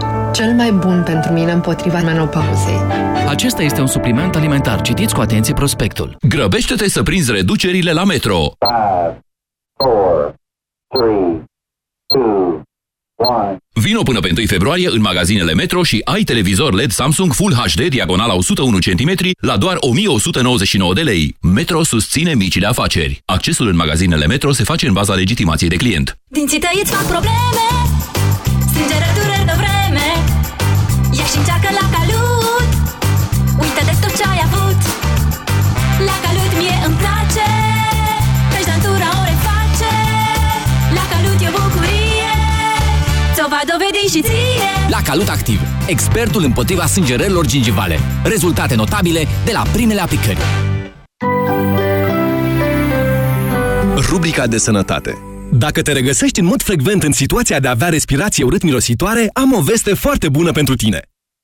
Cel mai bun pentru mine împotriva menopauzei. Acesta este un supliment alimentar. Citiți cu atenție prospectul. Grăbește-te să prinzi reducerile la Metro. 5, 4, 3, 2, 1. Vino până pe 1 februarie în magazinele Metro și ai televizor LED Samsung Full HD diagonala 101 cm la doar 1199 de lei. Metro susține micile afaceri. Accesul în magazinele Metro se face în baza legitimației de client. Dinții tăi îți fac probleme Strângere, dureri de vreme Ia și încearcă la calut Uită de tot ce ai avut La calut mie îmi place Treci natura o reface La calut e bucurie Ți-o va dovedi și ție La Calut Activ, expertul împotriva sângerărilor gingivale. Rezultate notabile de la primele aplicări. Rubrica de sănătate dacă te regăsești în mod frecvent în situația de a avea respirație urât-mirositoare, am o veste foarte bună pentru tine.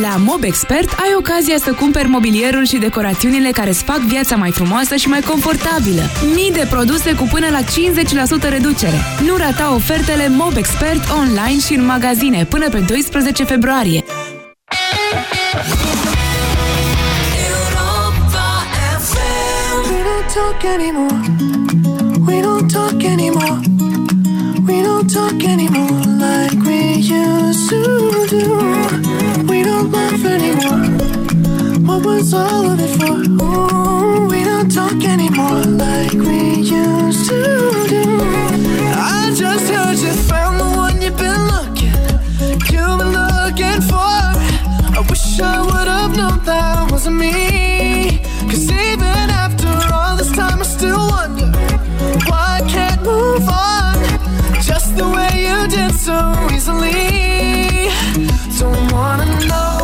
La MobExpert ai ocazia să cumperi mobilierul și decorațiunile care îți fac viața mai frumoasă și mai confortabilă. Mii de produse cu până la 50% reducere. Nu rata ofertele MobExpert online și în magazine până pe 12 februarie. We don't talk anymore. We don't talk anymore. We don't talk anymore like we used to do. Anymore. What was all of it for? Ooh, we don't talk anymore like we used to do. I just heard you found the one you've been looking. You've been looking for. I wish I would have known that wasn't me. Cause even after all this time, I still wonder why I can't move on just the way you did so easily. Don't wanna know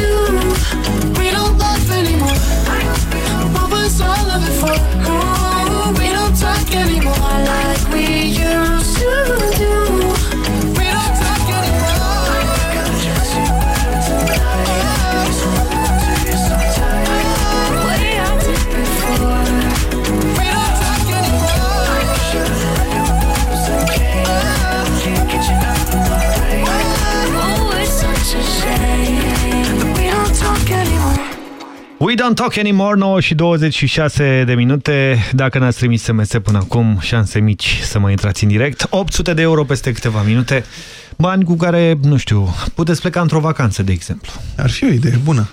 don't talk anymore, 9 și 26 de minute. Dacă ne-ați trimis SMS până acum, șanse mici să mai intrați în direct. 800 de euro peste câteva minute. Bani cu care, nu știu, puteți pleca într-o vacanță, de exemplu. Ar fi o idee bună.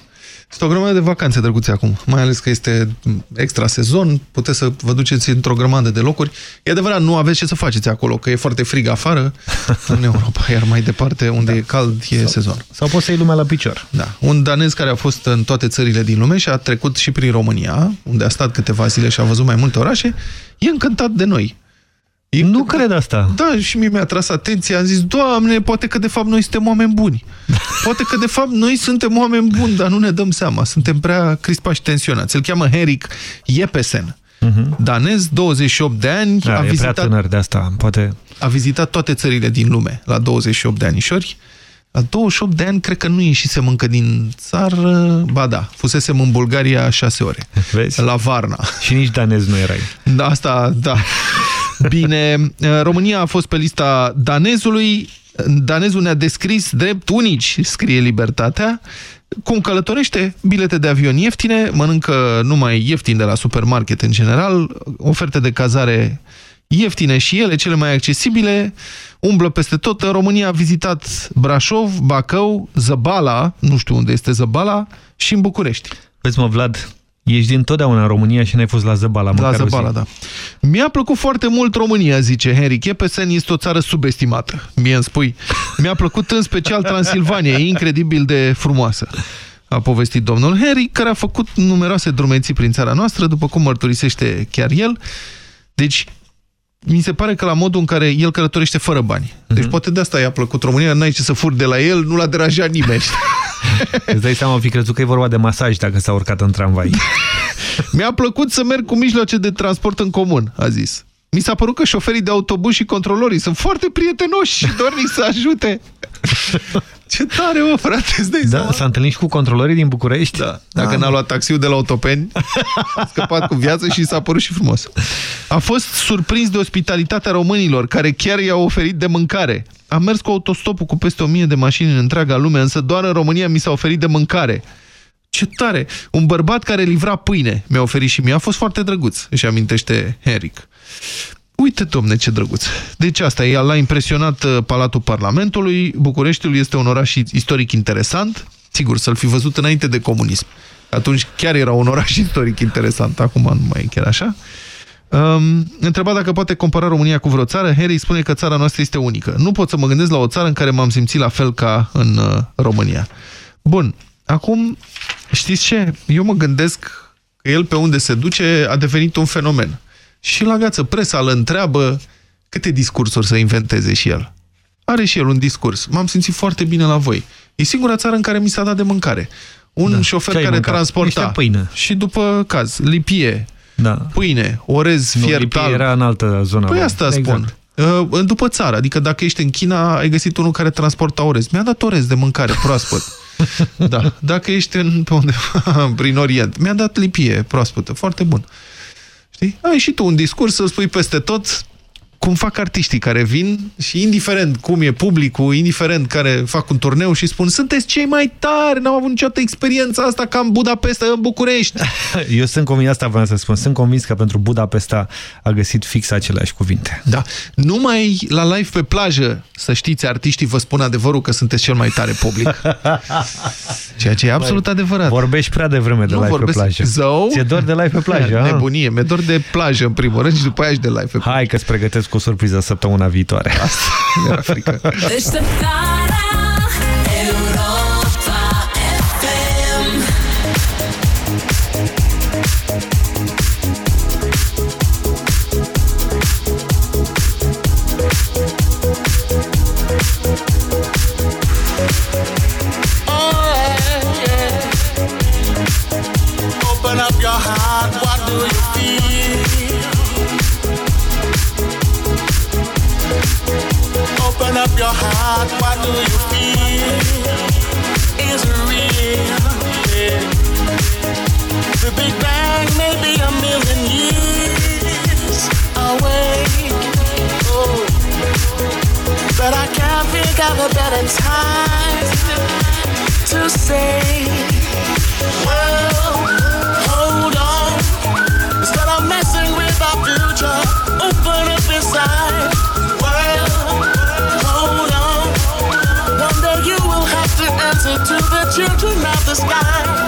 Sunt o grămadă de vacanțe drăguțe acum, mai ales că este extra sezon, puteți să vă duceți într-o grămadă de locuri. E adevărat, nu aveți ce să faceți acolo, că e foarte frig afară în Europa, iar mai departe, unde da. e cald, e sau, sezon. Sau poți să iei lumea la picior. Da. Un danez care a fost în toate țările din lume și a trecut și prin România, unde a stat câteva zile și a văzut mai multe orașe, e încântat de noi. E nu cred asta. Da, și mie mi-a tras atenția, am zis, Doamne, poate că de fapt noi suntem oameni buni. Poate că de fapt noi suntem oameni buni, dar nu ne dăm seama. Suntem prea crispați și tensionați. El cheamă Henrik Jepesen. Uh -huh. Danez, 28 de ani. Da, a e vizitat, prea tânăr de asta, poate... A vizitat toate țările din lume la 28 de anișori. La 28 de ani, cred că nu ieșisem încă din țară. Ba da, fusesem în Bulgaria 6 ore. Vezi? La Varna. Și nici danez nu erai. Da, asta, da. Bine, România a fost pe lista danezului. Danezul ne-a descris drept unici, scrie Libertatea. Cum călătorește? Bilete de avion ieftine, mănâncă numai ieftin de la supermarket în general, oferte de cazare ieftine și ele, cele mai accesibile, umblă peste tot. În România a vizitat Brașov, Bacău, Zăbala, nu știu unde este Zăbala, și în București. Vezi mă, Vlad, Ești din totdeauna în România și n-ai fost la Zăbala. La Zăbala, da. Mi-a plăcut foarte mult România, zice Henry Chepesen, este o țară subestimată. Mie îmi spui. Mi-a plăcut în special Transilvania, e incredibil de frumoasă. A povestit domnul Henry, care a făcut numeroase drumeții prin țara noastră, după cum mărturisește chiar el. Deci, mi se pare că la modul în care el călătorește fără bani. Deci mm -hmm. poate de asta i-a plăcut România, n-ai ce să furi de la el, nu l-a deranjat nimeni. Îți dai seama, fi crezut că e vorba de masaj dacă s-a urcat în tramvai. Mi-a plăcut să merg cu mijloace de transport în comun, a zis. Mi s-a părut că șoferii de autobuz și controlorii sunt foarte prietenoși și dornic să ajute. Ce tare, mă, frate, da, S-a întâlnit și cu controlorii din București? Da. Dacă n-a luat taxiul de la autopeni, a scăpat cu viață și s-a părut și frumos. A fost surprins de ospitalitatea românilor, care chiar i-au oferit de mâncare. Am mers cu autostopul cu peste o mie de mașini în întreaga lume, însă doar în România mi s-a oferit de mâncare. Ce tare! Un bărbat care livra pâine mi-a oferit și mie. A fost foarte drăguț, își amintește Henric. Uite, domne, ce drăguț. Deci asta, l-a impresionat Palatul Parlamentului. Bucureștiul este un oraș istoric interesant. Sigur, să-l fi văzut înainte de comunism. Atunci chiar era un oraș istoric interesant. Acum nu mai e chiar așa. Um, întrebat dacă poate compara România cu vreo țară, Harry spune că țara noastră este unică. Nu pot să mă gândesc la o țară în care m-am simțit la fel ca în uh, România. Bun, acum, știți ce? Eu mă gândesc că el pe unde se duce a devenit un fenomen. Și la gață, presa îl întreabă câte discursuri să inventeze și el. Are și el un discurs. M-am simțit foarte bine la voi. E singura țară în care mi s-a dat de mâncare. Un da. șofer care mâncat? transporta pâine. și după caz, lipie, da. pâine, orez nu, fiert alb. era în altă zonă. Păi asta exact. spun. Uh, după țară, adică dacă ești în China, ai găsit unul care transporta orez. Mi-a dat orez de mâncare proaspăt. da. Dacă ești în, pe undeva, prin Orient, mi-a dat lipie proaspătă. Foarte bun. Știi? Ai și tu un discurs să spui peste tot cum fac artiștii care vin și indiferent cum e publicul, indiferent care fac un turneu și spun sunteți cei mai tari, n-am avut niciodată experiența asta ca în Budapesta, în București. Eu sunt convins, asta vreau să spun, sunt convins că pentru Budapesta a găsit fix aceleași cuvinte. Da. Numai la live pe plajă, să știți, artiștii vă spun adevărul că sunteți cel mai tare public. Ceea ce e absolut Băi, adevărat. Vorbești prea devreme de Nu live vorbesc- pe plajă. Zău? Ți-e dor de live pe plajă, a? Nebunie, mi-e dor de plajă în primul rând și după aia și de live pe plajă. Hai că-ți pregătesc o surpriză săptămâna viitoare. Asta mi-era frică. A better time to say, well, hold on. Instead of messing with our future, open up inside. Well, hold on. One day you will have to answer to the children of the sky.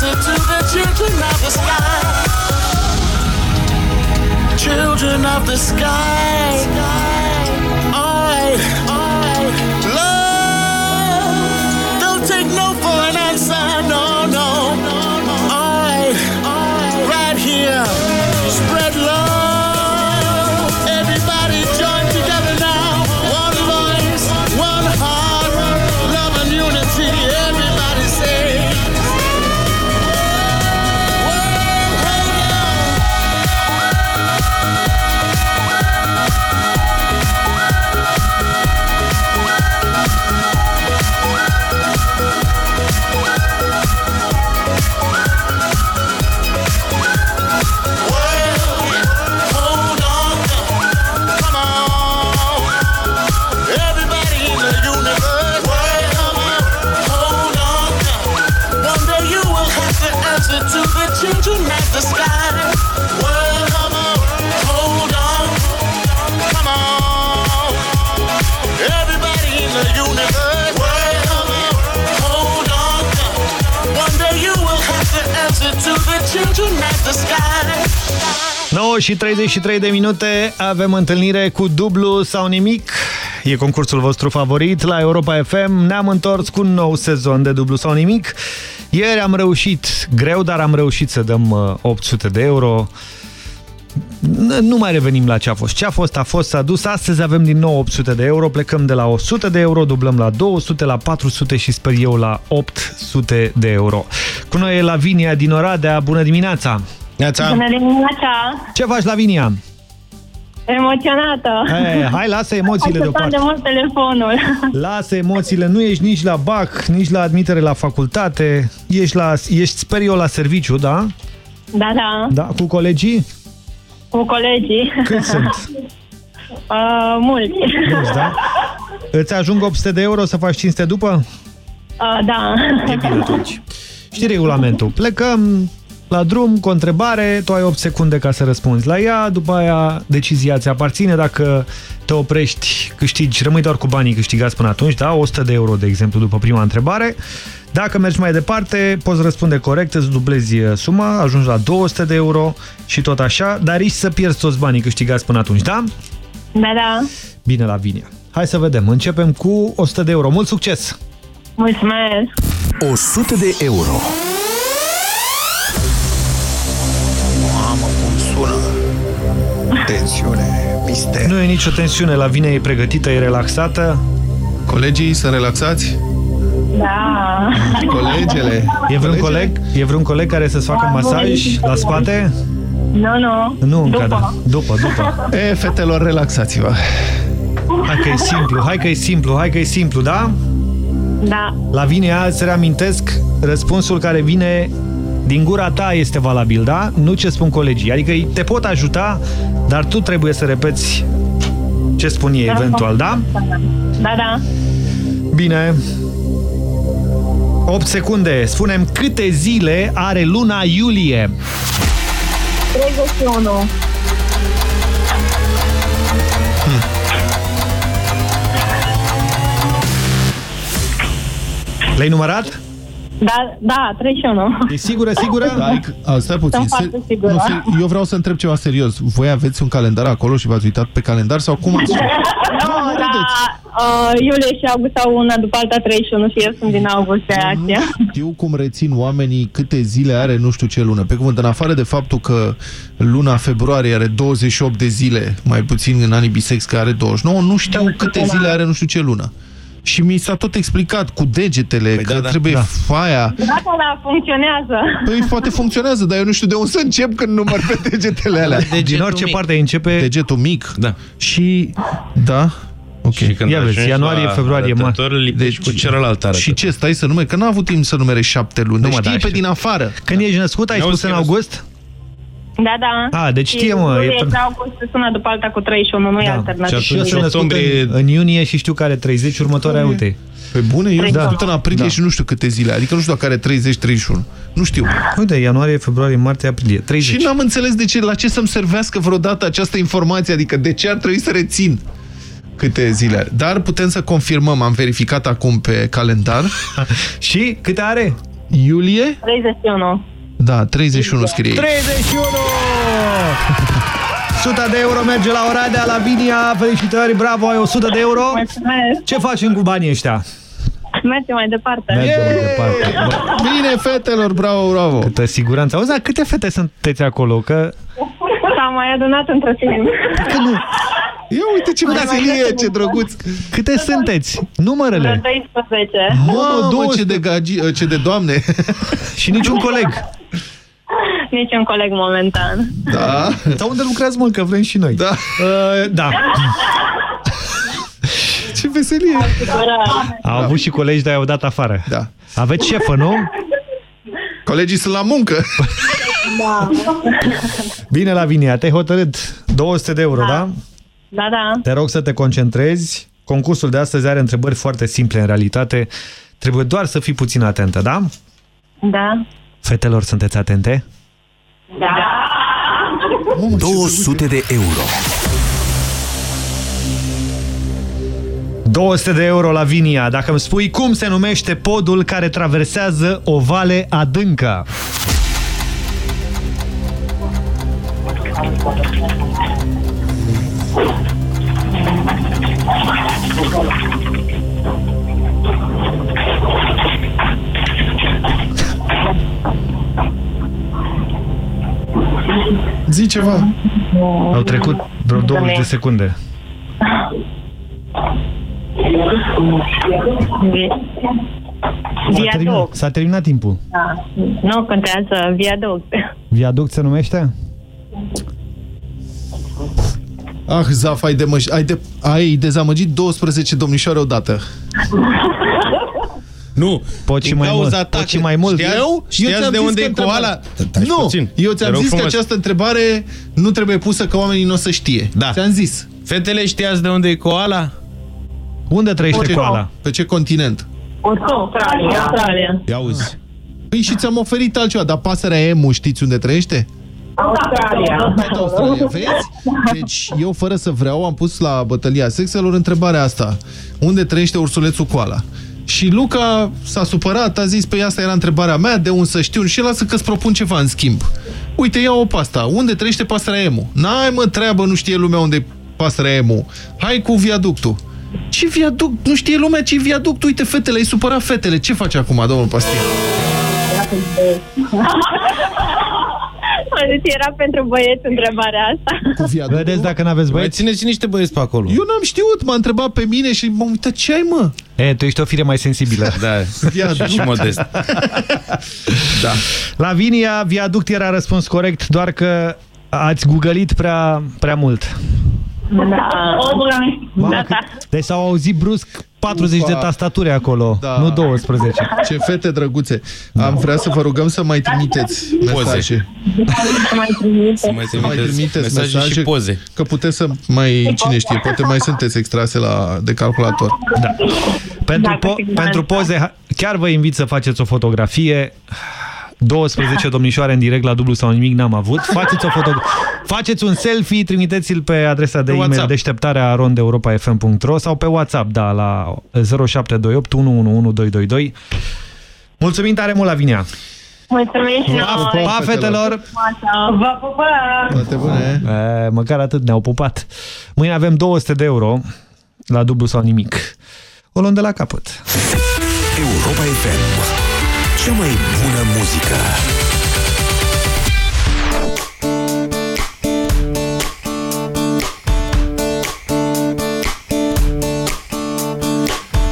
Answer to the children of the sky. Children of the sky. 9 și 33 de minute avem întâlnire cu dublu sau nimic. E concursul vostru favorit la Europa FM. Ne-am întors cu un nou sezon de dublu sau nimic. Ieri am reușit, greu, dar am reușit să dăm uh, 800 de euro. N- Nu mai revenim la ce a fost. Ce a fost, a fost, s-a dus. Astăzi avem din nou 800 de euro. Plecăm de la 100 de euro, dublăm la 200, la 400 și sper eu la 800 de euro. Cu noi e Lavinia din Oradea. Bună dimineața! Bună dimineața! Ce faci, Lavinia? Emoționată! Hai, hai, lasă emoțiile Așteptam deoparte. de mult telefonul. Lasă emoțiile, nu ești nici la BAC, nici la admitere la facultate, ești, la, ești sper eu, la serviciu, da? Da, da, Da, cu colegii? cu colegii. Cât sunt? Uh, mulți. Mulți, da? Îți ajung 800 de euro să faci 500 după? Uh, da. E bine atunci. Știi regulamentul. Plecăm, la drum, cu o întrebare, tu ai 8 secunde ca să răspunzi la ea, după aia decizia ți aparține, dacă te oprești, câștigi, rămâi doar cu banii câștigați până atunci, da? 100 de euro, de exemplu, după prima întrebare. Dacă mergi mai departe, poți răspunde corect, îți dublezi uh, suma, ajungi la 200 de euro și tot așa, dar riști să pierzi toți banii câștigați până atunci, da? Da, da. Bine, Lavinia. Hai să vedem. Începem cu 100 de euro. Mult succes! Mulțumesc. 100 de euro. Tensiune, mister. Nu e nicio tensiune. Lavinia e pregătită, e relaxată. Colegii sunt relaxați? Da. Colegele. E vreun coleg? E vreun coleg care să-ți facă Da, masaj nu, la spate? Nu, nu. Nu, încă, După. da. După, după. E, fetelor, relaxați-vă. Hai că e simplu, hai că e simplu, hai că e simplu, da? Da. Lavinia, îți reamintesc, răspunsul care vine din gura ta este valabil, da? Nu ce spun colegii. Adică ei te pot ajuta, dar tu trebuie să repeți ce spun ei, eventual, da? Da, da. Bine. 8 secunde. Spunem câte zile are luna iulie. 31. Le-ai numărat? Da, da, 31. E sigură, sigură? Da, adică, a, stai puțin. Sunt foarte sigură. nu, se- eu vreau să întreb ceva serios. Voi aveți un calendar acolo și v-ați uitat pe calendar sau cum ați Nu, da, uh, iulie și august au una după alta 31 și eu sunt din august de aceea. Știu cum rețin oamenii câte zile are nu știu ce lună. Pe cuvânt, în afară de faptul că luna februarie are 28 de zile, mai puțin în anii bisex că are 29, nu știu câte zile are nu știu ce lună. Și mi s-a tot explicat cu degetele păi că da, da, trebuie da. faia. Da, da, funcționează. Păi poate funcționează, dar eu nu știu de unde să încep când număr pe degetele alea. Din orice parte începe... Degetul mic. Da. Și... Da. Ok. Și când Ia vezi, ajungi ianuarie, la februarie, martie. arătător, îl lipești cu celălalt arătător. Și ce, stai să numere? Că n-a avut timp să numere șapte luni. Deci mă, știi da, pe știu. din afară. Când ești născut, ai Eu spus în scris. august? Da, da. A, deci Și știe, mă, e Iulie pe- și august sunt una după alta cu 31, nu e alternativ. Și eu sunt născut în, în iunie și știu care 30 următoarea, uite. Pe bune, eu sunt Da. născut în aprilie Da. și nu știu câte zile. Adică nu știu dacă are 30-31. Nu știu. Uite, ianuarie, februarie, martie, aprilie. 30. Și n-am înțeles de ce, la ce să-mi servească vreodată această informație, adică de ce ar trebui să rețin câte zile are. Dar putem să confirmăm, am verificat acum pe calendar. și câte are? Iulie? 31. Da, 31 scrie aici. 31! 100 de euro merge la Oradea, la Vinia. Felicitări, bravo, ai 100 de euro. Mulțumesc. Ce facem cu banii ăștia? Mergem mai departe. Mergem mai departe. Bă, Bine, fetelor, bravo, bravo. Câtă siguranță. Auzi, dar câte fete sunteți acolo? Că... S-a mai adunat între timp. Că nu. Ia uite ce veselie, ce drăguț. Câte sunteți? Numărele. 12. Mamă, ce de, gagi, ce de doamne. Și niciun coleg. Niciun coleg momentan. Da. Sau unde lucrați, mă, că vrem și noi. Da. Uh, da. Ce veselie. Au avut și colegi, dar i-au dat afară. Da. Aveți șefă, nu? Colegii sunt la muncă. Da. Bine, Lavinia, te-ai hotărât. 200 de euro, da? da? Da, da. Te rog să te concentrezi. Concursul de astăzi are întrebări foarte simple, în realitate. Trebuie doar să fii puțin atentă, da? Da. Fetelor, sunteți atente? Da. 200 de euro. 200 de euro, Lavinia. Dacă îmi spui cum se numește podul care traversează o vale adâncă. Zi ceva. Au trecut vreo 20 de secunde. S-a terminat, Viaduct. s-a terminat timpul. Da. Nu contează viaduct. Viaduct se numește? Ah, Zaf, ai, demăș... ai, de... ai dezamăgit 12 domnișoare odată. Nu, Poți și din mai cauza mult, ta poți și că mai mult. Știați, Eu? știați Eu ți-am de zis unde că e întrebarea- koala? Taci Nu, puțin. eu Te ți-am rog zis că frumos. această întrebare nu trebuie pusă că oamenii nu o să știe. Da. Ți-am zis. Fetele știați de unde e koala? Unde trăiește Pe ce- koala? Pe ce continent? Australia. Australia. Ia auzi. Păi și ți-am oferit altceva, dar pasărea emu știți unde trăiește? Australia. Tot Australia, vezi? Deci eu, fără să vreau, am pus la bătălia sexelor întrebarea asta. Unde trăiește ursulețul coala? Și Luca s-a supărat, a zis, pe asta era întrebarea mea, de un să știu, și lasă că-ți propun ceva în schimb. Uite, ia o pasta. Unde trăiește pasărea emu? N-ai mă treabă, nu știe lumea unde e pasărea emu. Hai cu viaductul. Ce viaduct? Nu știe lumea ce viaduct. Uite, fetele, ai supărat fetele. Ce face acum, domnul Pastia? Deci era pentru băieți întrebarea asta. Vedeți dacă n-aveți Mai băieți? țineți niște băieți pe acolo. Eu n-am știut, m-a întrebat pe mine și m-am uitat, ce ai, mă? E, tu ești o fire mai sensibilă. Da, Viaduct. și modest. Da. Lavinia, viaduct era răspuns corect, doar că ați googălit prea, prea mult. Da. Mamă, Da, cât- da. Deci s-au auzit brusc 40 de Ufa. tastaturi acolo, Da. nu 12. Ce fete drăguțe. Am vrea să vă rugăm să mai trimiteți mesaje. Să mai trimite. Să mai Să mai trimiteți trimiteți mesaje, mesaje și poze. Că puteți să mai, cine știe, poate mai sunteți extrase la, de calculator. Da. Pentru, Dacă po sigur, pentru da. poze, ha- chiar vă invit să faceți o fotografie. 12 domnișoare în direct la dublu sau nimic n-am avut. Faceți, o foto... Faceți un selfie, trimiteți-l pe adresa de Pe e-mail WhatsApp. deșteptarea rondeuropa.fm.ro sau pe WhatsApp, da, la 0728 111222. Mulțumim tare mult, Lavinia! Mulțumim și Pa, noi. pa, fetelor! Vă pupăm! Toate bune. E, măcar atât ne-au pupat. Mâine avem 200 de euro la dublu sau nimic. O luăm de la capăt. Europa FM. Cea mai bună muzică.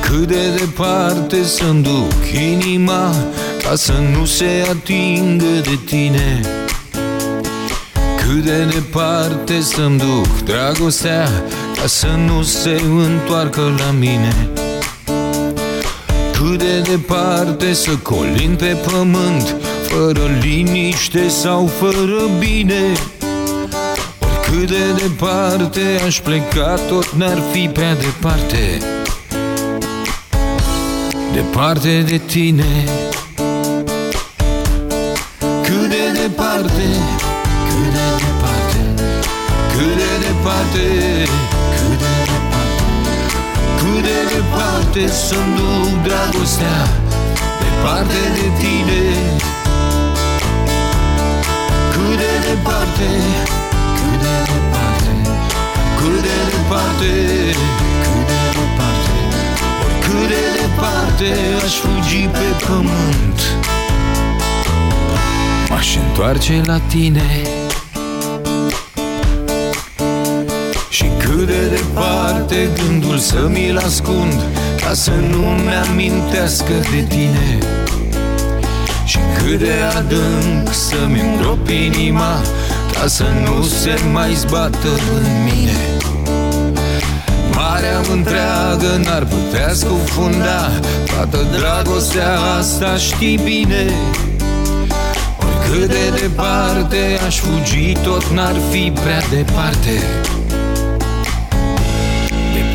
Cât de departe să-mi duc inima Ca să nu se atingă de tine Cât de departe să-mi duc dragostea Ca să nu se întoarcă la mine Cât de departe să colin pe pământ Fără liniște sau fără bine? Oricât de departe aș pleca Tot n-ar fi prea departe. Departe de tine. Cât de departe Cât de departe Cât de departe. Cât de departe Cât de departe Să-mi duc dragostea Departe de tine. Cât de departe Cât de departe Cât de departe Cât de departe cât de departe aș fugi pe pământ. M-aș întoarce la tine cât de departe gândul să mi-l ascund Ca să nu-mi amintească de tine. Și cât de adânc să-mi îndrop inima Ca să nu se mai zbată în mine. Marea întreagă n-ar putea scufunda Toată dragostea asta știi bine. Oricât de departe aș fugi Tot n-ar fi prea departe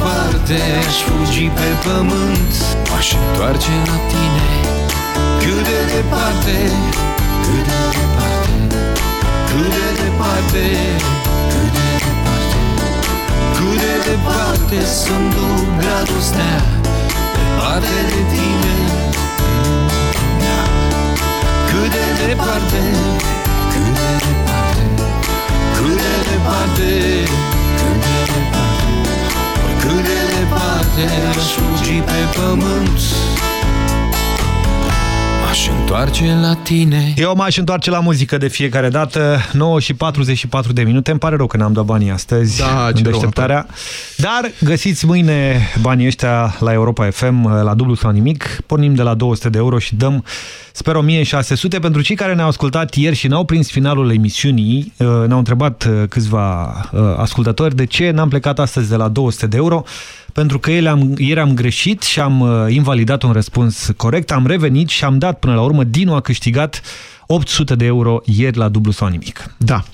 departe aș fugi pe pământ M-aș întoarce la tine Cât de departe Cât de departe Cât de departe Cât de departe Cât de departe să-mi duc dragostea Departe de tine Da. Cât de departe Cât de departe Cât de departe Cât de departe Cât de departe aș fugi pe pământ. M-aș întoarce la tine. Eu m-aș întoarce la muzică de fiecare dată 9 și 44 de minute. Îmi pare rău că n-am dat banii astăzi Da, în ce rău, deșteptarea. Dar găsiți mâine banii ăștia la Europa FM La dublu sau nimic. Pornim de la 200 de euro și dăm Sper 1600 pentru cei care ne-au ascultat ieri și n-au prins finalul emisiunii uh, Ne-au întrebat uh, câțiva uh, ascultători De ce n-am plecat astăzi de la 200 de euro pentru că ieri am, ieri am greșit și am uh, invalidat un răspuns corect, am revenit și am dat până la urmă, Dinu a câștigat 800 de euro ieri la dublu sau nimic. Da.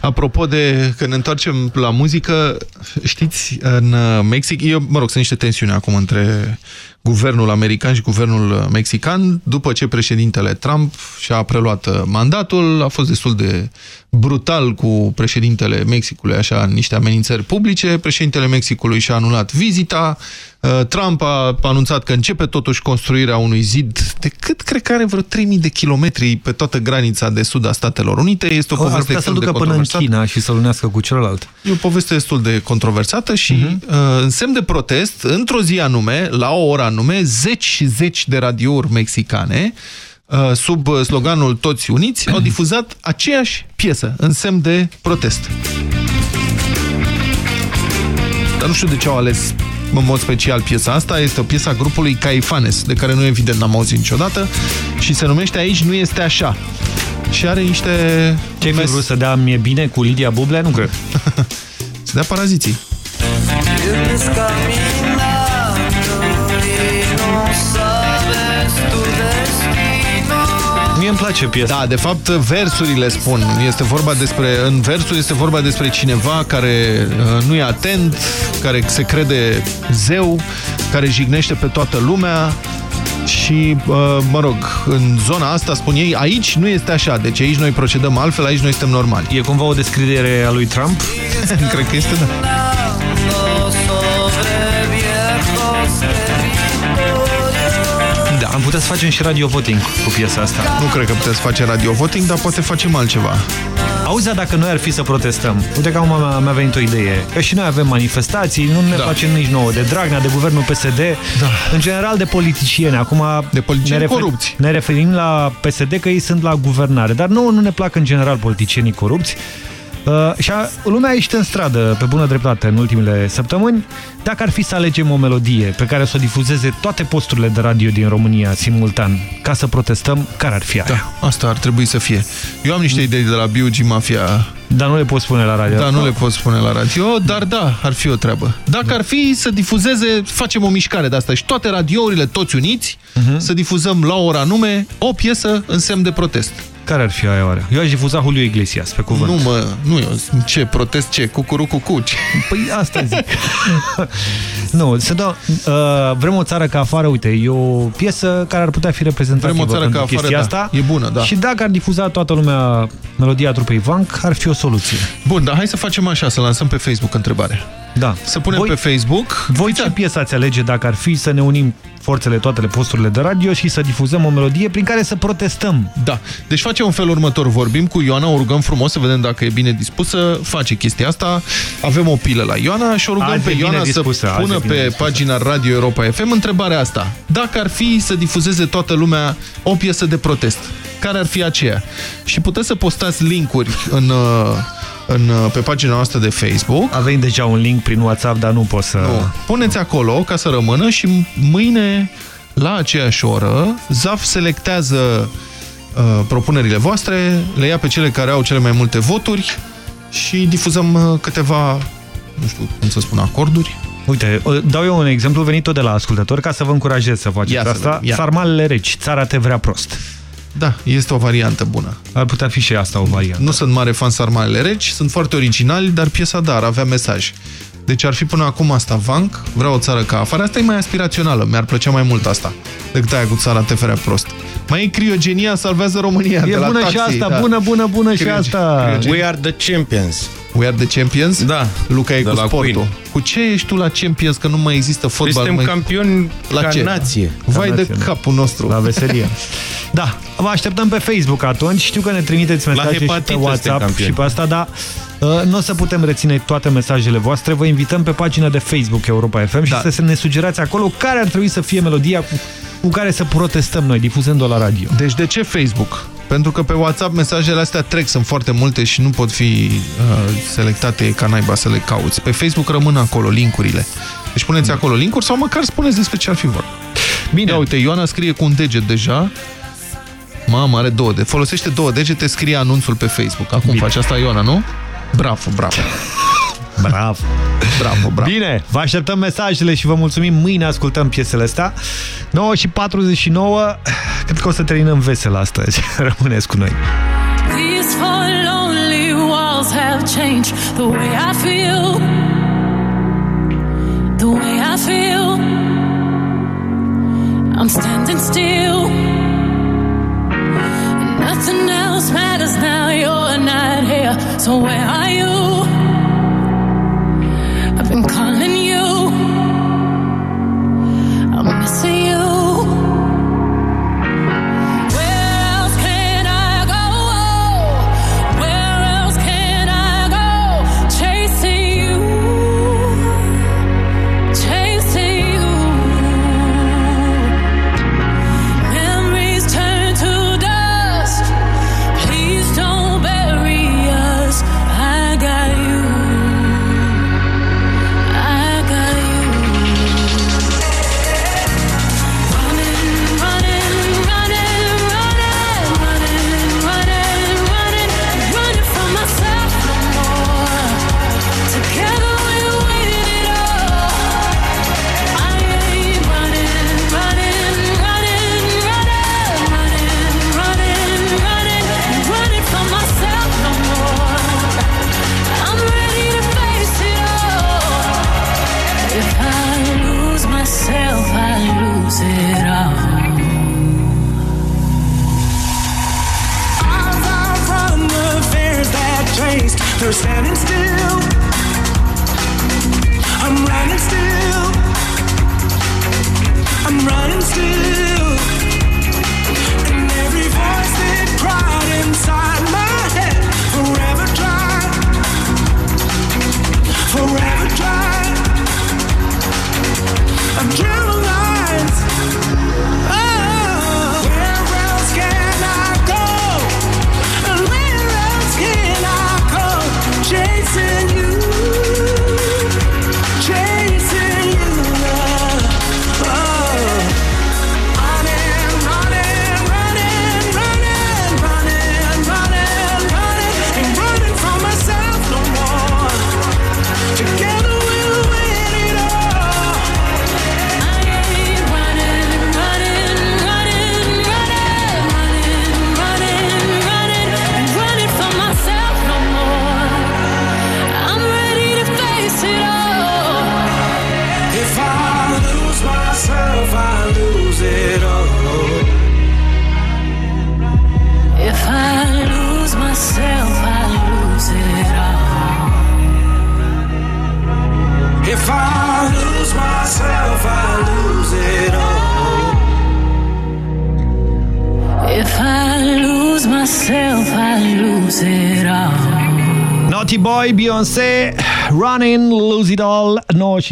Apropo de că ne întoarcem la muzică, știți, în uh, Mexic, eu, mă rog, sunt niște tensiuni acum între guvernul american și guvernul mexican, după ce președintele Trump și-a preluat uh, mandatul, a fost destul de brutal cu președintele Mexicului, așa, niște amenințări publice, președintele Mexicului și-a anulat vizita, uh, Trump a anunțat că începe totuși construirea unui zid de cât cred că are vreo 3000 de kilometri pe toată granița de sud a Statelor Unite. Este o Ar poveste putea să extrem de ducă până în controversată. China și să-l unească cu celălalt. E o poveste destul de controversată și uh -huh. uh, în semn de protest, într-o zi anume, la o oră anume, zeci și zeci de radiouri mexicane uh, sub uh, sloganul Toți Uniți au difuzat aceeași piesă în semn de protest. Dar nu știu de ce au ales în mod special piesa asta. Este o piesă a grupului Caifanes, de care nu evident n-am auzit niciodată și se numește Aici nu este așa. Și are niște... Ce ai fi vrut să dea mie bine cu Lidia Bublea? Nu cred. să dea paraziții. Mie îmi place piesa. Da, de fapt, versurile spun. Este vorba despre, în versuri este vorba despre cineva care uh, nu e atent, care se crede zeu, care jignește pe toată lumea și, uh, mă rog, în zona asta, spun ei, aici nu este așa, deci aici noi procedăm altfel, aici noi suntem normali. E cumva o descriere a lui Trump? Cred că este, da. Am putea să facem și radio voting cu piesa asta. Nu cred că puteți face radio voting, dar poate facem altceva. Auzi, dacă noi ar fi să protestăm, uite că acum mi-a venit o idee, că și noi avem manifestații, nu ne da. facem nici nouă de Dragnea, de guvernul PSD, da. în general de politicieni. Acum de politicieni ne, refer corupți. ne referim la PSD că ei sunt la guvernare, dar nouă nu ne plac în general politicienii corupți. Uh, și a, lumea a ieșit în stradă pe bună dreptate în ultimele săptămâni. Dacă ar fi să alegem o melodie pe care să o difuzeze toate posturile de radio din România simultan, ca să protestăm, care ar fi aia? Da, asta ar trebui să fie. Eu am niște idei de la B.U.G. Mafia. Dar nu le pot spune la radio. Da, nu le pot spune la radio, dar da, ar fi o treabă. Dacă ar fi să difuzeze, facem o mișcare de asta și toate radiourile, toți uniți, uh -huh. să difuzăm la ora nume o piesă în semn de protest. Care ar fi aia oare? Eu aș difuza Julio Iglesias, pe cuvânt. Nu, mă, nu eu. Ce, protest ce? Cucuru cu cuci. Păi asta zic. nu, să dau, uh, vrem o țară ca afară, uite, e o piesă care ar putea fi reprezentativă Vrem o țară ca afară, chestia da. asta. E bună, da. Și dacă ar difuza toată lumea melodia trupei Vank, ar fi o soluție. Bun, dar hai să facem așa, să lansăm pe Facebook întrebare. Da. Să punem voi, pe Facebook. Voi ce piesă ați alege dacă ar fi să ne unim forțele, toate posturile de radio și să difuzăm o melodie prin care să protestăm? Da. Deci facem un fel următor. Vorbim cu Ioana, o rugăm frumos să vedem dacă e bine dispusă. Face chestia asta. Avem o pilă la Ioana și o rugăm Azi pe e bine Ioana dispusă, să azi pună e bine pe dispusă. pagina Radio Europa FM întrebarea asta. Dacă ar fi să difuzeze toată lumea o piesă de protest, care ar fi aceea? Și puteți să postați linkuri în... uh, în, uh, pe pagina noastră de Facebook. Avem deja un link prin WhatsApp, dar nu pot să... Nu. Puneți acolo ca să rămână și mâine, la aceeași oră, ZAF selectează uh, propunerile voastre, le ia pe cele care au cele mai multe voturi și difuzăm uh, câteva, nu știu cum să spun, acorduri. Uite, dau eu un exemplu venit tot de la ascultător ca să vă încurajez să faceți Ia să asta. vedem, ia. Sarmalele reci, țara te vrea prost. Da, este o variantă bună. Ar putea fi și asta o variantă. Nu sunt mare fan sarmalele reci, sunt foarte originali, dar piesa da, ar avea mesaj. Deci ar fi până acum asta, Vank, vreau o țară ca afară. Asta e mai aspirațională, mi-ar plăcea mai mult asta decât aia cu țara te ferea prost. Mai e criogenia, salvează România E de la bună taxi, și asta, da. bună, bună, bună și Crioge- asta. crioge- We are the champions. We are the champions? Da. Luca e De cu la sportul. Queen. Cu ce ești tu la champions, că nu mai există fotbal? Suntem mai... campioni La ca ce? nație. Vai Ca de nație, da. capul nostru. La veselie. Da, vă așteptăm pe Facebook atunci. Știu că ne trimiteți mesaje și pe hepatită suntem WhatsApp campioni. și pe asta, dar uh, nu o să putem reține toate mesajele voastre. Vă invităm pe pagina de Facebook Europa FM Da. și să ne sugerați acolo care ar trebui să fie melodia cu cu care să protestăm noi, difuzând-o la radio. Deci de ce Facebook? Pentru că pe WhatsApp mesajele astea trec, sunt foarte multe și nu pot fi uh, selectate ca naiba să le cauți. Pe Facebook rămân acolo linkurile. Deci puneți acolo linkuri sau măcar spuneți despre ce ar fi vorba. Bine. Ia uite, Ioana scrie cu un deget deja. Mamă, are două de. Folosește două degete, scrie anunțul pe Facebook. Acum Bine. face asta Ioana, nu? Bravo, bravo. Bravo. Bravo, bravo. Bine, vă așteptăm mesajele și vă mulțumim. Mâine ascultăm piesele astea. 9 și 49. Cred că o să terminăm vesel astăzi. Rămâneți cu noi. These four lonely walls have changed the way I feel. The way I feel. I'm standing still. So where are you?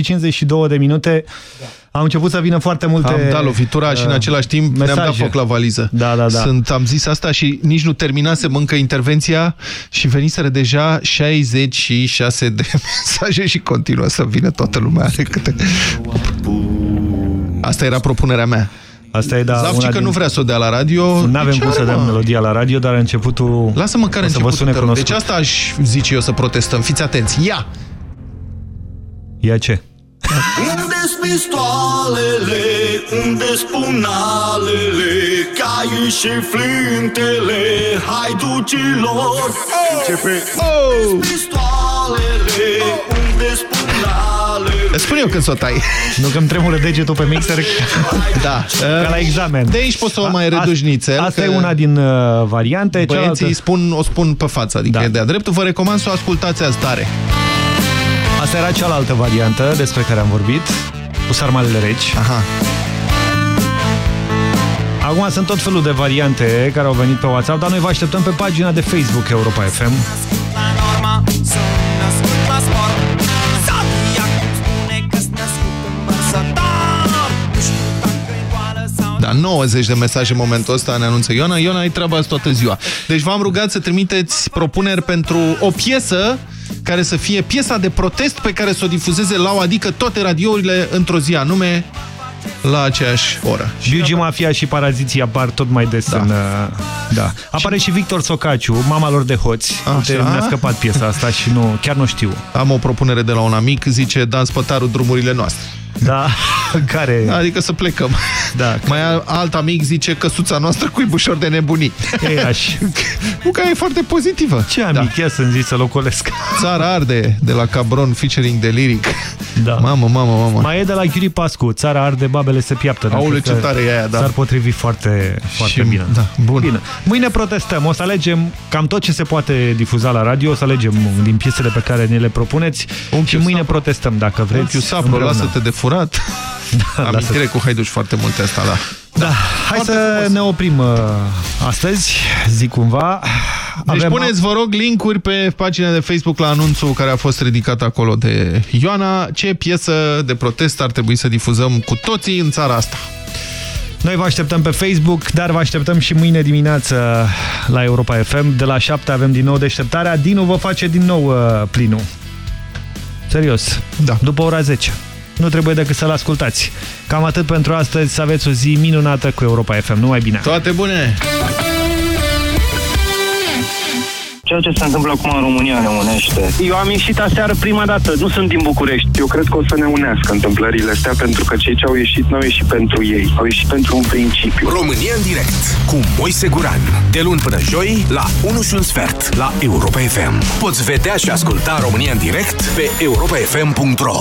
Și 52 de minute. Au început să vină foarte multe Am dat lovitura și în uh, același timp ne-am dat mesaje. foc la valiză. Da, da, da. Sunt, am zis asta și nici nu terminasem încă intervenția și veniseră deja 66 de mesaje și continuă să vină toată lumea. Are câte... Asta era propunerea mea. Asta e, da, Zaf, una că din- nu vrea să o dea la radio. Nu avem De ce cum să are, dăm mă? melodia la radio, dar începutul Lasă măcar o să vă începutul. sune te rog. cunoscut. Deci asta aș zice eu să protestăm. Fiți atenți. Ia! Ia ce? Unde-s pistoalele, unde-s punalele, caii și flintele, haiducilor? Începe! Oh! Pistoalele, unde-s punalele, Îți spun eu când să o tai. Nu că îmi tremură degetul pe mixer Da. ca la examen. De aici poți să o mai A- reduci nițel. Asta că e una din uh, variante. Băieții cealaltă- spun, o spun pe față, adică Da. e de-a dreptul. Vă recomand să o ascultați azi tare. Asta era cealaltă variantă despre care am vorbit, cu sarmalele reci. Aha. Acum sunt tot felul de variante care au venit pe WhatsApp, dar noi vă așteptăm pe pagina de Facebook Europa FM. La norma, sunt născut la sport Zodiac îmi spune că-s născut în vărsător Nu știu dacă e boală sau Da, Ioana. 90 de mesaje în momentul ăsta ne anunță Ioana. Ioana, ai treaba azi toată ziua. Deci v-am rugat să trimiteți propuneri pentru o piesă care să fie piesa de protest pe care să o difuzeze la adică toate radiourile într-o zi anume la aceeași oră. Biugi Mafia și Paraziții apar tot mai des da. în... uh, Da. Apare și Victor Socaciu, mama lor de hoți. Uite, Așa. Mi-a scăpat piesa asta și nu, chiar nu știu. Am o propunere de la un amic, zice Dan Spătaru, drumurile noastre. Da, care... Adică să plecăm. Da. Mai a- alt amic zice căsuța noastră cu bușor de nebunii. E așa. Nu că e foarte pozitivă. Ce amic, ia să-mi zici să locolesc. Țara arde de la Cabron featuring de Lyric. Da. Mamă, mamă, mamă. Mai e de la Ghiuri Pascu, țara arde, babele se piaptă. Aoleu, Cred ce că tare e aia, da. S-ar potrivi foarte, foarte Și- bine. da, bun. bine. Mâine protestăm, o să alegem cam tot ce se poate difuza la radio, o să alegem din piesele pe care ne le propuneți și mâine protestăm, dacă vreți. Unchiul Sapro, împreună. lasă-te de furat. Da, Amintire cu haiduci foarte multe asta, da. Da, hai să ne oprim uh, astăzi, zic cumva. Deci Avem- puneți, vă rog, linkuri pe pagina de Facebook la anunțul care a fost ridicat acolo de Ioana. Ce piesă de protest ar trebui să difuzăm cu toții în țara asta? Noi vă așteptăm pe Facebook, dar vă așteptăm și mâine dimineață la Europa FM. De la 7 avem din nou deșteptarea. Dinu vă face din nou uh, plinul. Serios. Da. După ora 10. Nu trebuie decât să-l ascultați. Cam atât pentru astăzi. Să aveți o zi minunată cu Europa FM. Numai bine! Toate bune! Ceea ce se întâmplă acum în România ne unește. Eu am ieșit aseară prima dată, nu sunt din București. Eu cred că o să ne unească întâmplările astea, pentru că cei ce au ieșit nu au ieșit pentru ei, au ieșit pentru un principiu. România în direct cu Moise Guran. De luni până joi la 1 și un sfert la Europa FM. Poți vedea și asculta România în direct pe europafm.ro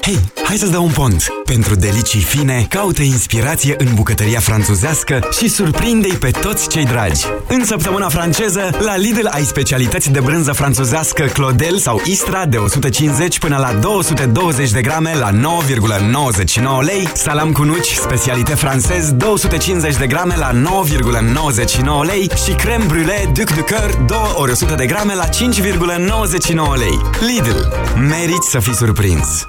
Hei, hai să-ți dau un pont! Pentru delicii fine, caută inspirație în bucătăria franțuzească și surprinde-i pe toți cei dragi. În săptămâna franceză, la Lidl ai specialități de brânză franțuzească Clodel sau Istra de 150 până la 220 de grame la 9,99 lei, salam cu nuci, specialitate francez 250 de grame la 9,99 lei și creme brûlée Duc de Coeur 2 ori 100 de grame la 5,99 lei. Lidl. Meriți să fii surprins!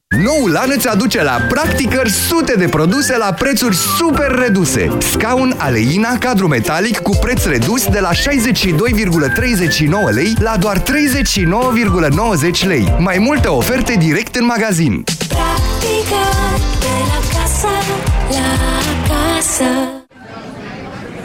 Noul an îți aduce la practicări sute de produse la prețuri super reduse. Scaun Aleina cadru metalic cu preț redus de la 62,39 lei la doar 39,90 lei. Mai multe oferte direct în magazin. Practica de la casă, la casă.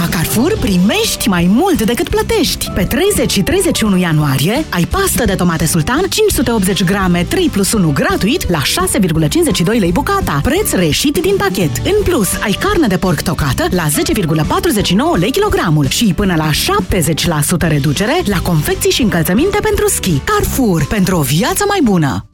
La Carrefour primești mai mult decât plătești. Pe 30 și 31 ianuarie ai pastă de tomate sultan 580 grame 3 plus 1 gratuit la 6,52 lei bucata, preț reșit din pachet. În plus, ai carne de porc tocată la 10,49 lei kilogramul și până la 70% reducere la confecții și încălțăminte pentru schi. Carrefour, pentru o viață mai bună!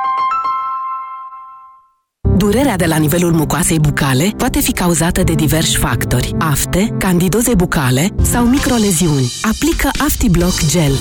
Durerea de la nivelul mucoasei bucale poate fi cauzată de diversi factori. Afte, candidoze bucale sau microleziuni. Aplică AftiBlock Gel.